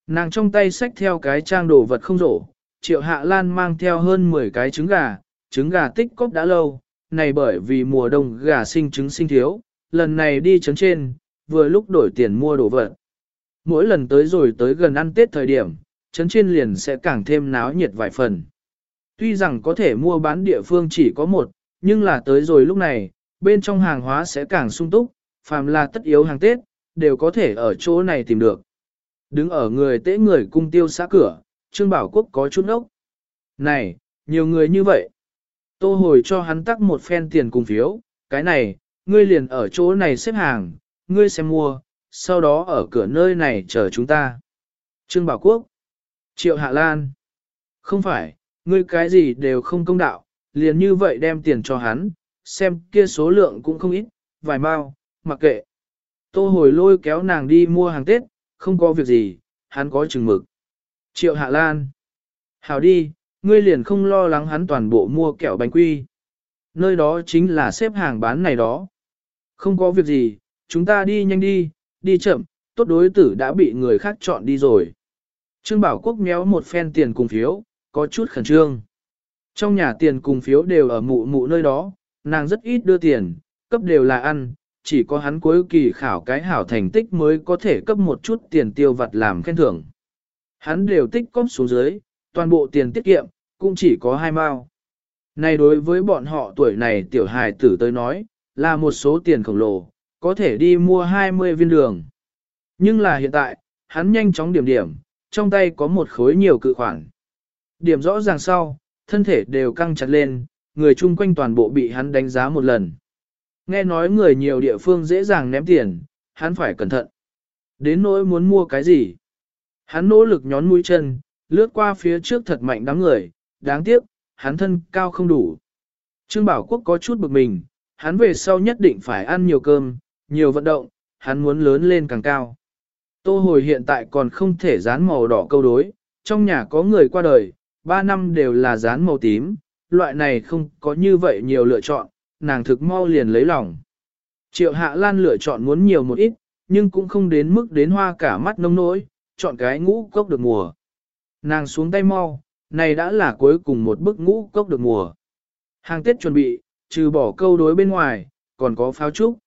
Speaker 1: Nàng trong tay xách theo cái trang đồ vật không rổ, triệu hạ lan mang theo hơn 10 cái trứng gà, trứng gà tích cốc đã lâu, này bởi vì mùa đông gà sinh trứng sinh thiếu, lần này đi chấn trên, vừa lúc đổi tiền mua đồ vật. Mỗi lần tới rồi tới gần ăn Tết thời điểm, chấn trên liền sẽ càng thêm náo nhiệt vài phần. Tuy rằng có thể mua bán địa phương chỉ có một, nhưng là tới rồi lúc này, bên trong hàng hóa sẽ càng sung túc, phàm là tất yếu hàng Tết, đều có thể ở chỗ này tìm được. Đứng ở người tế người cung tiêu xã cửa, Trương Bảo Quốc có chút ốc. Này, nhiều người như vậy. Tô hồi cho hắn tắc một phen tiền cùng phiếu, cái này, ngươi liền ở chỗ này xếp hàng, ngươi xem mua, sau đó ở cửa nơi này chờ chúng ta. Trương Bảo Quốc, Triệu Hạ Lan, không phải, ngươi cái gì đều không công đạo, liền như vậy đem tiền cho hắn, xem kia số lượng cũng không ít, vài bao, mặc kệ. Tô hồi lôi kéo nàng đi mua hàng Tết, không có việc gì, hắn có chừng mực. Triệu Hạ Lan, hảo đi, ngươi liền không lo lắng hắn toàn bộ mua kẹo bánh quy. Nơi đó chính là xếp hàng bán này đó. Không có việc gì, chúng ta đi nhanh đi, đi chậm, tốt đối tử đã bị người khác chọn đi rồi. Trương Bảo Quốc méo một phen tiền cùng phiếu, có chút khẩn trương. Trong nhà tiền cùng phiếu đều ở mụ mụ nơi đó, nàng rất ít đưa tiền, cấp đều là ăn, chỉ có hắn cuối kỳ khảo cái hảo thành tích mới có thể cấp một chút tiền tiêu vặt làm khen thưởng. Hắn đều tích cóp xuống dưới, toàn bộ tiền tiết kiệm, cũng chỉ có hai mao. Này đối với bọn họ tuổi này tiểu hài tử tới nói, là một số tiền khổng lồ, có thể đi mua 20 viên đường. Nhưng là hiện tại, hắn nhanh chóng điểm điểm, trong tay có một khối nhiều cự khoản. Điểm rõ ràng sau, thân thể đều căng chặt lên, người chung quanh toàn bộ bị hắn đánh giá một lần. Nghe nói người nhiều địa phương dễ dàng ném tiền, hắn phải cẩn thận. Đến nỗi muốn mua cái gì? Hắn nỗ lực nhón mũi chân, lướt qua phía trước thật mạnh đám người, đáng tiếc, hắn thân cao không đủ. Trương Bảo Quốc có chút bực mình, hắn về sau nhất định phải ăn nhiều cơm, nhiều vận động, hắn muốn lớn lên càng cao. Tô hồi hiện tại còn không thể dán màu đỏ câu đối, trong nhà có người qua đời, 3 năm đều là dán màu tím, loại này không có như vậy nhiều lựa chọn, nàng thực mau liền lấy lòng. Triệu Hạ Lan lựa chọn muốn nhiều một ít, nhưng cũng không đến mức đến hoa cả mắt nông nỗi, chọn cái ngũ cốc được mùa. Nàng xuống tay mau, này đã là cuối cùng một bức ngũ cốc được mùa. Hàng Tết chuẩn bị, trừ bỏ câu đối bên ngoài, còn có pháo trúc.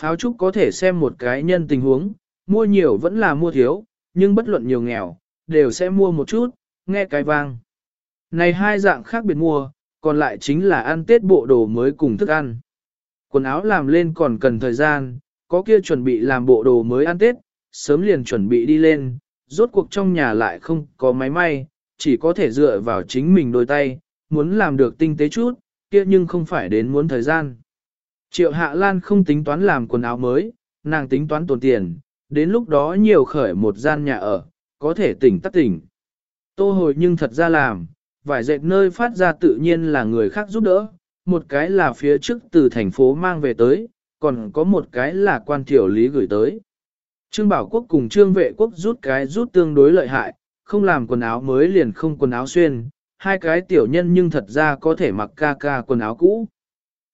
Speaker 1: Pháo trúc có thể xem một cái nhân tình huống, mua nhiều vẫn là mua thiếu, nhưng bất luận nhiều nghèo, đều sẽ mua một chút, nghe cái vang. Này hai dạng khác biệt mua, còn lại chính là ăn Tết bộ đồ mới cùng thức ăn. Quần áo làm lên còn cần thời gian, có kia chuẩn bị làm bộ đồ mới ăn Tết, sớm liền chuẩn bị đi lên, rốt cuộc trong nhà lại không có máy may, chỉ có thể dựa vào chính mình đôi tay, muốn làm được tinh tế chút, kia nhưng không phải đến muốn thời gian. Triệu Hạ Lan không tính toán làm quần áo mới, nàng tính toán tồn tiền, đến lúc đó nhiều khởi một gian nhà ở, có thể tỉnh tắt tỉnh. Tô hồi nhưng thật ra làm, vải dệt nơi phát ra tự nhiên là người khác giúp đỡ, một cái là phía trước từ thành phố mang về tới, còn có một cái là quan tiểu lý gửi tới. Trương Bảo Quốc cùng Trương Vệ Quốc rút cái rút tương đối lợi hại, không làm quần áo mới liền không quần áo xuyên, hai cái tiểu nhân nhưng thật ra có thể mặc ca ca quần áo cũ.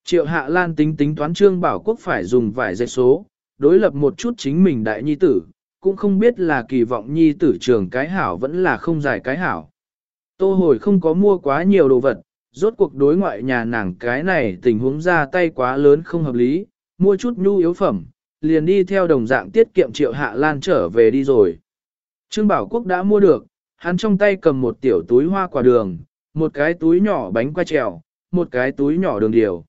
Speaker 1: Triệu Hạ Lan tính tính toán Trương Bảo Quốc phải dùng vài dây số, đối lập một chút chính mình đại nhi tử, cũng không biết là kỳ vọng nhi tử trường cái hảo vẫn là không giải cái hảo. Tô hồi không có mua quá nhiều đồ vật, rốt cuộc đối ngoại nhà nàng cái này tình huống ra tay quá lớn không hợp lý, mua chút nhu yếu phẩm, liền đi theo đồng dạng tiết kiệm triệu hạ lan trở về đi rồi. Trương Bảo Quốc đã mua được, hắn trong tay cầm một tiểu túi hoa quả đường, một cái túi nhỏ bánh qua trèo, một cái túi nhỏ đường điều.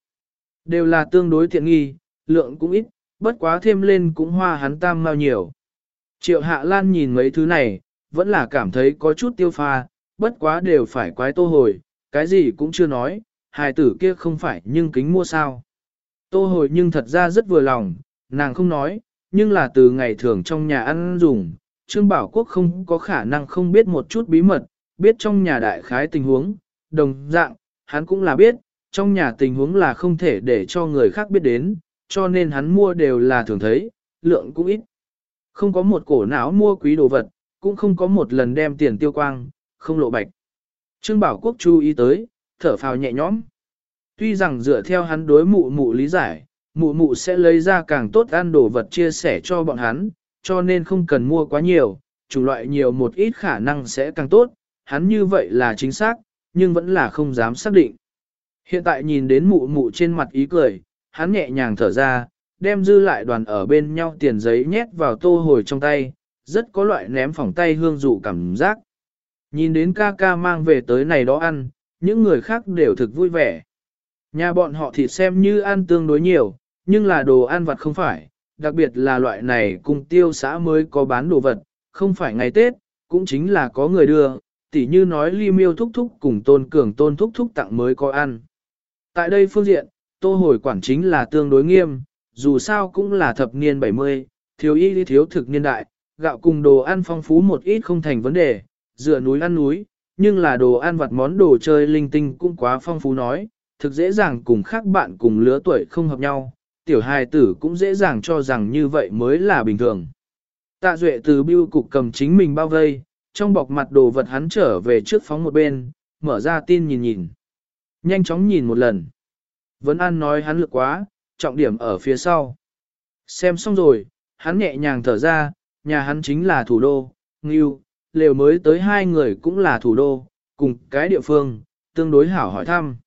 Speaker 1: Đều là tương đối tiện nghi, lượng cũng ít, bất quá thêm lên cũng hoa hắn tam mau nhiều. Triệu Hạ Lan nhìn mấy thứ này, vẫn là cảm thấy có chút tiêu pha, bất quá đều phải quái tô hồi, cái gì cũng chưa nói, hài tử kia không phải nhưng kính mua sao. Tô hồi nhưng thật ra rất vừa lòng, nàng không nói, nhưng là từ ngày thường trong nhà ăn dùng, Trương Bảo Quốc không có khả năng không biết một chút bí mật, biết trong nhà đại khái tình huống, đồng dạng, hắn cũng là biết, trong nhà tình huống là không thể để cho người khác biết đến, cho nên hắn mua đều là thường thấy, lượng cũng ít. Không có một cổ não mua quý đồ vật, cũng không có một lần đem tiền tiêu quang, không lộ bạch. Trương Bảo Quốc chú ý tới, thở phào nhẹ nhõm. Tuy rằng dựa theo hắn đối mụ mụ lý giải, mụ mụ sẽ lấy ra càng tốt ăn đồ vật chia sẻ cho bọn hắn, cho nên không cần mua quá nhiều, chủng loại nhiều một ít khả năng sẽ càng tốt, hắn như vậy là chính xác, nhưng vẫn là không dám xác định. Hiện tại nhìn đến mụ mụ trên mặt ý cười, hắn nhẹ nhàng thở ra, đem dư lại đoàn ở bên nhau tiền giấy nhét vào tô hồi trong tay, rất có loại ném phỏng tay hương dụ cảm giác. Nhìn đến ca ca mang về tới này đó ăn, những người khác đều thực vui vẻ. Nhà bọn họ thịt xem như ăn tương đối nhiều, nhưng là đồ ăn vặt không phải, đặc biệt là loại này cùng tiêu xã mới có bán đồ vật, không phải ngày Tết, cũng chính là có người đưa, tỉ như nói ly miêu thúc thúc cùng tôn cường tôn thúc thúc tặng mới có ăn. Tại đây phương diện, tô hồi quản chính là tương đối nghiêm, dù sao cũng là thập niên 70, thiếu y thiếu thực niên đại, gạo cùng đồ ăn phong phú một ít không thành vấn đề, dựa núi ăn núi, nhưng là đồ ăn vặt món đồ chơi linh tinh cũng quá phong phú nói, thực dễ dàng cùng khác bạn cùng lứa tuổi không hợp nhau, tiểu hài tử cũng dễ dàng cho rằng như vậy mới là bình thường. Tạ Duệ từ biêu cục cầm chính mình bao vây, trong bọc mặt đồ vật hắn trở về trước phóng một bên, mở ra tin nhìn nhìn. Nhanh chóng nhìn một lần. Vẫn An nói hắn lực quá, trọng điểm ở phía sau. Xem xong rồi, hắn nhẹ nhàng thở ra, nhà hắn chính là thủ đô, Ngưu, lều mới tới hai người cũng là thủ đô, cùng cái địa phương, tương đối hảo hỏi thăm.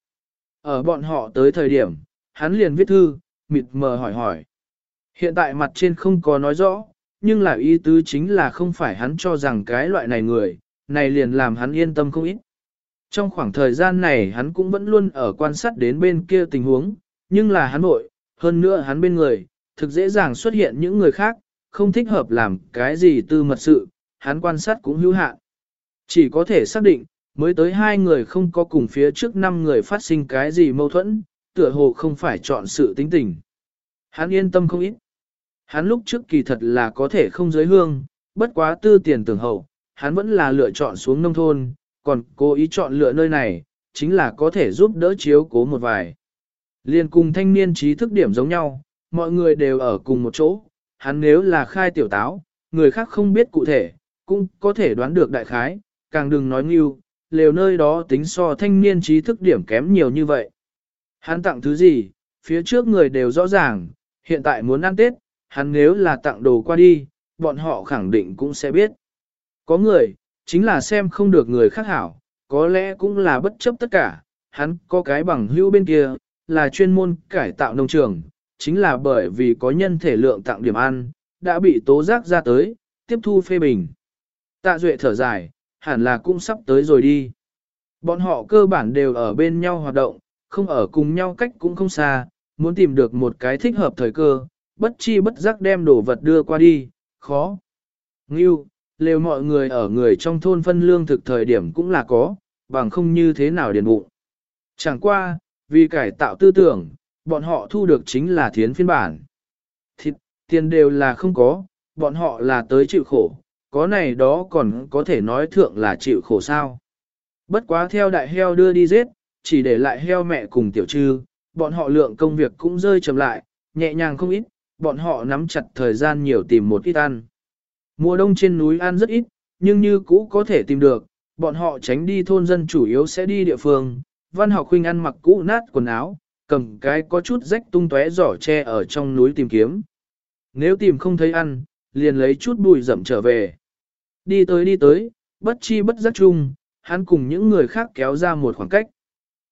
Speaker 1: Ở bọn họ tới thời điểm, hắn liền viết thư, mịt mờ hỏi hỏi. Hiện tại mặt trên không có nói rõ, nhưng là ý tứ chính là không phải hắn cho rằng cái loại này người, này liền làm hắn yên tâm không ít. Trong khoảng thời gian này hắn cũng vẫn luôn ở quan sát đến bên kia tình huống, nhưng là hắn nội, hơn nữa hắn bên người, thực dễ dàng xuất hiện những người khác, không thích hợp làm cái gì tư mật sự, hắn quan sát cũng hữu hạn. Chỉ có thể xác định, mới tới hai người không có cùng phía trước năm người phát sinh cái gì mâu thuẫn, tựa hồ không phải chọn sự tính tình. Hắn yên tâm không ít. Hắn lúc trước kỳ thật là có thể không giới hương, bất quá tư tiền tưởng hậu, hắn vẫn là lựa chọn xuống nông thôn, còn cố ý chọn lựa nơi này, chính là có thể giúp đỡ chiếu cố một vài. Liên cùng thanh niên trí thức điểm giống nhau, mọi người đều ở cùng một chỗ, hắn nếu là khai tiểu táo, người khác không biết cụ thể, cũng có thể đoán được đại khái, càng đừng nói nghiêu, lều nơi đó tính so thanh niên trí thức điểm kém nhiều như vậy. Hắn tặng thứ gì, phía trước người đều rõ ràng, hiện tại muốn ăn Tết, hắn nếu là tặng đồ qua đi, bọn họ khẳng định cũng sẽ biết. Có người, chính là xem không được người khác hảo, có lẽ cũng là bất chấp tất cả, hắn có cái bằng hữu bên kia, là chuyên môn cải tạo nông trường, chính là bởi vì có nhân thể lượng tặng điểm ăn, đã bị tố giác ra tới, tiếp thu phê bình. Tạ Duệ thở dài, hẳn là cũng sắp tới rồi đi. Bọn họ cơ bản đều ở bên nhau hoạt động, không ở cùng nhau cách cũng không xa, muốn tìm được một cái thích hợp thời cơ, bất chi bất giác đem đồ vật đưa qua đi, khó. Ngưu, lều mọi người ở người trong thôn phân lương thực thời điểm cũng là có, bằng không như thế nào điền bụng. Chẳng qua, vì cải tạo tư tưởng, bọn họ thu được chính là thiến phiên bản. Thịt, tiền đều là không có, bọn họ là tới chịu khổ, có này đó còn có thể nói thượng là chịu khổ sao. Bất quá theo đại heo đưa đi giết, chỉ để lại heo mẹ cùng tiểu trư, bọn họ lượng công việc cũng rơi chậm lại, nhẹ nhàng không ít, bọn họ nắm chặt thời gian nhiều tìm một ít ăn. Mùa đông trên núi ăn rất ít, nhưng như cũ có thể tìm được, bọn họ tránh đi thôn dân chủ yếu sẽ đi địa phương, văn học huynh ăn mặc cũ nát quần áo, cầm cái có chút rách tung tóe giỏ tre ở trong núi tìm kiếm. Nếu tìm không thấy ăn, liền lấy chút bùi rậm trở về. Đi tới đi tới, bất chi bất giác chung, hắn cùng những người khác kéo ra một khoảng cách.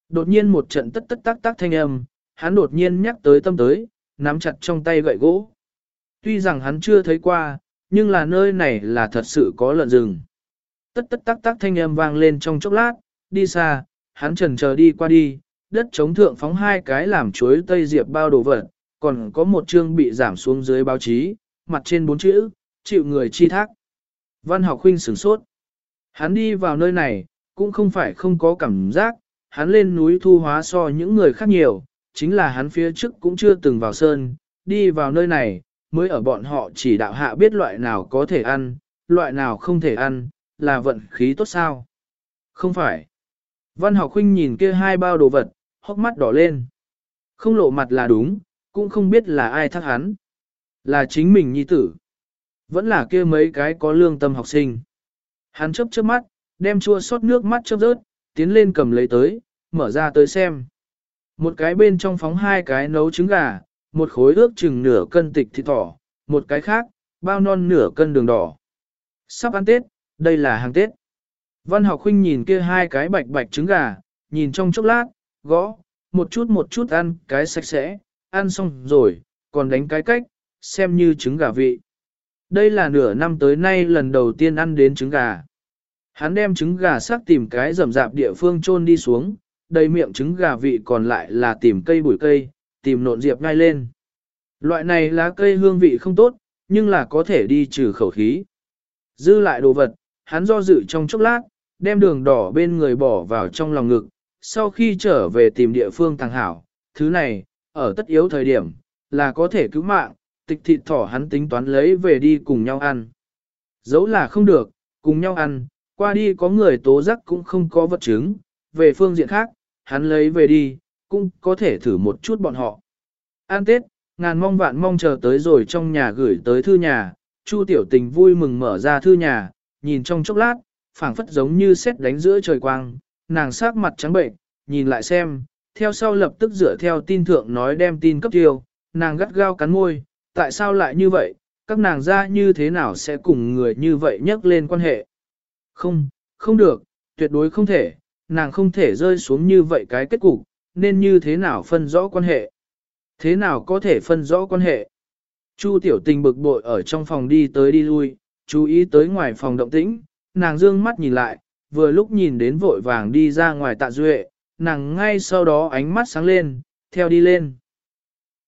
Speaker 1: Đột nhiên một trận tất tất tác tác thanh âm, hắn đột nhiên nhắc tới tâm tới, nắm chặt trong tay gậy gỗ. Tuy rằng hắn chưa thấy qua, nhưng là nơi này là thật sự có lợn rừng. Tất tất tác tác thanh âm vang lên trong chốc lát, đi xa, hắn trần chờ đi qua đi, đất chống thượng phóng hai cái làm chuối tây diệp bao đồ vật, còn có một chương bị giảm xuống dưới báo chí, mặt trên bốn chữ, chịu người chi thác. Văn học huynh sửng sốt. Hắn đi vào nơi này, cũng không phải không có cảm giác, hắn lên núi thu hóa so những người khác nhiều, chính là hắn phía trước cũng chưa từng vào sơn, đi vào nơi này, mới ở bọn họ chỉ đạo hạ biết loại nào có thể ăn, loại nào không thể ăn, là vận khí tốt sao. Không phải. Văn học huynh nhìn kia hai bao đồ vật, hốc mắt đỏ lên. Không lộ mặt là đúng, cũng không biết là ai thắc hắn. Là chính mình nhi tử. Vẫn là kia mấy cái có lương tâm học sinh. Hắn chấp chớp mắt, đem chua sót nước mắt chớp rớt, tiến lên cầm lấy tới, mở ra tới xem. Một cái bên trong phóng hai cái nấu trứng gà, một khối ước chừng nửa cân tịch thịt thỏ, một cái khác, bao non nửa cân đường đỏ. Sắp ăn Tết, đây là hàng Tết. Văn học huynh nhìn kia hai cái bạch bạch trứng gà, nhìn trong chốc lát, gõ, một chút một chút ăn cái sạch sẽ, ăn xong rồi, còn đánh cái cách, xem như trứng gà vị. Đây là nửa năm tới nay lần đầu tiên ăn đến trứng gà. Hắn đem trứng gà sắc tìm cái rầm rạp địa phương chôn đi xuống, đầy miệng trứng gà vị còn lại là tìm cây bụi cây, tìm nộn diệp ngay lên. Loại này lá cây hương vị không tốt, nhưng là có thể đi trừ khẩu khí. Dư lại đồ vật, hắn do dự trong chốc lát, đem đường đỏ bên người bỏ vào trong lòng ngực, sau khi trở về tìm địa phương tàng hảo, thứ này, ở tất yếu thời điểm, là có thể cứu mạng, tịch thịt thỏ hắn tính toán lấy về đi cùng nhau ăn. Dẫu là không được, cùng nhau ăn, qua đi có người tố giác cũng không có vật chứng, về phương diện khác, hắn lấy về đi, cũng có thể thử một chút bọn họ. An Tết, ngàn mong vạn mong chờ tới rồi trong nhà gửi tới thư nhà, Chu Tiểu Tình vui mừng mở ra thư nhà, nhìn trong chốc lát, phảng phất giống như xét đánh giữa trời quang, nàng sắc mặt trắng bệnh, nhìn lại xem, theo sau lập tức dựa theo tin thượng nói đem tin cấp tiêu, nàng gắt gao cắn môi, tại sao lại như vậy, các nàng ra như thế nào sẽ cùng người như vậy nhắc lên quan hệ. Không, không được, tuyệt đối không thể, nàng không thể rơi xuống như vậy cái kết cục, nên như thế nào phân rõ quan hệ. Thế nào có thể phân rõ quan hệ? Chu tiểu tình bực bội ở trong phòng đi tới đi lui, chú ý tới ngoài phòng động tĩnh, nàng dương mắt nhìn lại, vừa lúc nhìn đến vội vàng đi ra ngoài tạ duệ, nàng ngay sau đó ánh mắt sáng lên, theo đi lên.